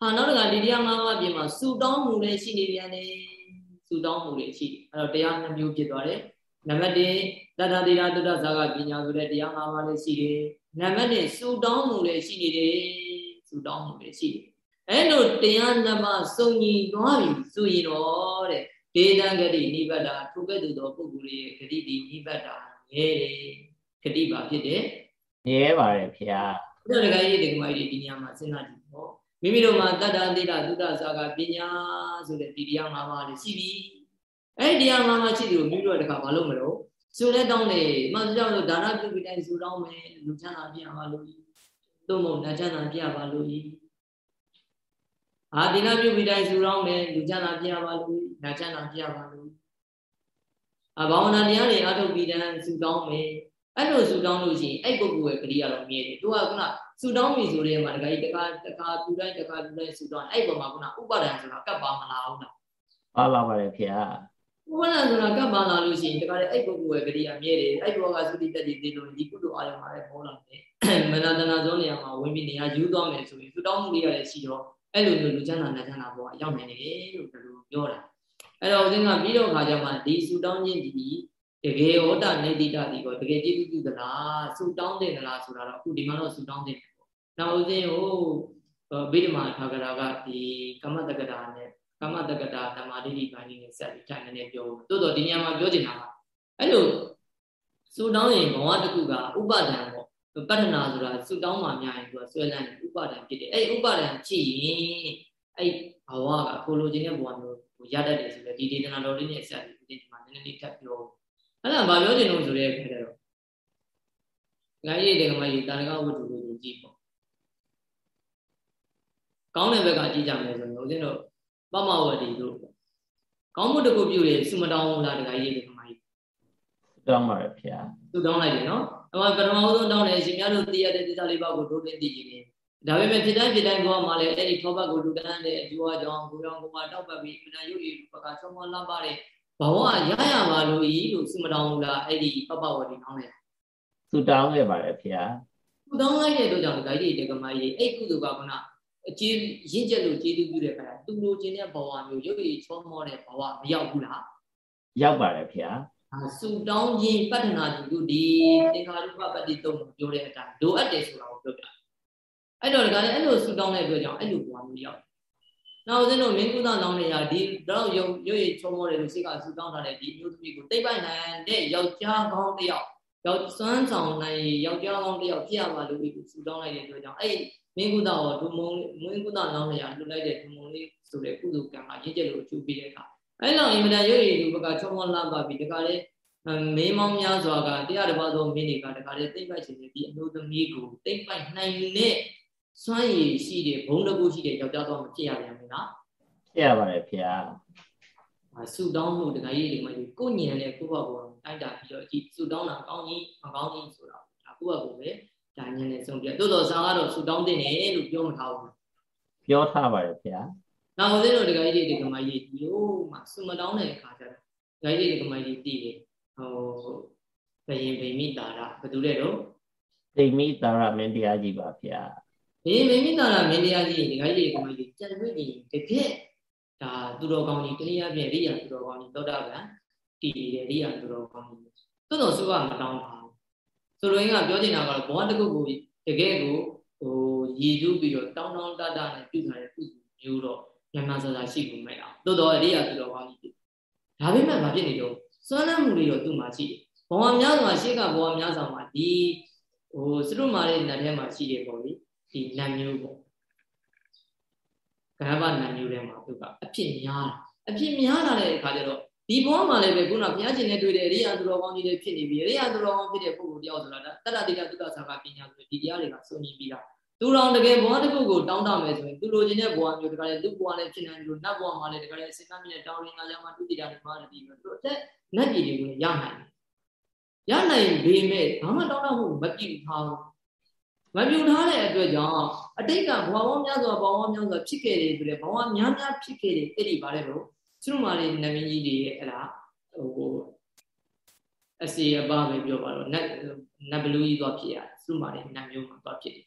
ဟာနောက်တကဒီတရား၅ပါးပြင်မှာစူတောင်းမှုလည်းရှိနေပြန်တယ်စူတောင်းမှုလည်းရှိအဲ့တော့တရားနှမျိုးဖြစ်သွားတယ်နံပါတ်1တတ္တာတိတသုတ္တဇာကပညာဆိုတဲ့တရား၅ပါးလည်းရှိတယ် နံပါတ်1စူတောင်းမှုလည်းရှိနေတယ်စဆူတောင်းမှုတွေရှိတယ်အဲ့လိုတရားနှမစုံညီသွားပြီဆိုရင်တော့တဲ့ဒေသံဂတိနိဗ္ဗာန်ထိုကဲ့သို့သောပုဂ္ဂိုလ်ရဲ့ဂတိဒီနိဗ္ဗာန်ငဲတယ်ဂတိပါဖြစ်တယ်ငဲပါတယ်ဖေဟာဘုရားတခါကြီးဒီကမကြီးဒီညမှာစဉ်းစားကြည့်ပေါ့မိမိတို့မှာတတ္တတိတသုဒ္ဓစာကပညာဆိုတဲ့ဒီတရား၅ပါးလေးရှိပြီအဲ့ဒီတရား၅ပါးရှိတယ်ကိုမိမိတို့တခါမလုပ်မလို့ ဆိုလဲတောင်းတယ်မှန်ကြောင့်လို့ဒါနပြုပြီးတိုင်းဆိုတောင်းမယ်လူချမ်းသာပြပါလို့သို့မဟုတ်နတ်ချမ်းသာပြပါလို့အာဒီနာပြုပြီးတိုင်းဆိုတောင်းမယ်လူချမ်းသာပြပါလို့နတ်ချမ်းသာပြပါလို့အဘာဝနာတရားတွေအထုတ်ပြီးတိုင်းဆိုတောင်းမယ်အဲ့လိုဆူတောင်းလို့ရှိရင်အဲ့ပုဂ္ဂိုလ်ရဲ့ကတိရတော့မြဲတယ်သူကခုနဆူတောင်းပြီဆိုတဲ့မှာတခါကြီးတခါတခါသူတိုင်းတခါသူတိုင်းဆူတောင်းအဲ့ပုံမှာခုနဥပါဒံဆိုတာကပ်ပါမလားဟုတ်လားပါပါပါတယ်ဖေဟာ ဥပါဒံဆိုတာကပ်ပါလာလို့ရှိရင်တခါလေအဲ့ပုဂ္ဂိုလ်ရဲ့ကတိရမြဲတယ်အဲ့ဘောကသုတိတက်တည်သေးလို့ဒီကုသိုလ်အာရုံမှာလည်းပေါ်လာတယ်မနတနာဇောနေရာမှာဝင်ပြီးနေရာယူသွားမယ်ဆိုရင်ဆူတောင်းမှုလေးရတယ်ရှိတော့အဲ့လိုမျိုးလူချမ်းသာနတ်ချမ်းသာဘောကရောက်နိုင်တယ်လို့ဘယ်လိုပြောတာအဲ့တော့ဦးဇင်းကပြီးတော့ခါကျမှဒီဆူတောင်းခြင်းဒီတကယ်ဟောတာနေတိတတိကောတကယ်ကျေးဇူးပြုသလားဆူတောင်းတယ်လားဆိုတာတော့အခုဒီမှာတော့ဆူတောင်းတယ်ပေါ့။နောက်ဦးဇင်းဟိုဗိဓမာထာဂရာကဒီကမ္မတက္ကတာနဲ့ ကမ္မတက္ကတာဓမ္မဒိဋ္ဌိပိုင်းနဲ့ဆက်ပြီးထိုင်နေပြောတိုးတော့ဒီညမှာပြောချင်တာကအဲ့လိုဆူတောင်းရင်ဘဝတစ်ခုကဥပါဒံပေါ့ပတ္ထနာဆိုတာဆူတောင်းမှများရင်သူကဆွဲလန်းဥပါဒံဖြစ်တယ်အဲ့ဥပါဒံဖြစ်ရင်အဲ့ဘဝကကိုလိုချင်တဲ့ဘဝမျိုးရတတ်တယ်ဆိုတော့ဒီဒေသနာတော်လေးနဲ့ဆက်ပြီးဒီမှာနည်းနည်းလေးထပ်ပြောအဲ့ဒါဘာပြောချင်လို့ဆိုတဲ့အခါကျတော့ငါရေးတယ်ကမကြီးတာရကဝတ္ထုကိုကြည့်ပေါ့ကောင်းတဲ့ဘက်ကကြည့်ကြမယ်ဆိုရင်ဦးဇင်းတို့ ပမဝတီတို့ကောင်းမှုတစ်ခုပြုတယ်စုမတောင်းဘူးလားတခါရေးတယ်ကမကြီးတောင်းပါရဖေသူတောင်းလိုက်တယ်နော်အမှပထမဆုံးတောင်းတယ်ရှင်များတို့သိရတဲ့တိစ္ဆာလေးပါးကိုတို့သိသိကြည့်တယ်ဒါပေမဲ့ဖြစ်တိုင်းဖြစ်တိုင်းတော့မှလည်းအဲ့ဒီထောပတ်ကိုလူတန်းတဲ့အကျိုးအကြောင်းကိုရောကိုမတောက်ပတ်ပြီးအနာယုတ်ရီဘကချုံမလမ်းပါတဲ့ဘဝရရပါလို့ဤလို့စုမတောင်းဘူးလားအဲ့ဒီပပဝတိနောင်းတယ်စုတောင်းခဲ့ပါတယ်ဖေဟာစုတောင်းလိုက်တဲ့အတွက်ကြောင့်ဒီကြီးတေကမကြီးအဲ့ကုသိုလ်ကကန အကျေးရင့်ကျက်လို့ကျေးဇူးပြုတဲ့ခါသူလိုချင်တဲ့ဘဝမျိုးရုပ်ရည်ချောမောတဲ့ဘဝမရောက်ဘူးလားရောက်ပါတယ်ဖေဟာဆူတောင်းခြင်းပတ္ထနာတိကုဒီသင်္ခါရုပပတ္တိတုံးပြောတဲ့အတိုင်းလိုအပ်တယ်ဆိုတာကိုပြောပြအဲ့တော့ဒီကနေ့အဲ့လိုဆူတောင်းတဲ့အတွက်ကြောင့်အဲ့လိုဘဝမျိုးရောက်နောက်ဦးဇင်းတို့မင်းကုသလောင်းနေရဒီတော့ရုပ်ရုပ်ရည်ချုံမောတယ်လို့စိတ်ကဆူတောင်းထားတဲ့ဒီမျိုးသမီးကိုတိတ်ပိုက်နိုင်တဲ့ယောက်ျားကောင်းတစ်ယောက်ယောက်စွမ်းဆောင်နိုင်ယောက်ျားကောင်းတစ်ယောက်ဖြစ်ရပါလို့ဒီဆူတောင်းလိုက်တဲ့အတွက်ကြောင့်အဲ့ မင်းကုသရောဒုမုံမင်းကုသလောင်းနေရလှူလိုက်တဲ့ဒုမုံလေးဆိုတဲ့ကုသကံကရင့်ကျက်လို့အကျိုးပေးတဲ့အခါအဲ့လောက်အင်မတန်ရုပ်ရည်လူဘကချုံမောလမ်းပါပြီးတခါလေမေးမောင်းများစွာကတရားတစ်ပါးသောမင်းတွေကတခါလေတိတ်ပိုက်ခြင်းနဲ့ဒီအမျိုးသမီးကိုတိတ်ပိုက်နိုင်တဲ့စွမ်းရည်ရှိတဲ့ဘုံတကူရှိတဲ့ယောက်ျားတော့မဖြစ်ရပြန်ဘူးနော်ဖြစ်ရပါတယ်ဖေဟာဆူတောင်းမှုတခါကြီးဒီမှာကိုညံနဲ့ကိုယ့်ဘဘောတိုက်တာပြီးတော့ဒီဆူတောင်းတာကောင်းကြီးမကောင်းကြီးဆိုတာဒါကိုယ့်ဘဘောပဲ ဒါညံနဲ့ဆုံးပြတိုးတော်ဇာကတော့ဆူတောင်းတဲ့တယ်လို့ပြောမထားဘူးပြောထားပါတယ်ဖေဟာနောက်ဦးဇင်းတို့တခါကြီးဒီကမကြီးဒီလိုမှဆူမတောင်းတဲ့အခါကျတော့တခါကြီးဒီကမကြီးတည်တယ်ဟိုဘယင်ဗိမိတာရဘယ်သူလဲတော့ဗိမိတာရမင်းတရားကြီးပါဗျာဘေးမိမိတာလာမင်းတရားကြီးဒီခိုင်းလေးကိုမကြီးကြံတွေ့နေတကယ်ဒါသူတော်ကောင်းကြီးတနည်းအားဖြင့်ရိယာသူတော်ကောင်းကြီးသောတာပန်တည်တယ်ရိယာသူတော်ကောင်းကြီးသို့တော်စုကမတောင်းပါဘူး ဆိုလိုရင်းကပြောချင်တာကတော့ဘဝတစ်ခုကိုတကယ်ကိုဟိုရည်ကျူးပြီးတော့တောင်းတောင်းတတနဲ့ပြုထားတဲ့ပုဂ္ဂိုလ်မျိုးတော့ညမဆဆရှိဖို့မရအောင်သို့တော်ရိယာသူတော်ကောင်းကြီးဒါပေမဲ့မဖြစ်နေတော့စွမ်းလန်းမှုတွေတော့သူ့မှာရှိတယ်ဘဝများစွာရှေ့ကဘဝများစွာမှာဒီဟိုစရုမာရဲ့နတ်ထဲမှာရှိတယ်ပေါ့လေဒီနတ်မျိုးပေါ့ကရဗနတ်မျိုးထဲမှာသူကအဖြစ်များတာအဖြစ်များလာတဲ့အခါကျတော့ ဒီဘဝမှာလည်းပဲခုနဘုရားရှင်နဲ့တွေ့တဲ့ရိယာသူတော်ကောင်းကြီးတွေဖြစ်နေပြီရိယာသူတော်ကောင်းဖြစ်တဲ့ပုဂ္ဂိုလ်တယောက်ဆိုတာတတ္တတိကသုတ္တသာကပညာဆိုဒီတရားတွေကစုံညီပြီးတာသူတော်တကယ်ဘဝတစ်ခုကိုတောင်းတမယ်ဆိုရင်သူလိုချင်တဲ့ဘဝမျိုးတကယ်လူဘဝလည်းဖြစ်နိုင်လို့နတ်ဘဝမှာလည်းတကယ်စေကမ်းမြင့်တောင်းရင်းကလည်းမှတုတိတာတွေမှာလည်းဒီလိုသူအသက်နတ်ပြည်တွေကိုရနိုင်တယ်ရနိုင်ပေမဲ့ဘာမှတောင်းတမှုမပြည့်ထားဘူးမပြုထားတဲ့အတွက်ကြောင့်အတိတ်ကဘဝပေါင်းများစွာဘဝပေါင်းများစွာဖြစ်ခဲ့တယ်ဆိုတဲ့ဘဝများများဖြစ်ခဲ့တယ်အဲ့ဒီပါလေလို့ သူတို့မာလေးနမင်းကြီးတွေရဲ့အဲ့ဒါဟိုအစီအပါပဲပြောပါတော့နတ်နတ်ဘလူးကြီးသွားဖြစ်ရတယ်သူတို့မာလေးနတ်မျိုးမှာသွားဖြစ်တယ်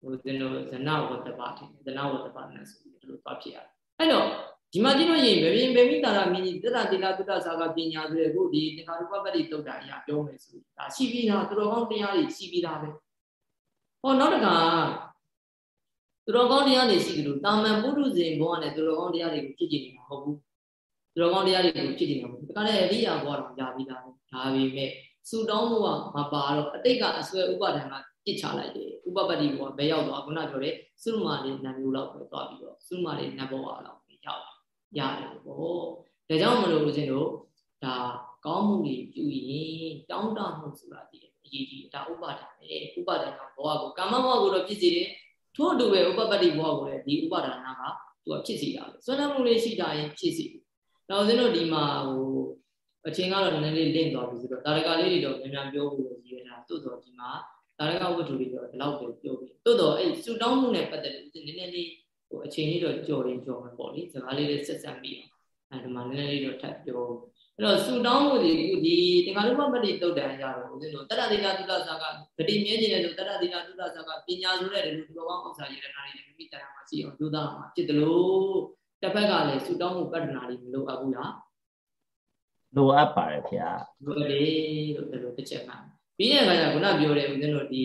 ဟိုကျွန်တော်ဇနဝတ္တပါထင်ဇနဝတ္တပါနဲ့ဆိုပြီးတို့သွားဖြစ်ရတယ်အဲ့တော့ဒီမှာကြည့်လို့ရင်ဗေဗေမိတာရမင်းကြီးတတတိလာတုတ္တသာကပညာဆိုတဲ့ခုဒီသင်္ခါရုပပတ္တိတုတ်တာအရာပြောမယ်ဆိုဒါရှိပြီးသားသူတော်ကောင်းတရားတွေရှိပြီးသားပဲဟောနောက်တကသူတော်ကောင်းတရားတွေရှိကြလို့တာမန်ပုရုဇဉ်ဘဝနဲ့သူတော်ကောင်းတရားတွေကိုဖြစ်ကြည့်နေတာမဟုတ်ဘူးသူ တော်ကောင်းတရားတွေကိုဖြစ်ကြည့်နေတာမဟုတ်ဘူးဒါကလည်းအရိယာဘဝတော့ကြာပြီးသားဒါပေမဲ့စူတောင်းမှုကမပါတော့အတိတ်ကအစွဲဥပါဒံကပြစ်ချလိုက်တယ်ဥပပတ္တိဘဝဘယ်ရောက်သွားခုနပြောတဲ့သုမာလေးနံမျိုးလောက်ပဲသွားပြီးတော့သုမာလေးနံဘဝလောက်ပဲရောက်ရတယ်ပေါ့ဒါကြောင့်မလို့ဦးဇင်းတို့ဒါကောင်းမှုတွေပြုရင်တောင်းတမှုဆိုတာဒီအရေးကြီးဒါဥပါဒံပဲဥပါဒံကဘဝကိုကာမဘဝကိုတော့ဖြစ်စေတယ်ထို့အတူပဲဥပပတ္တိဘဝကိုလည်းဒီဥပါဒနာကသူကဖြစ်စီတာပဲစွမ်းမှုလေးရှိတာရင်ဖြစ်စီတော့ ဦးဇင်းတို့ဒီမှာဟိုအချင်းကတော့နည်းနည်းလေးလင့်သွားပြီဆိုတော့တာရကလေးတွေတော့များများပြောဖို့ရည်ရတာသို့တော်ဒီမှာတာရကဝတ္ထုတွေတော့ဒီလောက်ပဲပြောပြီသို့တော်အဲ့စူတောင်းမှုနဲ့ပတ်သက်လို့နည်းနည်းလေးဟိုအချိန်လေးတော့ကြော်ရင်ကြော်မှာပေါ့လေစကားလေးလေးဆက်ဆက်ပြီးအောင်အဲဒီမှာနည်းနည်းလေးတော့ထပ်ပြောအဲ့တော့စူတောင်းမှုဒီခုဒီတင်္ဂါရုပပတ္တိတုတ်တန်ကြတော့ဦးဇင်းတို့တတ္တသီလသုဒ္ဓဇာကဗတိမြဲခြင်းတဲ့လို့တတ္တသီလသုဒ္ဓဇာကပညာဆိုတဲ့ဒီလိုဒီဘောင်းဥစ္စာရတနာတွေမိမိတရားမှာရှိအောင်ကြိုးစားမှာဖြစ်တယ်လို့ တစ်ဖက်ကလည်းစူတောင်းမှုပတ္တနာတွေမလိုအပ်ဘူးလားလိုအပ်ပါတယ်ဗျာလိုအပ်တယ်လို့ဒီလိုတစ်ချက်မှပြီးရင်ကခုနပြောတဲ့ဦးဇင်းတို့ဒီ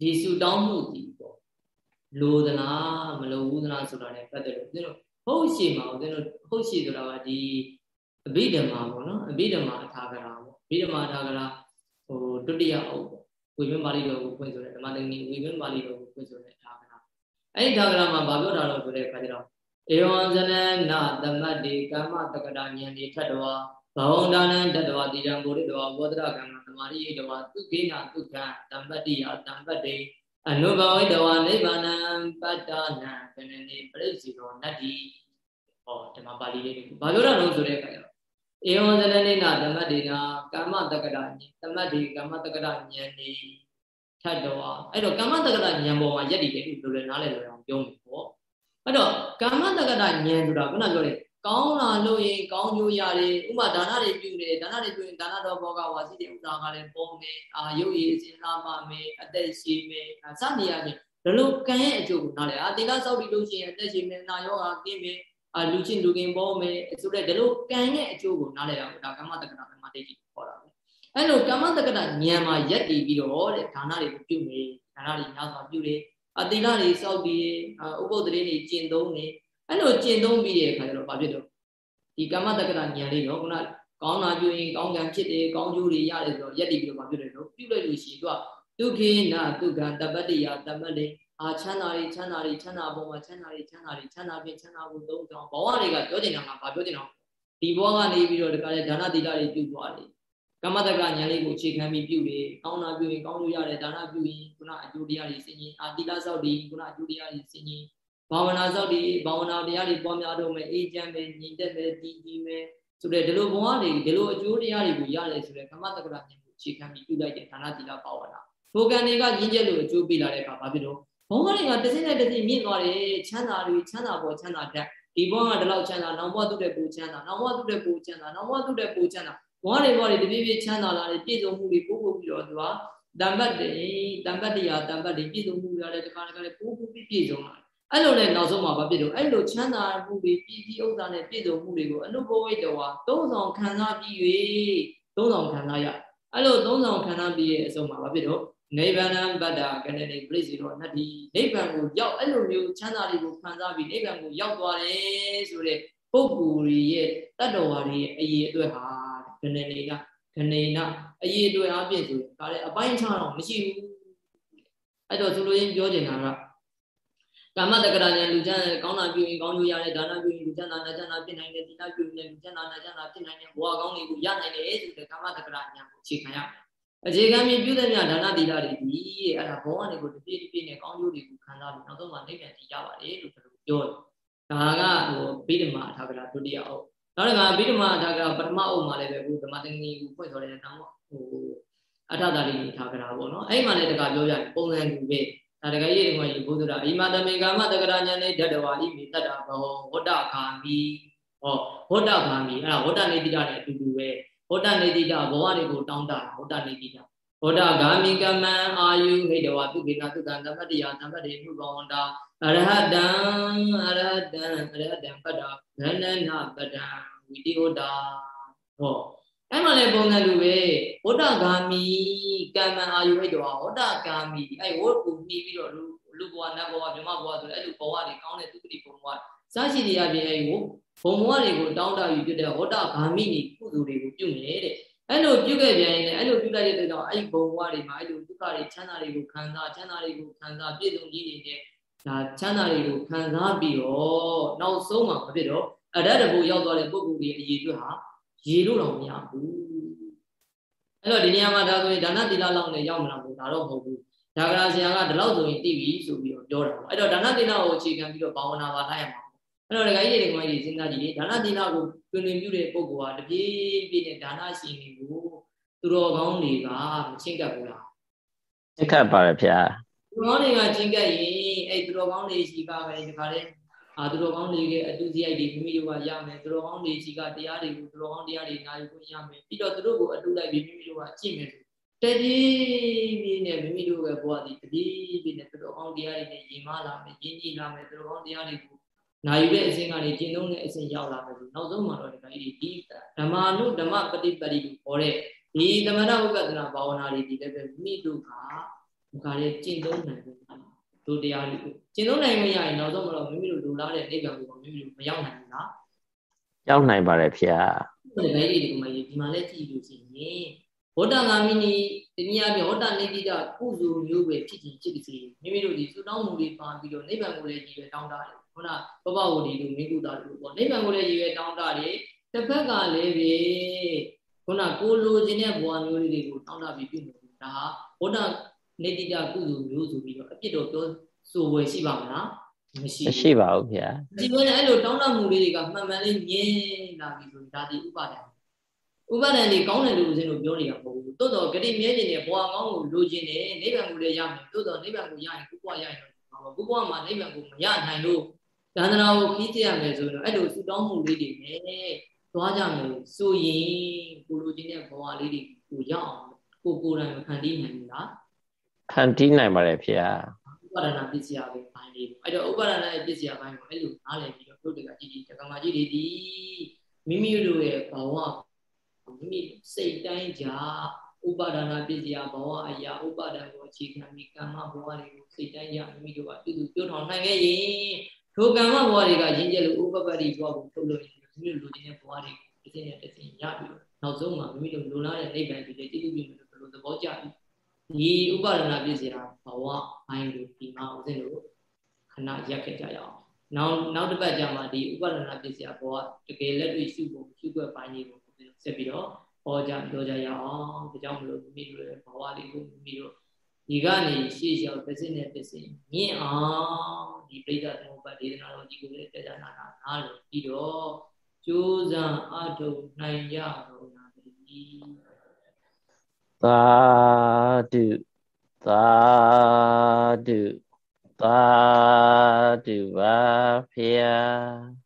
ဒီဆူတောင်းမှုဒီပေါ့လိုသလားမလိုဘူးသလားဆိုတာလည်းပတ်သက်လို့ဦးဇင်းတို့ဟုတ်ရှိမှာဦးဇင်းတို့ဟုတ်ရှိဆိုတာကဒီအဘိဓမ္မာပေါ့နော်အဘိဓမ္မာအထာဂရာပေါ့အဘိဓမ္မာအထာဂရာဟိုဒုတိယအုပ်ပေါ့ဝိပင်းပါဠိတော်ကိုဖွင့်ဆိုတဲ့ဓမ္မသင်္ကင်းဝိပင်းပါဠိတော်ကို ဖွင့်ဆိုတဲ့အထာဂရာအဲ့ဒီအထာဂရာမှာဗာပြောတာတော့ဆိုတဲ့အခါကျတော့ဧဝံဇနနာသမတ်တိကမ္မတက္ကရာဉာဏ်ဒီထတ်တော်ဘဝန္ဒနံတတဝတိရံဘောရိတဝဘောဓရကံသမာရိတဝသုခိနာသုခံတမ္ပတ္တိယတမ္ပတ္တိအနုဘဝိတဝနိဗ္ဗာနံပတ္တနာကနနေပရိစ္ဆေသောနတ္တိဟောဓမ္မပါဠိလေးကိုဘာပြောတာလို့ဆိုတဲ့အခါကျတော့ဧဝံဇနနေနာသမတ်တိနာကမ္မတက္ကရာသမတ်တိကမ္မတက္ကရာဉာဏ်ဒီ ထတ်တော်အဲ့တော့ကမ္မတက္ကရာဉာဏ်ပေါ်မှာယက်တည်တယ်လို့လည်းနားလည်လို့အောင်ပြောမယ်ပေါ့အဲ့တော့ကာမတက္ကရာဉာဏ်ဆိုတာခုနပြောတဲ့ကောင်းလာလို့ရင်ကောင်းကျိုးရတယ်ဥပဒါနတွေပြုတယ်ဒါနတွေပြုရင်ဒါနတော်ဘောကဝါစီတဲ့ဥစ္စာကလည်းပေါ်မယ်အာရုပ်ရည်စဉ်းစားပါမယ်အသက်ရှိမယ်စသည်အချင်းဒါလို့ကံရဲ့အကျိုးကိုနားလဲအာတိလစောက်ပြီးလို့ရှိရင်အသက်ရှိမယ်နာယောဂကင်းမယ်အာလူချင်းလူကင်ပေါ်မယ်ဆိုတဲ့ဒါလို့ကံရဲ့အကျိုးကိုနားလဲတာဒါကမ္မတက္ကရာကမ္မဒိဋ္ဌိခေါ်တာပဲ အဲ့လိုကမ္မတက္ကရာဉာဏ်မှာယက်တည်ပြီးတော့တဲ့ဒါနတွေပြုမယ်ဒါနတွေများစွာပြုတယ်အတိလတွေစောက်ပြီးဥပုဒ်တွေနေကျင့်သုံးနေအဲ့လိုကျင့်သုံးပြီးတဲ့အခါကျတော့ဘာဖြစ်တော့ဒီကမ္မတက္ကရာဉာဏ်လေးတော့ခုနကောင်းတာပြုရင်ကောင်းကံဖြစ်တယ်ကောင်းကျိုးတွေရတယ်ဆိုတော့ရက်တည်ပြီးတော့ဘာဖြစ်လဲတော့ပြုလိုက်လို့ရှိရင်သူကဒုခေနာဒုက္ခတပ္ပတ္တိယတမ္မလေအာချမ်းသာတွေချမ်းသာတွေချမ်းသာပေါ်မှာချမ်းသာတွေချမ်းသာတွေချမ်းသာဖြင့်ချမ်းသာဖို့သုံးကြောင်းဘဝတွေကပြောချင်တာကဘာပြောချင်တာဒီဘဝကနေပြီးတော့ဒီကနေ့ဒါနသီလတွေပြုသွားတယ် ကမ္မတက္ကဉာဏ်လေးကိုအခြေခံပြီးပြုတယ်ကောင်းတာပြုရင်ကောင်းလို့ရတယ်ဒါနပြုရင်ခုနအကျိုးတရားတွေစင်ရင်အာတိလဆောက်ဒီခုနအကျိုးတရားတွေစင်ရင်ဘာဝနာဆောက်ဒီဘာဝနာတရားတွေပွားများတော့မယ်အေးချမ်းမယ်ညီတက်မယ်တည်ကြည်မယ်ဆိုတဲ့ဒီလိုဘဝတွေဒီလိုအကျိုးတရားတွေကိုရတယ်ဆိုတဲ့ကမ္မတက္ကရာဉာဏ်ကိုအခြေခံပြီးပြုလိုက်တဲ့ဒါနသီလဘာဝနာထိုကံတွေကရင်းချက်လို့အကျိုးပေးလာတဲ့အခါဘာဖြစ်လို့ဘဝတွေကတစ်စင်းနဲ့တစ်စင်းမြင့်သွားတယ်ချမ်းသာတွေချမ်းသာပေါ်ချမ်းသာတတ်ဒီဘဝကဒီလောက်ချမ်းသာနောက်ဘဝသူ့တဲ့ပူချမ်းသာနောက်ဘဝသူ့တဲ့ပူချမ်းသာနောက်ဘဝသူ့တဲ့ပူချမ်းသာ ဘဝတွေဘဝတွေတပြေးပြေးချမ်းသာလာတယ်ပြည့်စုံမှုတွေပို့ပို့ပြီးတော့သူကတံပတ်တယ်တံပတ်တရားတံပတ်တွေပြည့်စုံမှုရတယ်တခါတခါလေပို့ပို့ပြီးပြည့်စုံလာတယ်အဲ့လိုနဲ့နောက်ဆုံးမှာဘာဖြစ်လို့အဲ့လိုချမ်းသာမှုတွေပြည်စည်းဥစ္စာနဲ့ပြည့်စုံမှုတွေကိုအနုဘဝိတဝါသုံးဆောင်ခံစားပြီး၍သုံးဆောင်ခံစားရအဲ့လိုသုံးဆောင်ခံစားပြီးရဲ့အဆုံးမှာဘာဖြစ်လို့နိဗ္ဗာန်ဗတ္တာကနေနေပြိစီတော်နတ်ဒီနိဗ္ဗာန်ကိုရောက်အဲ့လိုမျိုးချမ်းသာတွေကိုခံစားပြီးနိဗ္ဗာန်ကိုရောက်သွားတယ်ဆိုတဲ့ပုဂ္ဂိုလ်ရဲ့တတ္တဝါတွေရဲ့အရေးအတွက်ဟာ ခဏနေကခဏိနအရေးအတွက်အပြည့်ဆိုဒါလည်းအပိုင်းခြားတော့မရှိဘူးအဲ့တော့ဆိုလိုရင်းပြောချင်တာကကာမတက္ကရာဉာဏ်လူချမ်းကောင်းတာပြုရင်ကောင်းလို့ရတယ်ဒါနပြုရင်လူချမ်းသာနာချမ်းသာဖြစ်နိုင်တယ်သီလပြုရင်လူချမ်းသာနာချမ်းသာဖြစ်နိုင်တယ်ဘဝကောင်းတွေကိုရနိုင်တယ်ဆိုတဲ့ကာမတက္ကရာဉာဏ်ကိုအခြေခံရမယ်အခြေခံပြီးပြုတဲ့မြဒါနသီလတွေဒီအဲ့ဒါဘောကနေကိုတပြေးတပြေးနဲ့ကောင်းကျိုးတွေကိုခံစားပြီးနောက်ဆုံးမှနိဗ္ဗာန်တည်ရပါတယ်လို့ပြောတယ်ဒါကဟိုဗိဓမာအထာကရာဒုတိယအုပ် နောက်တစ်ခါဗိဓမာအထာကရာပထမအုပ်မှာလည်းပဲအခုဓမ္မသင်္ကန်းကိုဖွင့်ဆိုတဲ့နောက်ဟိုအထာတာလိအထာကရာပေါ့နော်အဲ့မှာလည်းတခါပြောပြတယ်ပုံစံကူပဲဒါတကယ်ကြီးဒီမှာဘုဒ္ဓရာအိမတမေကာမတက္ကရာညာနေဓတ္တဝါဣမိတတ္တဘောဝတ္တခာမိဟောဝတ္တခာမိအဲ့ဒါဝတ္တနေတိတနဲ့အတူတူပဲဝတ္တနေတိတဘဝတွေကိုတောင်းတတာဝတ္တနေတိတ ဝတ္တဂာမိကမံအာယုဟိတဝသုကေနသုကံတမတ္တိယတမ္ပတိမှုဘဝန္တာအရဟတံအရဟတံအရဟတံပတ္တဗန္နနာပတ္တဝိတိဝတ္တာဟောအဲ့မှာလည်းပုံစံလိုပဲဝဋ္ဌဂာမိကမ္မအာယုဟိတ်တော်ဝဋ္ဌဂာမိအဲ့ဝတ်ကိုနှီးပြီးတော့လူလူဘဝနတ်ဘဝမြမဘဝဆိုလည်းအဲ့လိုဘဝတွေကောင်းတဲ့သူတိဘုံဘဝစရှိတွေအပြင်အဲ့ကိုဘုံဘဝတွေကိုတောင်းတယူပြတဲ့ဝဋ္ဌဂာမိနိကုသိုလ်တွေကိုပြုနေတဲ့ အဲ့လိုပြုခဲ့ပြန်ရင်လည်းအဲ့လိုပြုလိုက်တဲ့တော့အဲ့ဘုံဘဝတွေမှာအဲ့လိုဒုက္ခတွေချမ်းသာတွေကိုခံစားချမ်းသာတွေကိုခံစားပြည့်စုံကြီးနေတဲ့ဒါချမ်းသာတွေကိုခံစားပြီးတော့နောက်ဆုံးမှာမဖြစ်တော့အရတ္တဘုရောက်သွားတဲ့ပုဂ္ဂိုလ်ရဲ့အရေးအတွက်ဟာရေလို့တော့မရဘူးအဲ့တော့ဒီနေရာမှာဒါဆိုရင်ဒါနတိလလောက်နဲ့ရောက်မလာဘူးဒါတော့မဟုတ်ဘူးဒါကရာဆရာကဒီလောက်ဆိုရင်တည်ပြီဆိုပြီးတော့ပြောတာပေါ့အဲ့တော့ဒါနတိလကိုအခြေခံပြီးတော့ဘာဝနာပါထားရမှာ အဲ့တော့ဒကာကြီးတွေကမကြီးစဉ်းစားကြည့်လေဒါနတိလကိုတွင်တွင်ပြုတဲ့ပုဂ္ဂိုလ်ဟာတပြေးပြေးနဲ့ဒါနရှင်တွေကိုသူတော်ကောင်းတွေကမချင်းကပ်ဘူးလားချင်းကပ်ပါတယ်ဗျာသူတော်ကောင်းတွေကချင်းကပ်ရင်အဲ့သူတော်ကောင်းတွေရှိပါပဲဒီခါလေးအာသူတော်ကောင်းတွေရဲ့အတူစရိုက်တွေမိမိတို့ကရမယ်သူတော်ကောင်းတွေကြီးကတရားတွေကိုသူတော်ကောင်းတရားတွေနာယူခွင့်ရမယ်ပြီးတော့သူတို့ကိုအတူလိုက်ပြီးမိမိတို့ကကြည့်မယ်တတိပြီးနဲ့မိမိတို့ရဲ့ဘဝဒီတတိပြီးနဲ့သူတော်ကောင်းတရားတွေနဲ့ရင်မလာမယ်ရင်းကြည့်လာမယ်သူတော်ကောင်းတရားတွေကို နာယူတဲ့အစဉ်ကနေကျင့်သုံးတဲ့အစဉ်ရောက်လာမယ်ဆိုနောက်ဆုံးမှာတော့ဒီကကြီးဒီဓမ္မာနုဓမ္မပฏิပတိလို့ခေါ်တဲ့ဒီသမဏဥပဒနာဘာဝနာတွေဒီလည်းပဲမိတို့ကဒီကလေးကျင့်သုံးနိုင်တယ်တို့တရားတွေကိုကျင့်သုံးနိုင်မရရင်နောက်ဆုံးမလို့မိမိတို့လူလားတဲ့နိဗ္ဗာန်ကိုမိမိတို့မရောက်နိုင်ဘူးလားရောက်နိုင်ပါတယ်ဖေ။ဒီမဲ့ဒီဒီမှာဒီမှာလည်းကြည့်လို့ရှိရင်ဝဋ္ဌဂာမိနီတနည်းအားဖြင့်ဝဋ္ဌနေတိတကုစုမျိုးပဲဖြစ်ခြင်းဖြစ်စီမိမိတို့ဒီသုတောင်းမှုတွေပါပြီးတော့နိဗ္ဗာန်ကိုလည်းရည်ရွယ်တောင်းတတယ် ခုနဘဘဝဒီလိုမိကုတာတို့ပေါ့နိဗ္ဗာန်ကိုလည်းရည်ရွယ်တောင်းတတယ်တစ်ဖက်ကလည်းပဲခုနကိုလိုချင်တဲ့ဘဝမျိုးလေးတွေကိုတောင်းတပြီးပြုလို့ဒါဝဋ္ဌနေတိတကုစုမျိုးဆိုပြီးတော့အပြစ်တော့ပြောဆိုဝယ်ရှိပါမလားမရှိမရှိပါဘူးဗျာဒီလိုနဲ့အဲ့လိုတောင်းတမှုလေးတွေကမှန်မှန်လေးငြင်းလာပြီဆိုဒါဒီဥပါဒံဥပါဒံတွေကောင်းတယ်လို့ဦးဇင်းတို့ပြောနေတာမဟုတ်ဘူးတိုးတော့ဂတိမြဲနေတဲ့ဘဝကောင်းကိုလိုချင်တယ်နိဗ္ဗာန်ကိုလည်းရမယ်တိုးတော့နိဗ္ဗာန်ကိုရရင်ကိုဘဝရရင်တော့ကိုဘဝမှာနိဗ္ဗာန်ကိုမရနိုင်လို့ ဒန္တနာကိုခီးကြရမယ်ဆိုရင်အဲ့လိုဆူတောင်းမှုလေးတွေနဲ့သွားကြမယ်ဆိုရင်ကိုလိုချင်တဲ့ဘဝလေးတွေကိုရအောင်ကိုကိုယ်တိုင်ခံတည်နိုင်ဘူးလားခံတည်နိုင်ပါတယ်ဖေဥပါဒနာပစ္စယပဲဘိုင်းလေးအဲ့တော့ဥပါဒနာရဲ့ပစ္စယဘိုင်းကိုအဲ့လိုနားလည်ပြီးတော့တို့တကကြီးကြီးတက္ကမကြီးတွေဒီမိမိတို့ရဲ့ဘဝမိမိစိတ်တိုင်းကြဥပါဒနာပစ္စယဘဝအရာဥပါဒံကိုအခြေခံပြီးကမ္မဘဝတွေကိုစိတ်တိုင်းကြမိမိတို့ကပြုစုပြောထောင်နိုင်ခဲ့ရင် ထိုကမ္မဘဝတွေကရင်းကျက်လို့ဥပပတ္တိဘဝကိုထုတ်လို့ရင်မိမိတို့လိုချင်တဲ့ဘဝတွေကိုတစ်စင်းနဲ့တစ်စင်းရပြီးတော့နောက်ဆုံးမှာမိမိတို့လိုလားတဲ့နိဗ္ဗာန်ဖြစ်တဲ့တိတိပြုလို့ဘယ်လိုသဘောကျပြီးဒီဥပါဒနာပြည့်စရာဘဝဘိုင်းလို့ဒီမှာဦးဇင်းတို့ခဏရက်ခဲ့ကြရအောင်နောက်နောက်တစ်ပတ်ကျမှဒီဥပါဒနာပြည့်စရာဘဝတကယ်လက်တွေ့ရှုဖို့ရှုွက်ပိုင်းလေးကိုဦးဇင်းတို့ဆက်ပြီးတော့ဟောကြပြောကြရအောင်ဒါကြောင့်မလို့မိမိတို့ရဲ့ဘဝလေးကိုမိမိတို့ ဒီကနေရှေ့လျှောက်တစ်စင်းနဲ့တစ်စင်းမြင့်အောင်ဒီပြိဿသမုပ္ပါဒေသနာတော်ကြီးကိုလည်းတရားနာနာနားလို့ပြီးတော့ကြိုးစားအထုံနိုင်ကြတော်နာတည်းသာဓုသာဓုသာဓုပါဖျာ